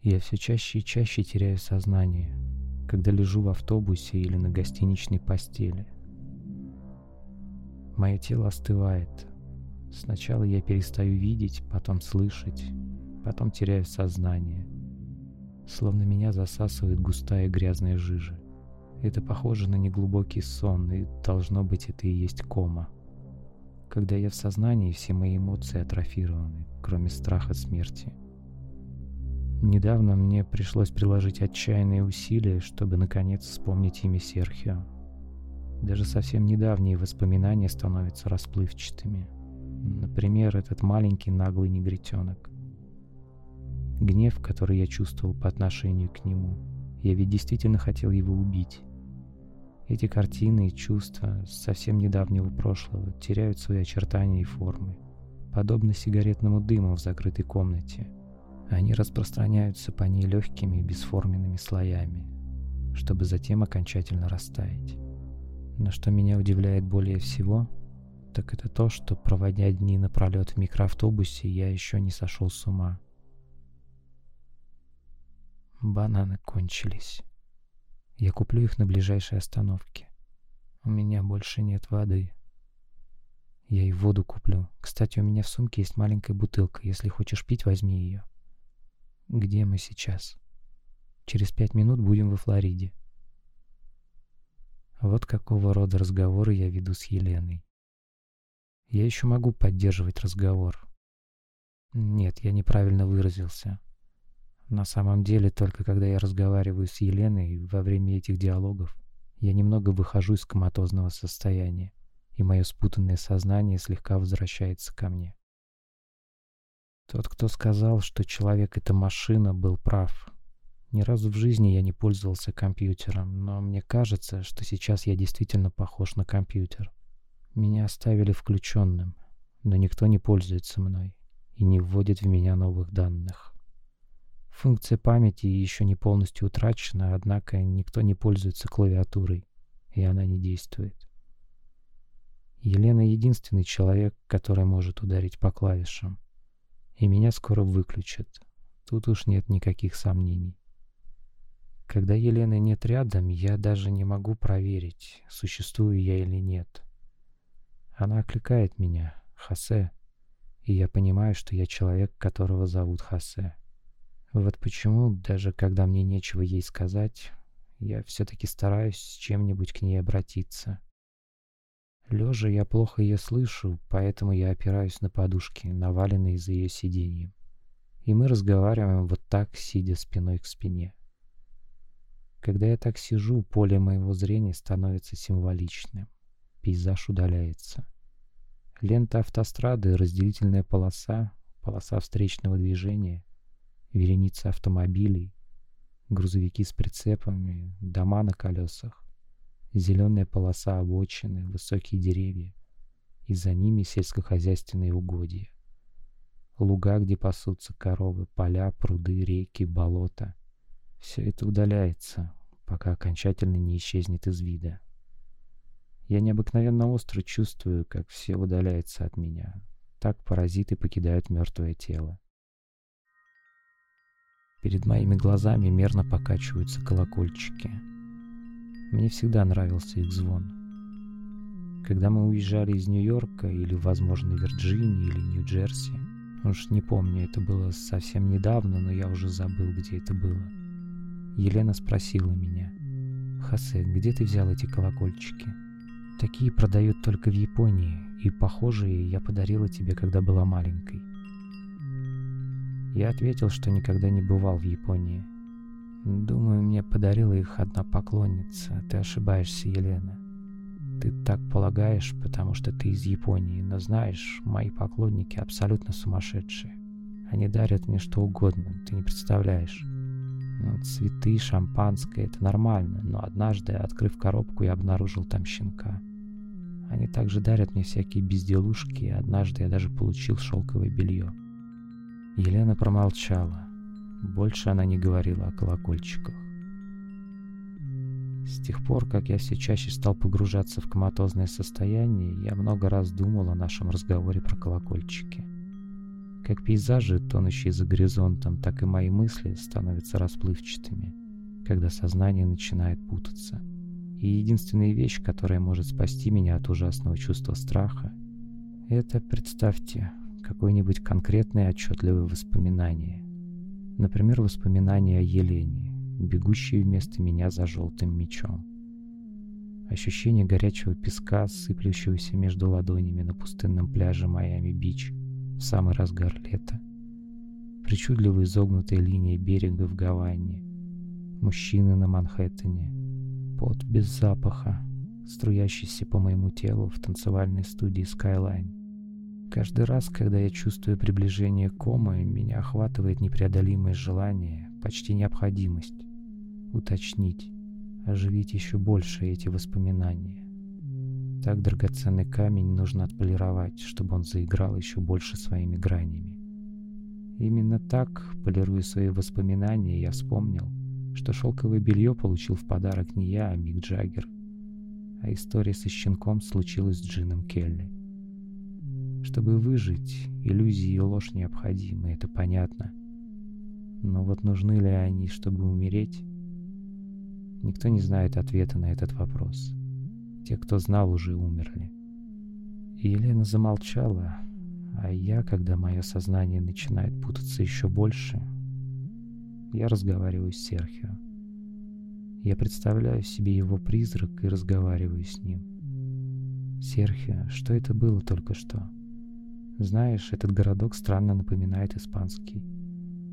Я все чаще и чаще теряю сознание, когда лежу в автобусе или на гостиничной постели. Мое тело остывает. Сначала я перестаю видеть, потом слышать, потом теряю сознание. Словно меня засасывает густая грязная жижа. Это похоже на неглубокий сон, и должно быть это и есть кома. Когда я в сознании, все мои эмоции атрофированы, кроме страха смерти. Недавно мне пришлось приложить отчаянные усилия, чтобы наконец вспомнить имя Серхио. Даже совсем недавние воспоминания становятся расплывчатыми. Например, этот маленький наглый негритенок. Гнев, который я чувствовал по отношению к нему. Я ведь действительно хотел его убить. Эти картины и чувства совсем недавнего прошлого теряют свои очертания и формы, подобно сигаретному дыму в закрытой комнате – они распространяются по ней легкими бесформенными слоями, чтобы затем окончательно растаять. Но что меня удивляет более всего, так это то, что, проводя дни напролет в микроавтобусе, я еще не сошел с ума. Бананы кончились. Я куплю их на ближайшей остановке. У меня больше нет воды. Я и воду куплю. Кстати, у меня в сумке есть маленькая бутылка. Если хочешь пить, возьми ее. Где мы сейчас? Через пять минут будем во Флориде. Вот какого рода разговоры я веду с Еленой. Я еще могу поддерживать разговор. Нет, я неправильно выразился. На самом деле, только когда я разговариваю с Еленой во время этих диалогов, я немного выхожу из коматозного состояния, и мое спутанное сознание слегка возвращается ко мне. Тот, кто сказал, что человек — это машина, был прав. Ни разу в жизни я не пользовался компьютером, но мне кажется, что сейчас я действительно похож на компьютер. Меня оставили включенным, но никто не пользуется мной и не вводит в меня новых данных. Функция памяти еще не полностью утрачена, однако никто не пользуется клавиатурой, и она не действует. Елена единственный человек, который может ударить по клавишам. И меня скоро выключат. Тут уж нет никаких сомнений. Когда Елены нет рядом, я даже не могу проверить, существую я или нет. Она окликает меня, Хосе, и я понимаю, что я человек, которого зовут Хосе. Вот почему, даже когда мне нечего ей сказать, я все-таки стараюсь с чем-нибудь к ней обратиться. Лежа я плохо ее слышу, поэтому я опираюсь на подушки, наваленные за ее сиденьем. И мы разговариваем вот так, сидя спиной к спине. Когда я так сижу, поле моего зрения становится символичным. Пейзаж удаляется. Лента автострады, разделительная полоса, полоса встречного движения — вереница автомобилей, грузовики с прицепами, дома на колесах, зеленая полоса обочины, высокие деревья, и за ними сельскохозяйственные угодья. Луга, где пасутся коровы, поля, пруды, реки, болота. Все это удаляется, пока окончательно не исчезнет из вида. Я необыкновенно остро чувствую, как все удаляется от меня. Так паразиты покидают мертвое тело. Перед моими глазами мерно покачиваются колокольчики. Мне всегда нравился их звон. Когда мы уезжали из Нью-Йорка или, возможно, Вирджинии или Нью-Джерси, уж не помню, это было совсем недавно, но я уже забыл, где это было. Елена спросила меня, «Хосе, где ты взял эти колокольчики?» «Такие продают только в Японии, и похожие я подарила тебе, когда была маленькой». Я ответил, что никогда не бывал в Японии. Думаю, мне подарила их одна поклонница. Ты ошибаешься, Елена. Ты так полагаешь, потому что ты из Японии, но знаешь, мои поклонники абсолютно сумасшедшие. Они дарят мне что угодно, ты не представляешь. Ну, цветы, шампанское — это нормально, но однажды, открыв коробку, я обнаружил там щенка. Они также дарят мне всякие безделушки, и однажды я даже получил шелковое белье. Елена промолчала. Больше она не говорила о колокольчиках. С тех пор, как я все чаще стал погружаться в коматозное состояние, я много раз думал о нашем разговоре про колокольчики. Как пейзажи, тонущие за горизонтом, так и мои мысли становятся расплывчатыми, когда сознание начинает путаться. И единственная вещь, которая может спасти меня от ужасного чувства страха, это, представьте, какое-нибудь конкретное отчетливое воспоминание. Например, воспоминание о Елене, бегущей вместо меня за желтым мечом. Ощущение горячего песка, сыплющегося между ладонями на пустынном пляже Майами-Бич в самый разгар лета. Причудливо изогнутая линия берега в Гаване. Мужчины на Манхэттене. Пот без запаха, струящийся по моему телу в танцевальной студии Skyline. Каждый раз, когда я чувствую приближение комы, меня охватывает непреодолимое желание, почти необходимость уточнить, оживить еще больше эти воспоминания. Так драгоценный камень нужно отполировать, чтобы он заиграл еще больше своими гранями. Именно так, полируя свои воспоминания, я вспомнил, что шелковое белье получил в подарок не я, а Мик Джаггер, а история со щенком случилась с Джином Келли. Чтобы выжить, иллюзии и ложь необходимы, это понятно. Но вот нужны ли они, чтобы умереть? Никто не знает ответа на этот вопрос. Те, кто знал, уже умерли. И Елена замолчала, а я, когда мое сознание начинает путаться еще больше, я разговариваю с Серхио. Я представляю себе его призрак и разговариваю с ним. Серхио, что это было только что? Знаешь, этот городок странно напоминает испанский.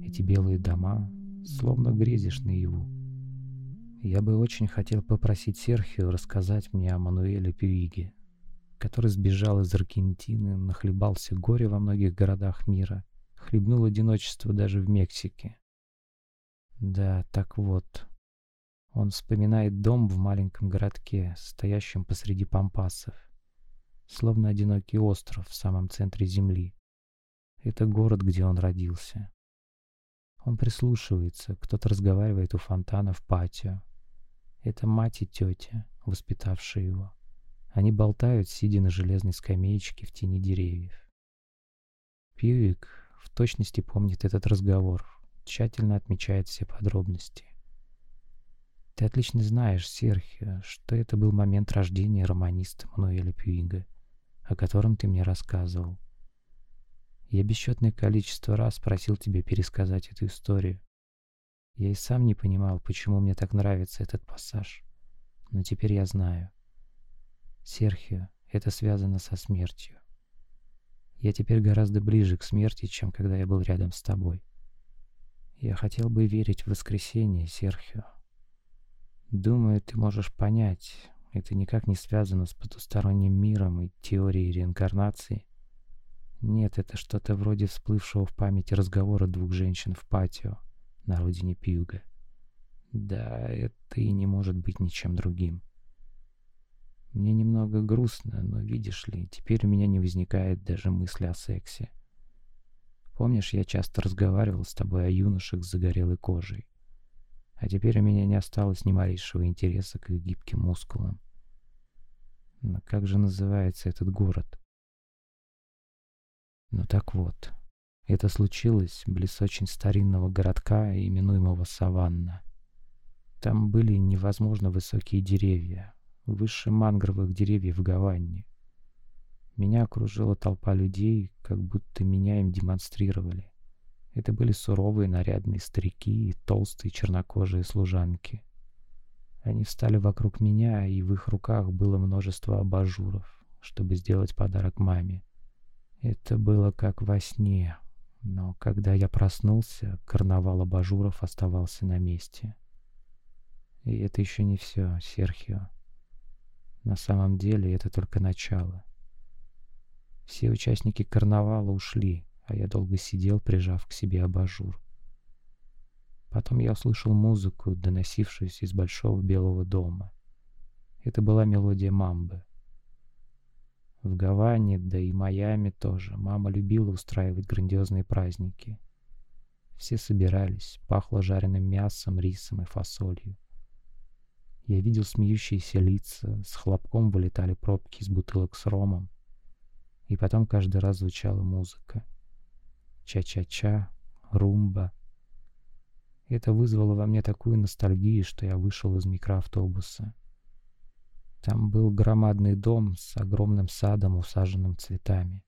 Эти белые дома, словно грезишь наяву. Я бы очень хотел попросить Серхио рассказать мне о Мануэле Пюиге, который сбежал из Аргентины, нахлебался горе во многих городах мира, хлебнул одиночество даже в Мексике. Да, так вот, он вспоминает дом в маленьком городке, стоящем посреди пампасов словно одинокий остров в самом центре земли. Это город, где он родился. Он прислушивается, кто-то разговаривает у фонтана в патио. Это мать и тетя, воспитавшие его. Они болтают, сидя на железной скамеечке в тени деревьев. Пьюик в точности помнит этот разговор, тщательно отмечает все подробности. Ты отлично знаешь, Серхио, что это был момент рождения романиста Мануэля Пьюига о котором ты мне рассказывал. Я бесчетное количество раз просил тебя пересказать эту историю. Я и сам не понимал, почему мне так нравится этот пассаж. Но теперь я знаю. Серхио, это связано со смертью. Я теперь гораздо ближе к смерти, чем когда я был рядом с тобой. Я хотел бы верить в воскресенье, Серхио. Думаю, ты можешь понять, это никак не связано с потусторонним миром и теорией реинкарнации. Нет, это что-то вроде всплывшего в памяти разговора двух женщин в патио на родине Пьюга. Да, это и не может быть ничем другим. Мне немного грустно, но видишь ли, теперь у меня не возникает даже мысли о сексе. Помнишь, я часто разговаривал с тобой о юношах с загорелой кожей? А теперь у меня не осталось ни малейшего интереса к их гибким мускулам. Но как же называется этот город? Ну так вот, это случилось близ очень старинного городка, именуемого Саванна. Там были невозможно высокие деревья, выше мангровых деревьев в Гаванне. Меня окружила толпа людей, как будто меня им демонстрировали. Это были суровые нарядные старики и толстые чернокожие служанки. Они встали вокруг меня, и в их руках было множество абажуров, чтобы сделать подарок маме. Это было как во сне, но когда я проснулся, карнавал абажуров оставался на месте. И это еще не все, Серхио. На самом деле это только начало. Все участники карнавала ушли, а я долго сидел, прижав к себе абажур. Потом я услышал музыку, доносившуюся из большого белого дома. Это была мелодия мамбы. В Гаване, да и Майами тоже, мама любила устраивать грандиозные праздники. Все собирались, пахло жареным мясом, рисом и фасолью. Я видел смеющиеся лица, с хлопком вылетали пробки из бутылок с ромом. И потом каждый раз звучала музыка ча-ча-ча, румба. Это вызвало во мне такую ностальгию, что я вышел из микроавтобуса. Там был громадный дом с огромным садом, усаженным цветами.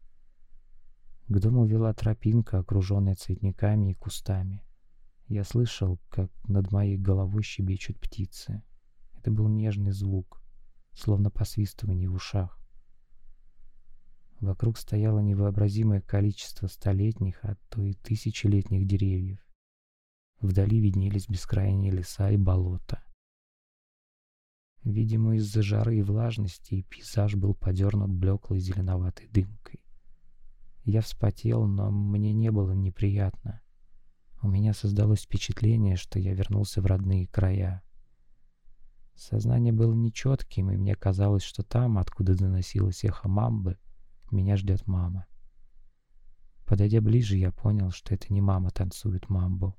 К дому вела тропинка, окруженная цветниками и кустами. Я слышал, как над моей головой щебечут птицы. Это был нежный звук, словно посвистывание в ушах. Вокруг стояло невообразимое количество столетних, а то и тысячелетних деревьев. Вдали виднелись бескрайние леса и болота. Видимо, из-за жары и влажности пейзаж был подернут блеклой зеленоватой дымкой. Я вспотел, но мне не было неприятно. У меня создалось впечатление, что я вернулся в родные края. Сознание было нечетким, и мне казалось, что там, откуда доносилось эхо мамбы, меня ждет мама. Подойдя ближе, я понял, что это не мама танцует мамбу,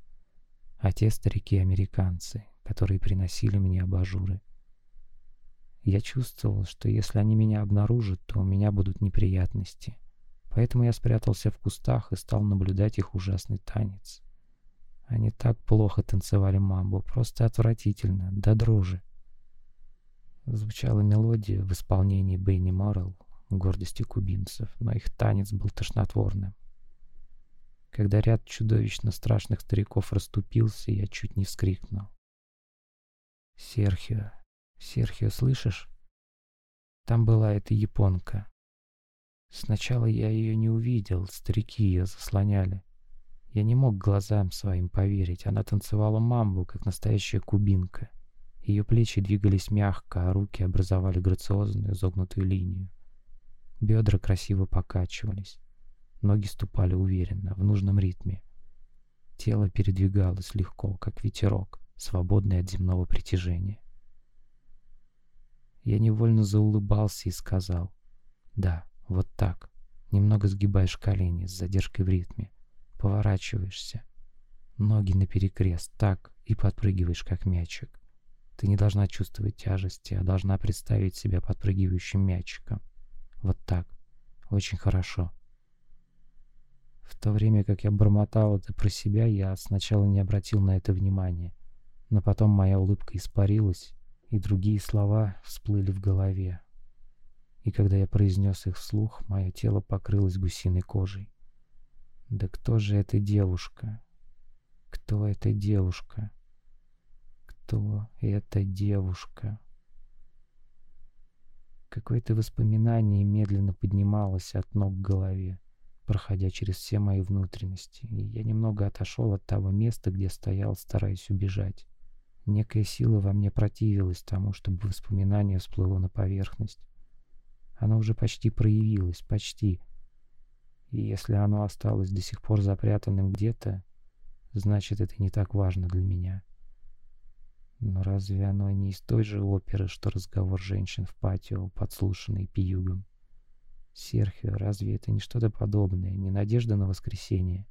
а те старики-американцы, которые приносили мне абажуры. Я чувствовал, что если они меня обнаружат, то у меня будут неприятности. Поэтому я спрятался в кустах и стал наблюдать их ужасный танец. Они так плохо танцевали мамбу, просто отвратительно, до дрожи. Звучала мелодия в исполнении Бенни Моррелл, гордости кубинцев, но их танец был тошнотворным. Когда ряд чудовищно страшных стариков расступился, я чуть не вскрикнул. Серхио, Серхио, слышишь? Там была эта японка. Сначала я ее не увидел, старики ее заслоняли. Я не мог глазам своим поверить. Она танцевала мамбу, как настоящая кубинка. Ее плечи двигались мягко, а руки образовали грациозную загнутую линию. Бедра красиво покачивались. Ноги ступали уверенно, в нужном ритме. Тело передвигалось легко, как ветерок, свободный от земного притяжения. Я невольно заулыбался и сказал, «Да, вот так. Немного сгибаешь колени с задержкой в ритме. Поворачиваешься. Ноги наперекрест, так, и подпрыгиваешь, как мячик. Ты не должна чувствовать тяжести, а должна представить себя подпрыгивающим мячиком. Вот так. Очень хорошо. В то время как я бормотал это про себя, я сначала не обратил на это внимания. Но потом моя улыбка испарилась, и другие слова всплыли в голове. И когда я произнес их вслух, мое тело покрылось гусиной кожей. Да кто же эта девушка? Кто эта девушка? Кто эта девушка? Какое-то воспоминание медленно поднималось от ног к голове, проходя через все мои внутренности, и я немного отошел от того места, где стоял, стараясь убежать. Некая сила во мне противилась тому, чтобы воспоминание всплыло на поверхность. Оно уже почти проявилось, почти — и если оно осталось до сих пор запрятанным где-то, значит, это не так важно для меня. Но разве оно не из той же оперы, что разговор женщин в патио, подслушанный пиюгом? Серхио, разве это не что-то подобное, не надежда на воскресенье?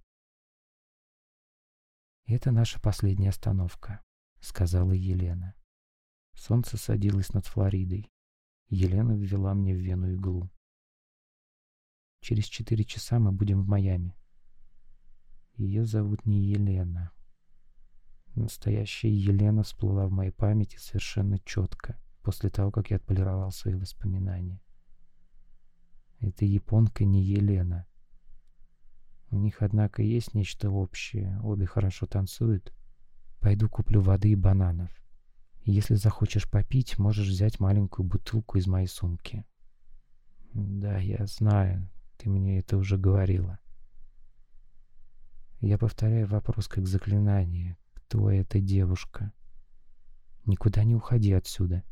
«Это наша последняя остановка», — сказала Елена. Солнце садилось над Флоридой. Елена ввела мне в вену иглу. Через четыре часа мы будем в Майами. Ее зовут не Елена. Настоящая Елена всплыла в моей памяти совершенно четко, после того, как я отполировал свои воспоминания. Это японка не Елена. У них, однако, есть нечто общее. Обе хорошо танцуют. Пойду куплю воды и бананов. Если захочешь попить, можешь взять маленькую бутылку из моей сумки. Да, я знаю, ты мне это уже говорила. Я повторяю вопрос как заклинание. Кто эта девушка? Никуда не уходи отсюда.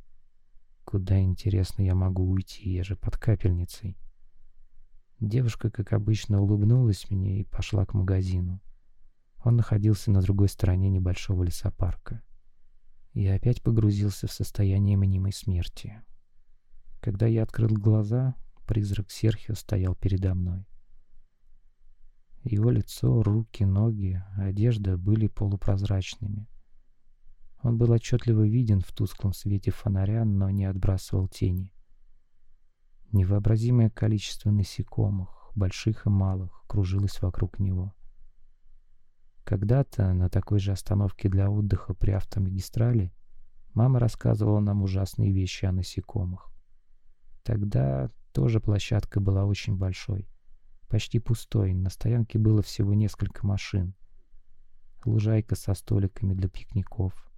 Куда, интересно, я могу уйти? Я же под капельницей. Девушка, как обычно, улыбнулась мне и пошла к магазину. Он находился на другой стороне небольшого лесопарка. Я опять погрузился в состояние мнимой смерти. Когда я открыл глаза, Призрак Серхио стоял передо мной. Его лицо, руки, ноги, одежда были полупрозрачными. Он был отчетливо виден в тусклом свете фонаря, но не отбрасывал тени. Невообразимое количество насекомых, больших и малых, кружилось вокруг него. Когда-то на такой же остановке для отдыха при автомагистрали мама рассказывала нам ужасные вещи о насекомых. Тогда тоже площадка была очень большой. Почти пустой, на стоянке было всего несколько машин. Лужайка со столиками для пикников.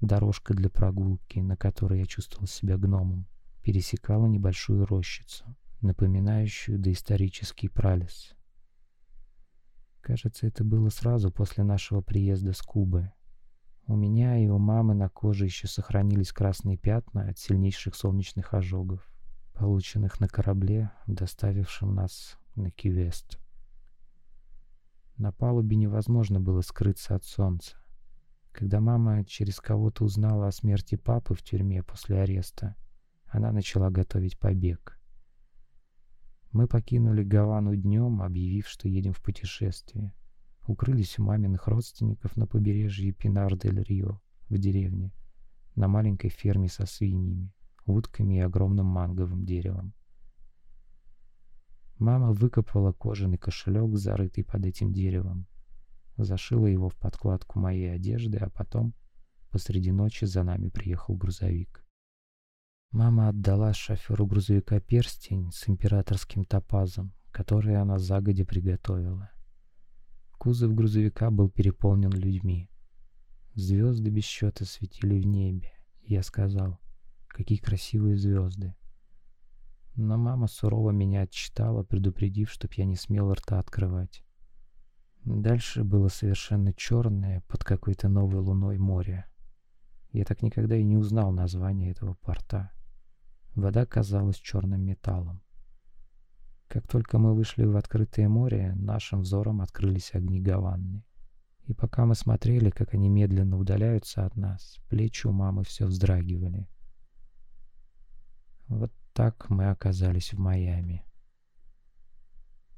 Дорожка для прогулки, на которой я чувствовал себя гномом, пересекала небольшую рощицу, напоминающую доисторический пралес. Кажется, это было сразу после нашего приезда с Кубы. У меня и у мамы на коже еще сохранились красные пятна от сильнейших солнечных ожогов полученных на корабле, доставившем нас на Кивест. На палубе невозможно было скрыться от солнца. Когда мама через кого-то узнала о смерти папы в тюрьме после ареста, она начала готовить побег. Мы покинули Гавану днем, объявив, что едем в путешествие. Укрылись у маминых родственников на побережье Пинар-дель-Рио в деревне, на маленькой ферме со свиньями утками и огромным манговым деревом. Мама выкопала кожаный кошелек, зарытый под этим деревом, зашила его в подкладку моей одежды, а потом посреди ночи за нами приехал грузовик. Мама отдала шоферу грузовика перстень с императорским топазом, который она загодя приготовила. Кузов грузовика был переполнен людьми. Звезды без счета светили в небе, Я сказал, какие красивые звезды. Но мама сурово меня отчитала, предупредив, чтоб я не смел рта открывать. Дальше было совершенно черное под какой-то новой луной море. Я так никогда и не узнал название этого порта. Вода казалась черным металлом. Как только мы вышли в открытое море, нашим взором открылись огни Гаванны. И пока мы смотрели, как они медленно удаляются от нас, плечи у мамы все вздрагивали. Вот так мы оказались в Майами.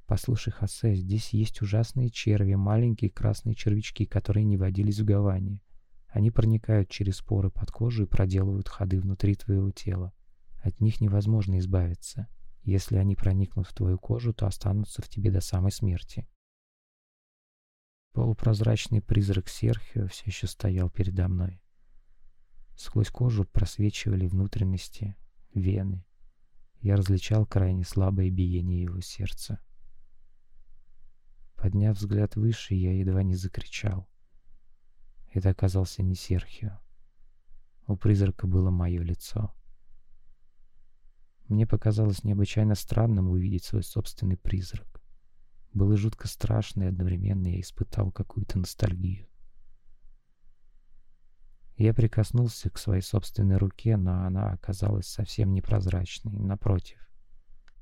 Послушай, Хосе, здесь есть ужасные черви, маленькие красные червячки, которые не водились в Гаване. Они проникают через поры под кожу и проделывают ходы внутри твоего тела. От них невозможно избавиться. Если они проникнут в твою кожу, то останутся в тебе до самой смерти. Полупрозрачный призрак Серхио все еще стоял передо мной. Сквозь кожу просвечивали внутренности, вены. Я различал крайне слабое биение его сердца. Подняв взгляд выше, я едва не закричал. Это оказался не Серхио. У призрака было мое лицо. Мне показалось необычайно странным увидеть свой собственный призрак. Было жутко страшно, и одновременно я испытал какую-то ностальгию. Я прикоснулся к своей собственной руке, но она оказалась совсем непрозрачной, напротив,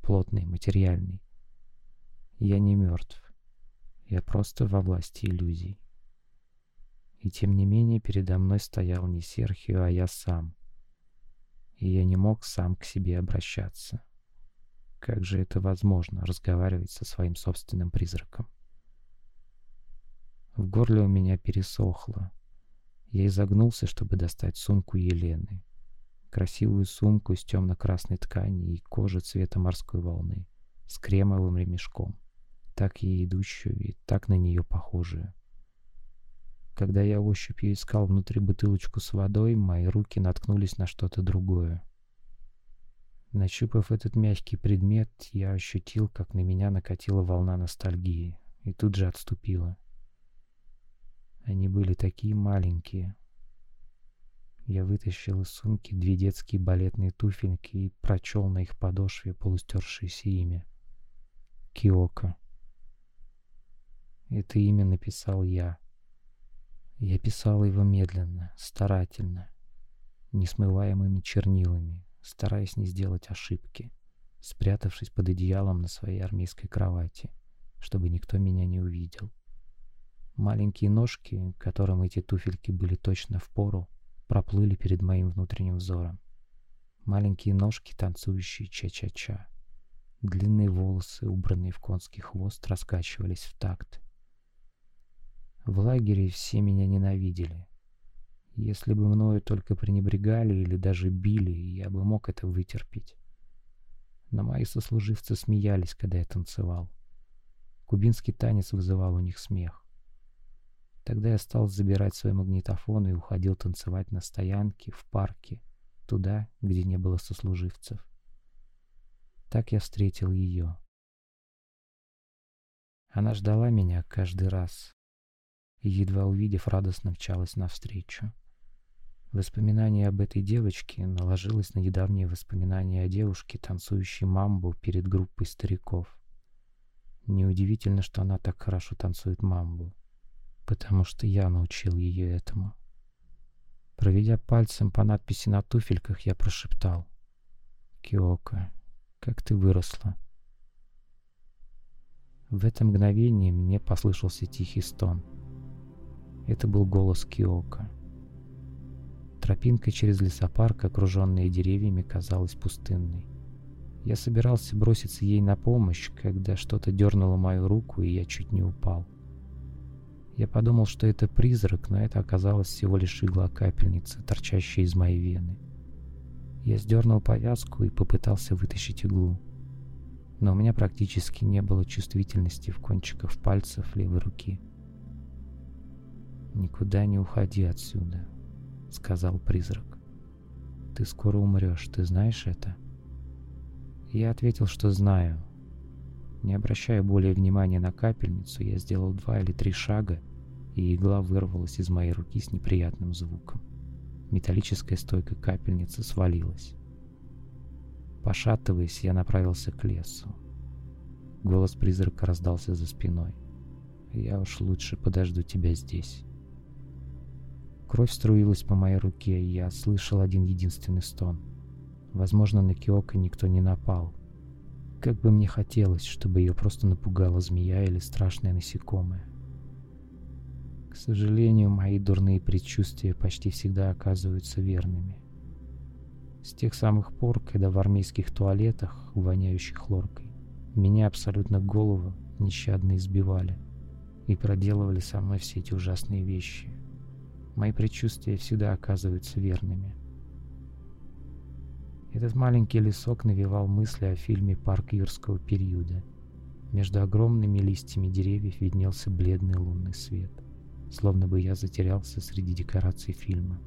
плотной, материальной. Я не мертв. Я просто во власти иллюзий. И тем не менее передо мной стоял не Серхио, а я сам. И я не мог сам к себе обращаться. Как же это возможно, разговаривать со своим собственным призраком? В горле у меня пересохло. Я изогнулся, чтобы достать сумку Елены. Красивую сумку из темно-красной ткани и кожи цвета морской волны с кремовым ремешком так ей идущую и так на нее похожую. Когда я ощупью искал внутри бутылочку с водой, мои руки наткнулись на что-то другое. Нащупав этот мягкий предмет, я ощутил, как на меня накатила волна ностальгии, и тут же отступила. Они были такие маленькие. Я вытащил из сумки две детские балетные туфельки и прочел на их подошве полустершееся имя. Киока. Это имя написал я. Я писал его медленно, старательно, несмываемыми чернилами, стараясь не сделать ошибки, спрятавшись под одеялом на своей армейской кровати, чтобы никто меня не увидел. Маленькие ножки, которым эти туфельки были точно в пору, проплыли перед моим внутренним взором. Маленькие ножки, танцующие ча-ча-ча. Длинные волосы, убранные в конский хвост, раскачивались в такт. В лагере все меня ненавидели. Если бы мною только пренебрегали или даже били, я бы мог это вытерпеть. Но мои сослуживцы смеялись, когда я танцевал. Кубинский танец вызывал у них смех. Тогда я стал забирать свой магнитофон и уходил танцевать на стоянке, в парке, туда, где не было сослуживцев. Так я встретил ее. Она ждала меня каждый раз, едва увидев, радостно мчалась навстречу. Воспоминание об этой девочке наложилось на недавние воспоминания о девушке, танцующей мамбу перед группой стариков. Неудивительно, что она так хорошо танцует мамбу, потому что я научил ее этому. Проведя пальцем по надписи на туфельках, я прошептал. «Киока, как ты выросла!» В это мгновение мне послышался тихий стон — это был голос Киока. Тропинка через лесопарк, окруженная деревьями, казалась пустынной. Я собирался броситься ей на помощь, когда что-то дернуло мою руку, и я чуть не упал. Я подумал, что это призрак, но это оказалось всего лишь игла капельницы, торчащая из моей вены. Я сдернул повязку и попытался вытащить иглу. Но у меня практически не было чувствительности в кончиках пальцев левой руки. «Никуда не уходи отсюда», — сказал призрак. «Ты скоро умрешь, ты знаешь это?» Я ответил, что знаю. Не обращая более внимания на капельницу, я сделал два или три шага, и игла вырвалась из моей руки с неприятным звуком. Металлическая стойка капельницы свалилась. Пошатываясь, я направился к лесу. Голос призрака раздался за спиной. «Я уж лучше подожду тебя здесь». Кровь струилась по моей руке, и я слышал один единственный стон. Возможно, на Киоко никто не напал. Как бы мне хотелось, чтобы ее просто напугала змея или страшное насекомое. Сожалению, мои дурные предчувствия почти всегда оказываются верными. С тех самых пор, когда в армейских туалетах, воняющих хлоркой, меня абсолютно голову нещадно избивали и проделывали со мной все эти ужасные вещи. Мои предчувствия всегда оказываются верными. Этот маленький лесок навевал мысли о фильме «Парк юрского периода». Между огромными листьями деревьев виднелся бледный лунный свет, словно бы я затерялся среди декораций фильма.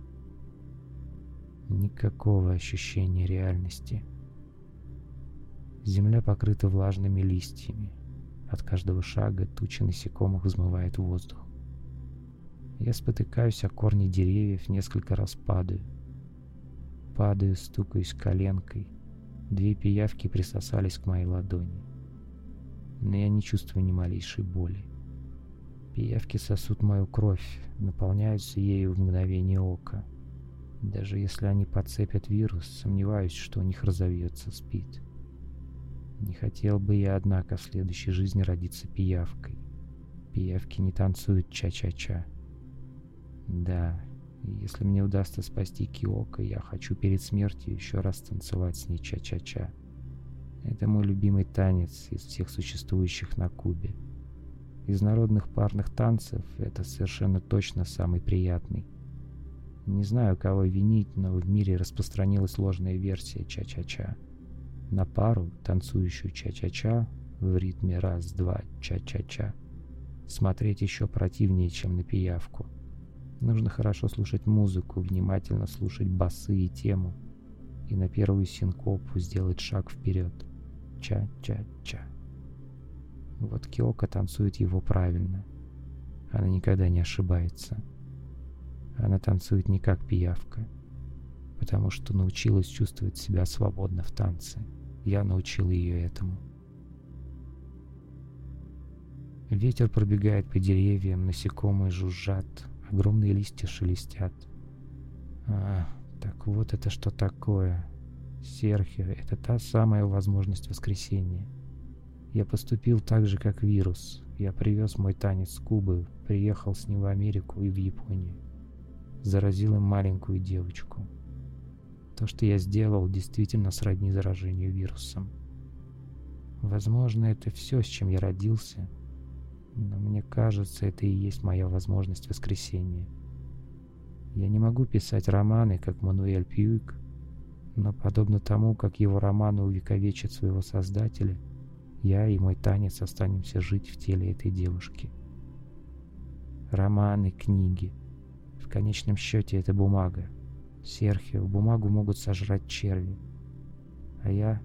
Никакого ощущения реальности. Земля покрыта влажными листьями. От каждого шага тучи насекомых взмывает воздух. Я спотыкаюсь о корни деревьев, несколько раз падаю. Падаю, стукаюсь коленкой. Две пиявки присосались к моей ладони. Но я не чувствую ни малейшей боли. Пиявки сосут мою кровь, наполняются ею в мгновение ока. Даже если они подцепят вирус, сомневаюсь, что у них разовьется спид. Не хотел бы я, однако, в следующей жизни родиться пиявкой. Пиявки не танцуют ча-ча-ча. Да, если мне удастся спасти Киока, я хочу перед смертью еще раз танцевать с ней ча-ча-ча. Это мой любимый танец из всех существующих на Кубе. Из народных парных танцев это совершенно точно самый приятный. Не знаю, кого винить, но в мире распространилась ложная версия ча-ча-ча. На пару, танцующую ча-ча-ча, в ритме раз-два ча-ча-ча, смотреть еще противнее, чем на пиявку – Нужно хорошо слушать музыку, внимательно слушать басы и тему, и на первую синкопу сделать шаг вперед. Ча-ча-ча. Вот Киока танцует его правильно. Она никогда не ошибается. Она танцует не как пиявка, потому что научилась чувствовать себя свободно в танце. Я научил ее этому. Ветер пробегает по деревьям, насекомые жужжат, Огромные листья шелестят. А, так вот это что такое. Серхио — это та самая возможность воскресения. Я поступил так же, как вирус. Я привез мой танец с Кубы, приехал с ним в Америку и в Японию. Заразил им маленькую девочку. То, что я сделал, действительно сродни заражению вирусом. Возможно, это все, с чем я родился — но мне кажется, это и есть моя возможность воскресения. Я не могу писать романы, как Мануэль Пьюик, но подобно тому, как его романы увековечат своего создателя, я и мой танец останемся жить в теле этой девушки. Романы, книги. В конечном счете это бумага. Серхио, бумагу могут сожрать черви. А я...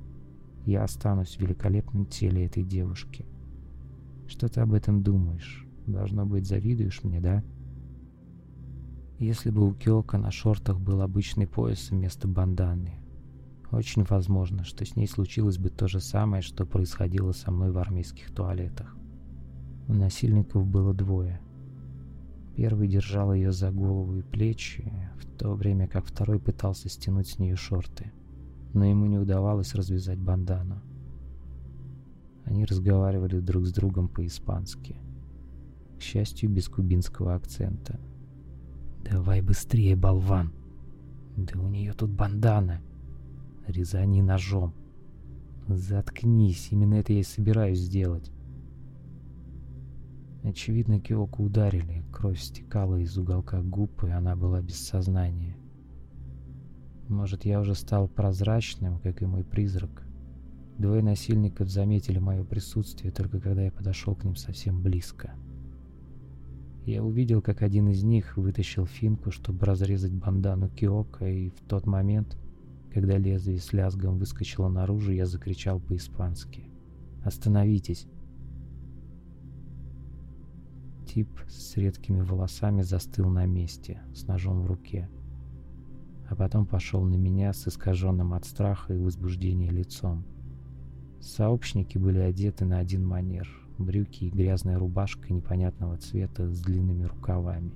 я останусь в великолепном теле этой девушки. Что ты об этом думаешь? Должно быть, завидуешь мне, да? Если бы у Киока на шортах был обычный пояс вместо банданы, очень возможно, что с ней случилось бы то же самое, что происходило со мной в армейских туалетах. У насильников было двое. Первый держал ее за голову и плечи, в то время как второй пытался стянуть с нее шорты, но ему не удавалось развязать бандану. Они разговаривали друг с другом по-испански. К счастью, без кубинского акцента. «Давай быстрее, болван!» «Да у нее тут бандана!» «Резание ножом!» «Заткнись, именно это я и собираюсь сделать!» Очевидно, Киоку ударили, кровь стекала из уголка губ, и она была без сознания. Может, я уже стал прозрачным, как и мой призрак. Двое насильников заметили мое присутствие только когда я подошел к ним совсем близко. Я увидел, как один из них вытащил финку, чтобы разрезать бандану Киока, и в тот момент, когда лезвие с лязгом выскочило наружу, я закричал по-испански. «Остановитесь!» Тип с редкими волосами застыл на месте, с ножом в руке. а потом пошел на меня с искаженным от страха и возбуждения лицом. Сообщники были одеты на один манер. Брюки и грязная рубашка непонятного цвета с длинными рукавами.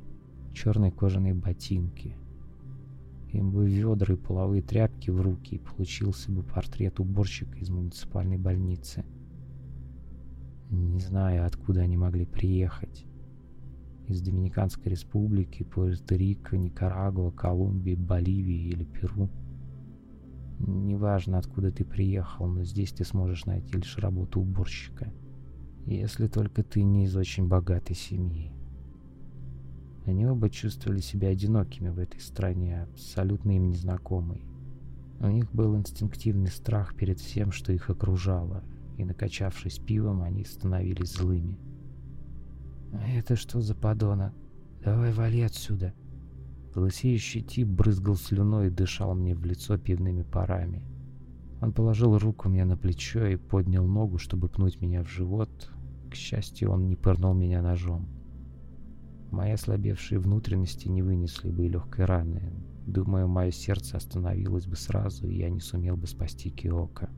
Черные кожаные ботинки. Им бы ведра и половые тряпки в руки, и получился бы портрет уборщика из муниципальной больницы. Не знаю, откуда они могли приехать из Доминиканской республики, Пуэрто-Рико, Никарагуа, Колумбии, Боливии или Перу. Неважно, откуда ты приехал, но здесь ты сможешь найти лишь работу уборщика. Если только ты не из очень богатой семьи. Они оба чувствовали себя одинокими в этой стране, абсолютно им незнакомой. У них был инстинктивный страх перед всем, что их окружало, и, накачавшись пивом, они становились злыми. «Это что за подонок? Давай вали отсюда!» Лысеющий тип брызгал слюной и дышал мне в лицо пивными парами. Он положил руку мне на плечо и поднял ногу, чтобы пнуть меня в живот. К счастью, он не пырнул меня ножом. Мои ослабевшие внутренности не вынесли бы и легкой раны. Думаю, мое сердце остановилось бы сразу, и я не сумел бы спасти Киока.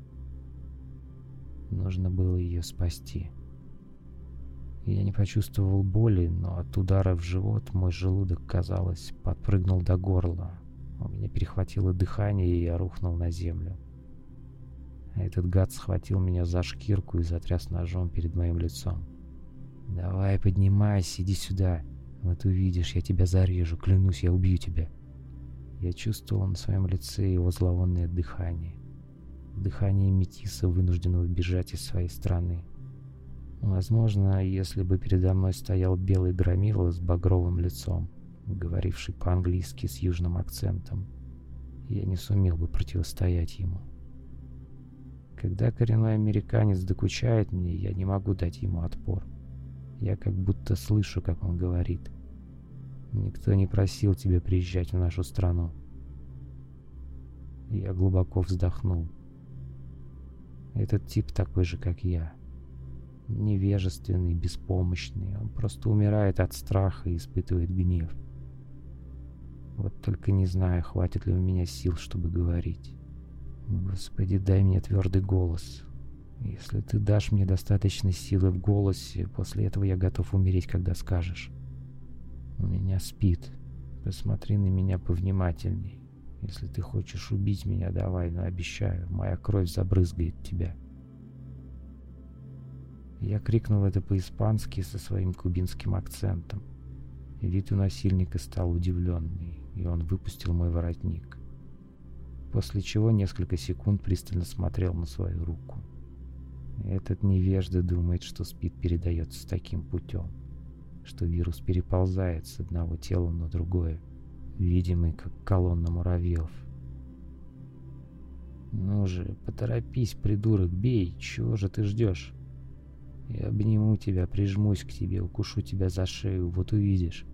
Нужно было ее спасти. Я не почувствовал боли, но от удара в живот мой желудок, казалось, подпрыгнул до горла. У меня перехватило дыхание, и я рухнул на землю. А этот гад схватил меня за шкирку и затряс ножом перед моим лицом. «Давай, поднимайся, иди сюда. Вот увидишь, я тебя зарежу, клянусь, я убью тебя». Я чувствовал на своем лице его зловонное дыхание. Дыхание метиса, вынужденного бежать из своей страны. Возможно, если бы передо мной стоял белый громила с багровым лицом, говоривший по-английски с южным акцентом, я не сумел бы противостоять ему. Когда коренной американец докучает мне, я не могу дать ему отпор. Я как будто слышу, как он говорит. Никто не просил тебя приезжать в нашу страну. Я глубоко вздохнул. Этот тип такой же, как я невежественный, беспомощный. Он просто умирает от страха и испытывает гнев. Вот только не знаю, хватит ли у меня сил, чтобы говорить. Господи, дай мне твердый голос. Если ты дашь мне достаточно силы в голосе, после этого я готов умереть, когда скажешь. У меня спит. Посмотри на меня повнимательней. Если ты хочешь убить меня, давай, но обещаю, моя кровь забрызгает тебя. Я крикнул это по-испански со своим кубинским акцентом. Вид у насильника стал удивленный, и он выпустил мой воротник. После чего несколько секунд пристально смотрел на свою руку. Этот невежда думает, что спид передается таким путем, что вирус переползает с одного тела на другое, видимый как колонна муравьев. «Ну же, поторопись, придурок, бей, чего же ты ждешь?» Я обниму тебя, прижмусь к тебе, укушу тебя за шею, вот увидишь.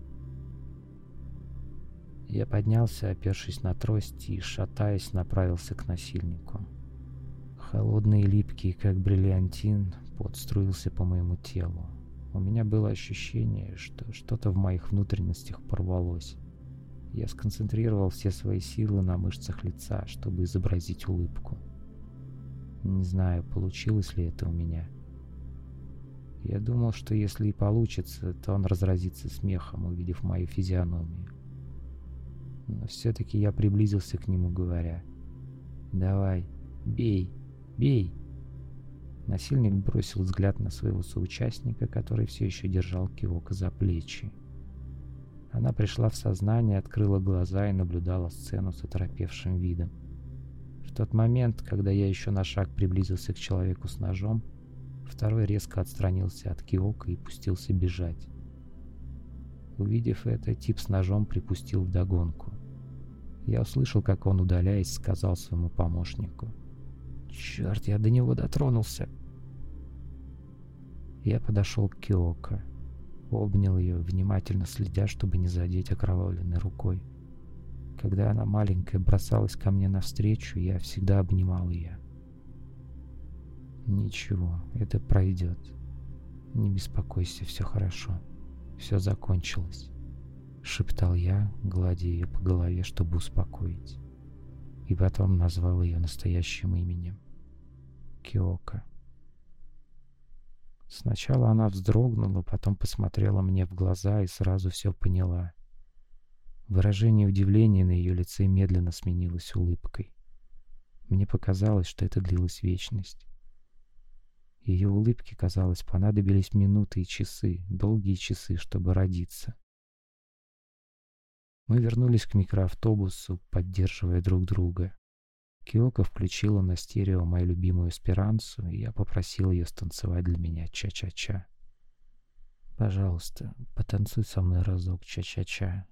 Я поднялся, опершись на трость и, шатаясь, направился к насильнику. Холодный и липкий, как бриллиантин, пот струился по моему телу. У меня было ощущение, что что-то в моих внутренностях порвалось. Я сконцентрировал все свои силы на мышцах лица, чтобы изобразить улыбку. Не знаю, получилось ли это у меня. — я думал, что если и получится, то он разразится смехом, увидев мою физиономию. Но все-таки я приблизился к нему, говоря, «Давай, бей, бей!» Насильник бросил взгляд на своего соучастника, который все еще держал Киока за плечи. Она пришла в сознание, открыла глаза и наблюдала сцену с оторопевшим видом. В тот момент, когда я еще на шаг приблизился к человеку с ножом, Второй резко отстранился от Киока и пустился бежать. Увидев это, тип с ножом припустил в догонку. Я услышал, как он, удаляясь, сказал своему помощнику. «Черт, я до него дотронулся!» Я подошел к Киоко, обнял ее, внимательно следя, чтобы не задеть окровавленной рукой. Когда она маленькая бросалась ко мне навстречу, я всегда обнимал ее. Ничего, это пройдет. Не беспокойся, все хорошо. Все закончилось. — шептал я, гладя ее по голове, чтобы успокоить. И потом назвал ее настоящим именем — Киока. Сначала она вздрогнула, потом посмотрела мне в глаза и сразу все поняла. Выражение удивления на ее лице медленно сменилось улыбкой. Мне показалось, что это длилась вечность. Ее улыбке, казалось, понадобились минуты и часы, долгие часы, чтобы родиться. Мы вернулись к микроавтобусу, поддерживая друг друга. Киока включила на стерео мою любимую эсперансу, и я попросил ее станцевать для меня ча-ча-ча. «Пожалуйста, потанцуй со мной разок ча-ча-ча,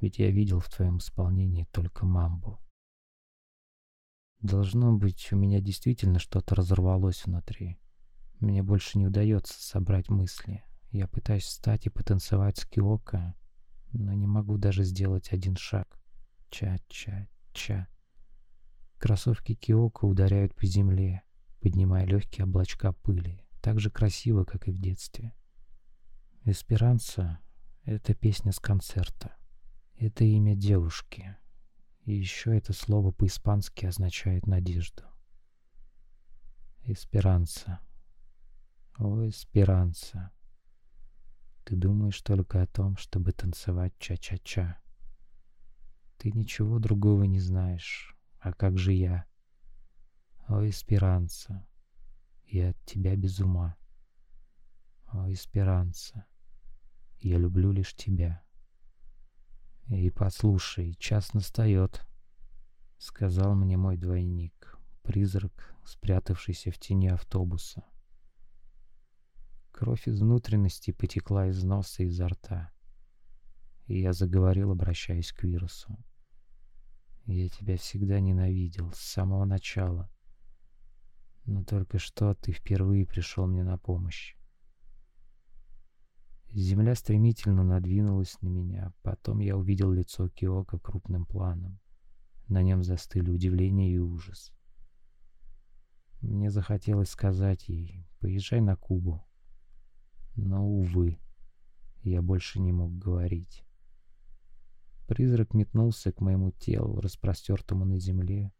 ведь я видел в твоем исполнении только мамбу». Должно быть, у меня действительно что-то разорвалось внутри. Мне больше не удается собрать мысли. Я пытаюсь встать и потанцевать с Киоко, но не могу даже сделать один шаг. Ча-ча-ча. Кроссовки Киоко ударяют по земле, поднимая легкие облачка пыли, так же красиво, как и в детстве. «Эсперанца» — это песня с концерта. Это имя девушки. И еще это слово по-испански означает «надежду». «Эсперанца». О, Эсперанца, ты думаешь только о том, чтобы танцевать ча-ча-ча. Ты ничего другого не знаешь, а как же я? О, Эсперанца, я от тебя без ума. О, Эсперанца, я люблю лишь тебя. И послушай, час настает, — сказал мне мой двойник, призрак, спрятавшийся в тени автобуса. Кровь из внутренности потекла из носа и изо рта. И я заговорил, обращаясь к вирусу. Я тебя всегда ненавидел, с самого начала. Но только что ты впервые пришел мне на помощь. Земля стремительно надвинулась на меня, потом я увидел лицо Киока крупным планом. На нем застыли удивление и ужас. Мне захотелось сказать ей, поезжай на Кубу. Но, увы, я больше не мог говорить. Призрак метнулся к моему телу, распростертому на земле,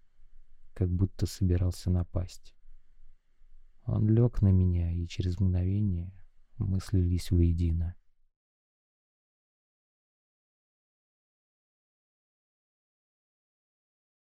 как будто собирался напасть. Он лег на меня, и через мгновение мы слились воедино.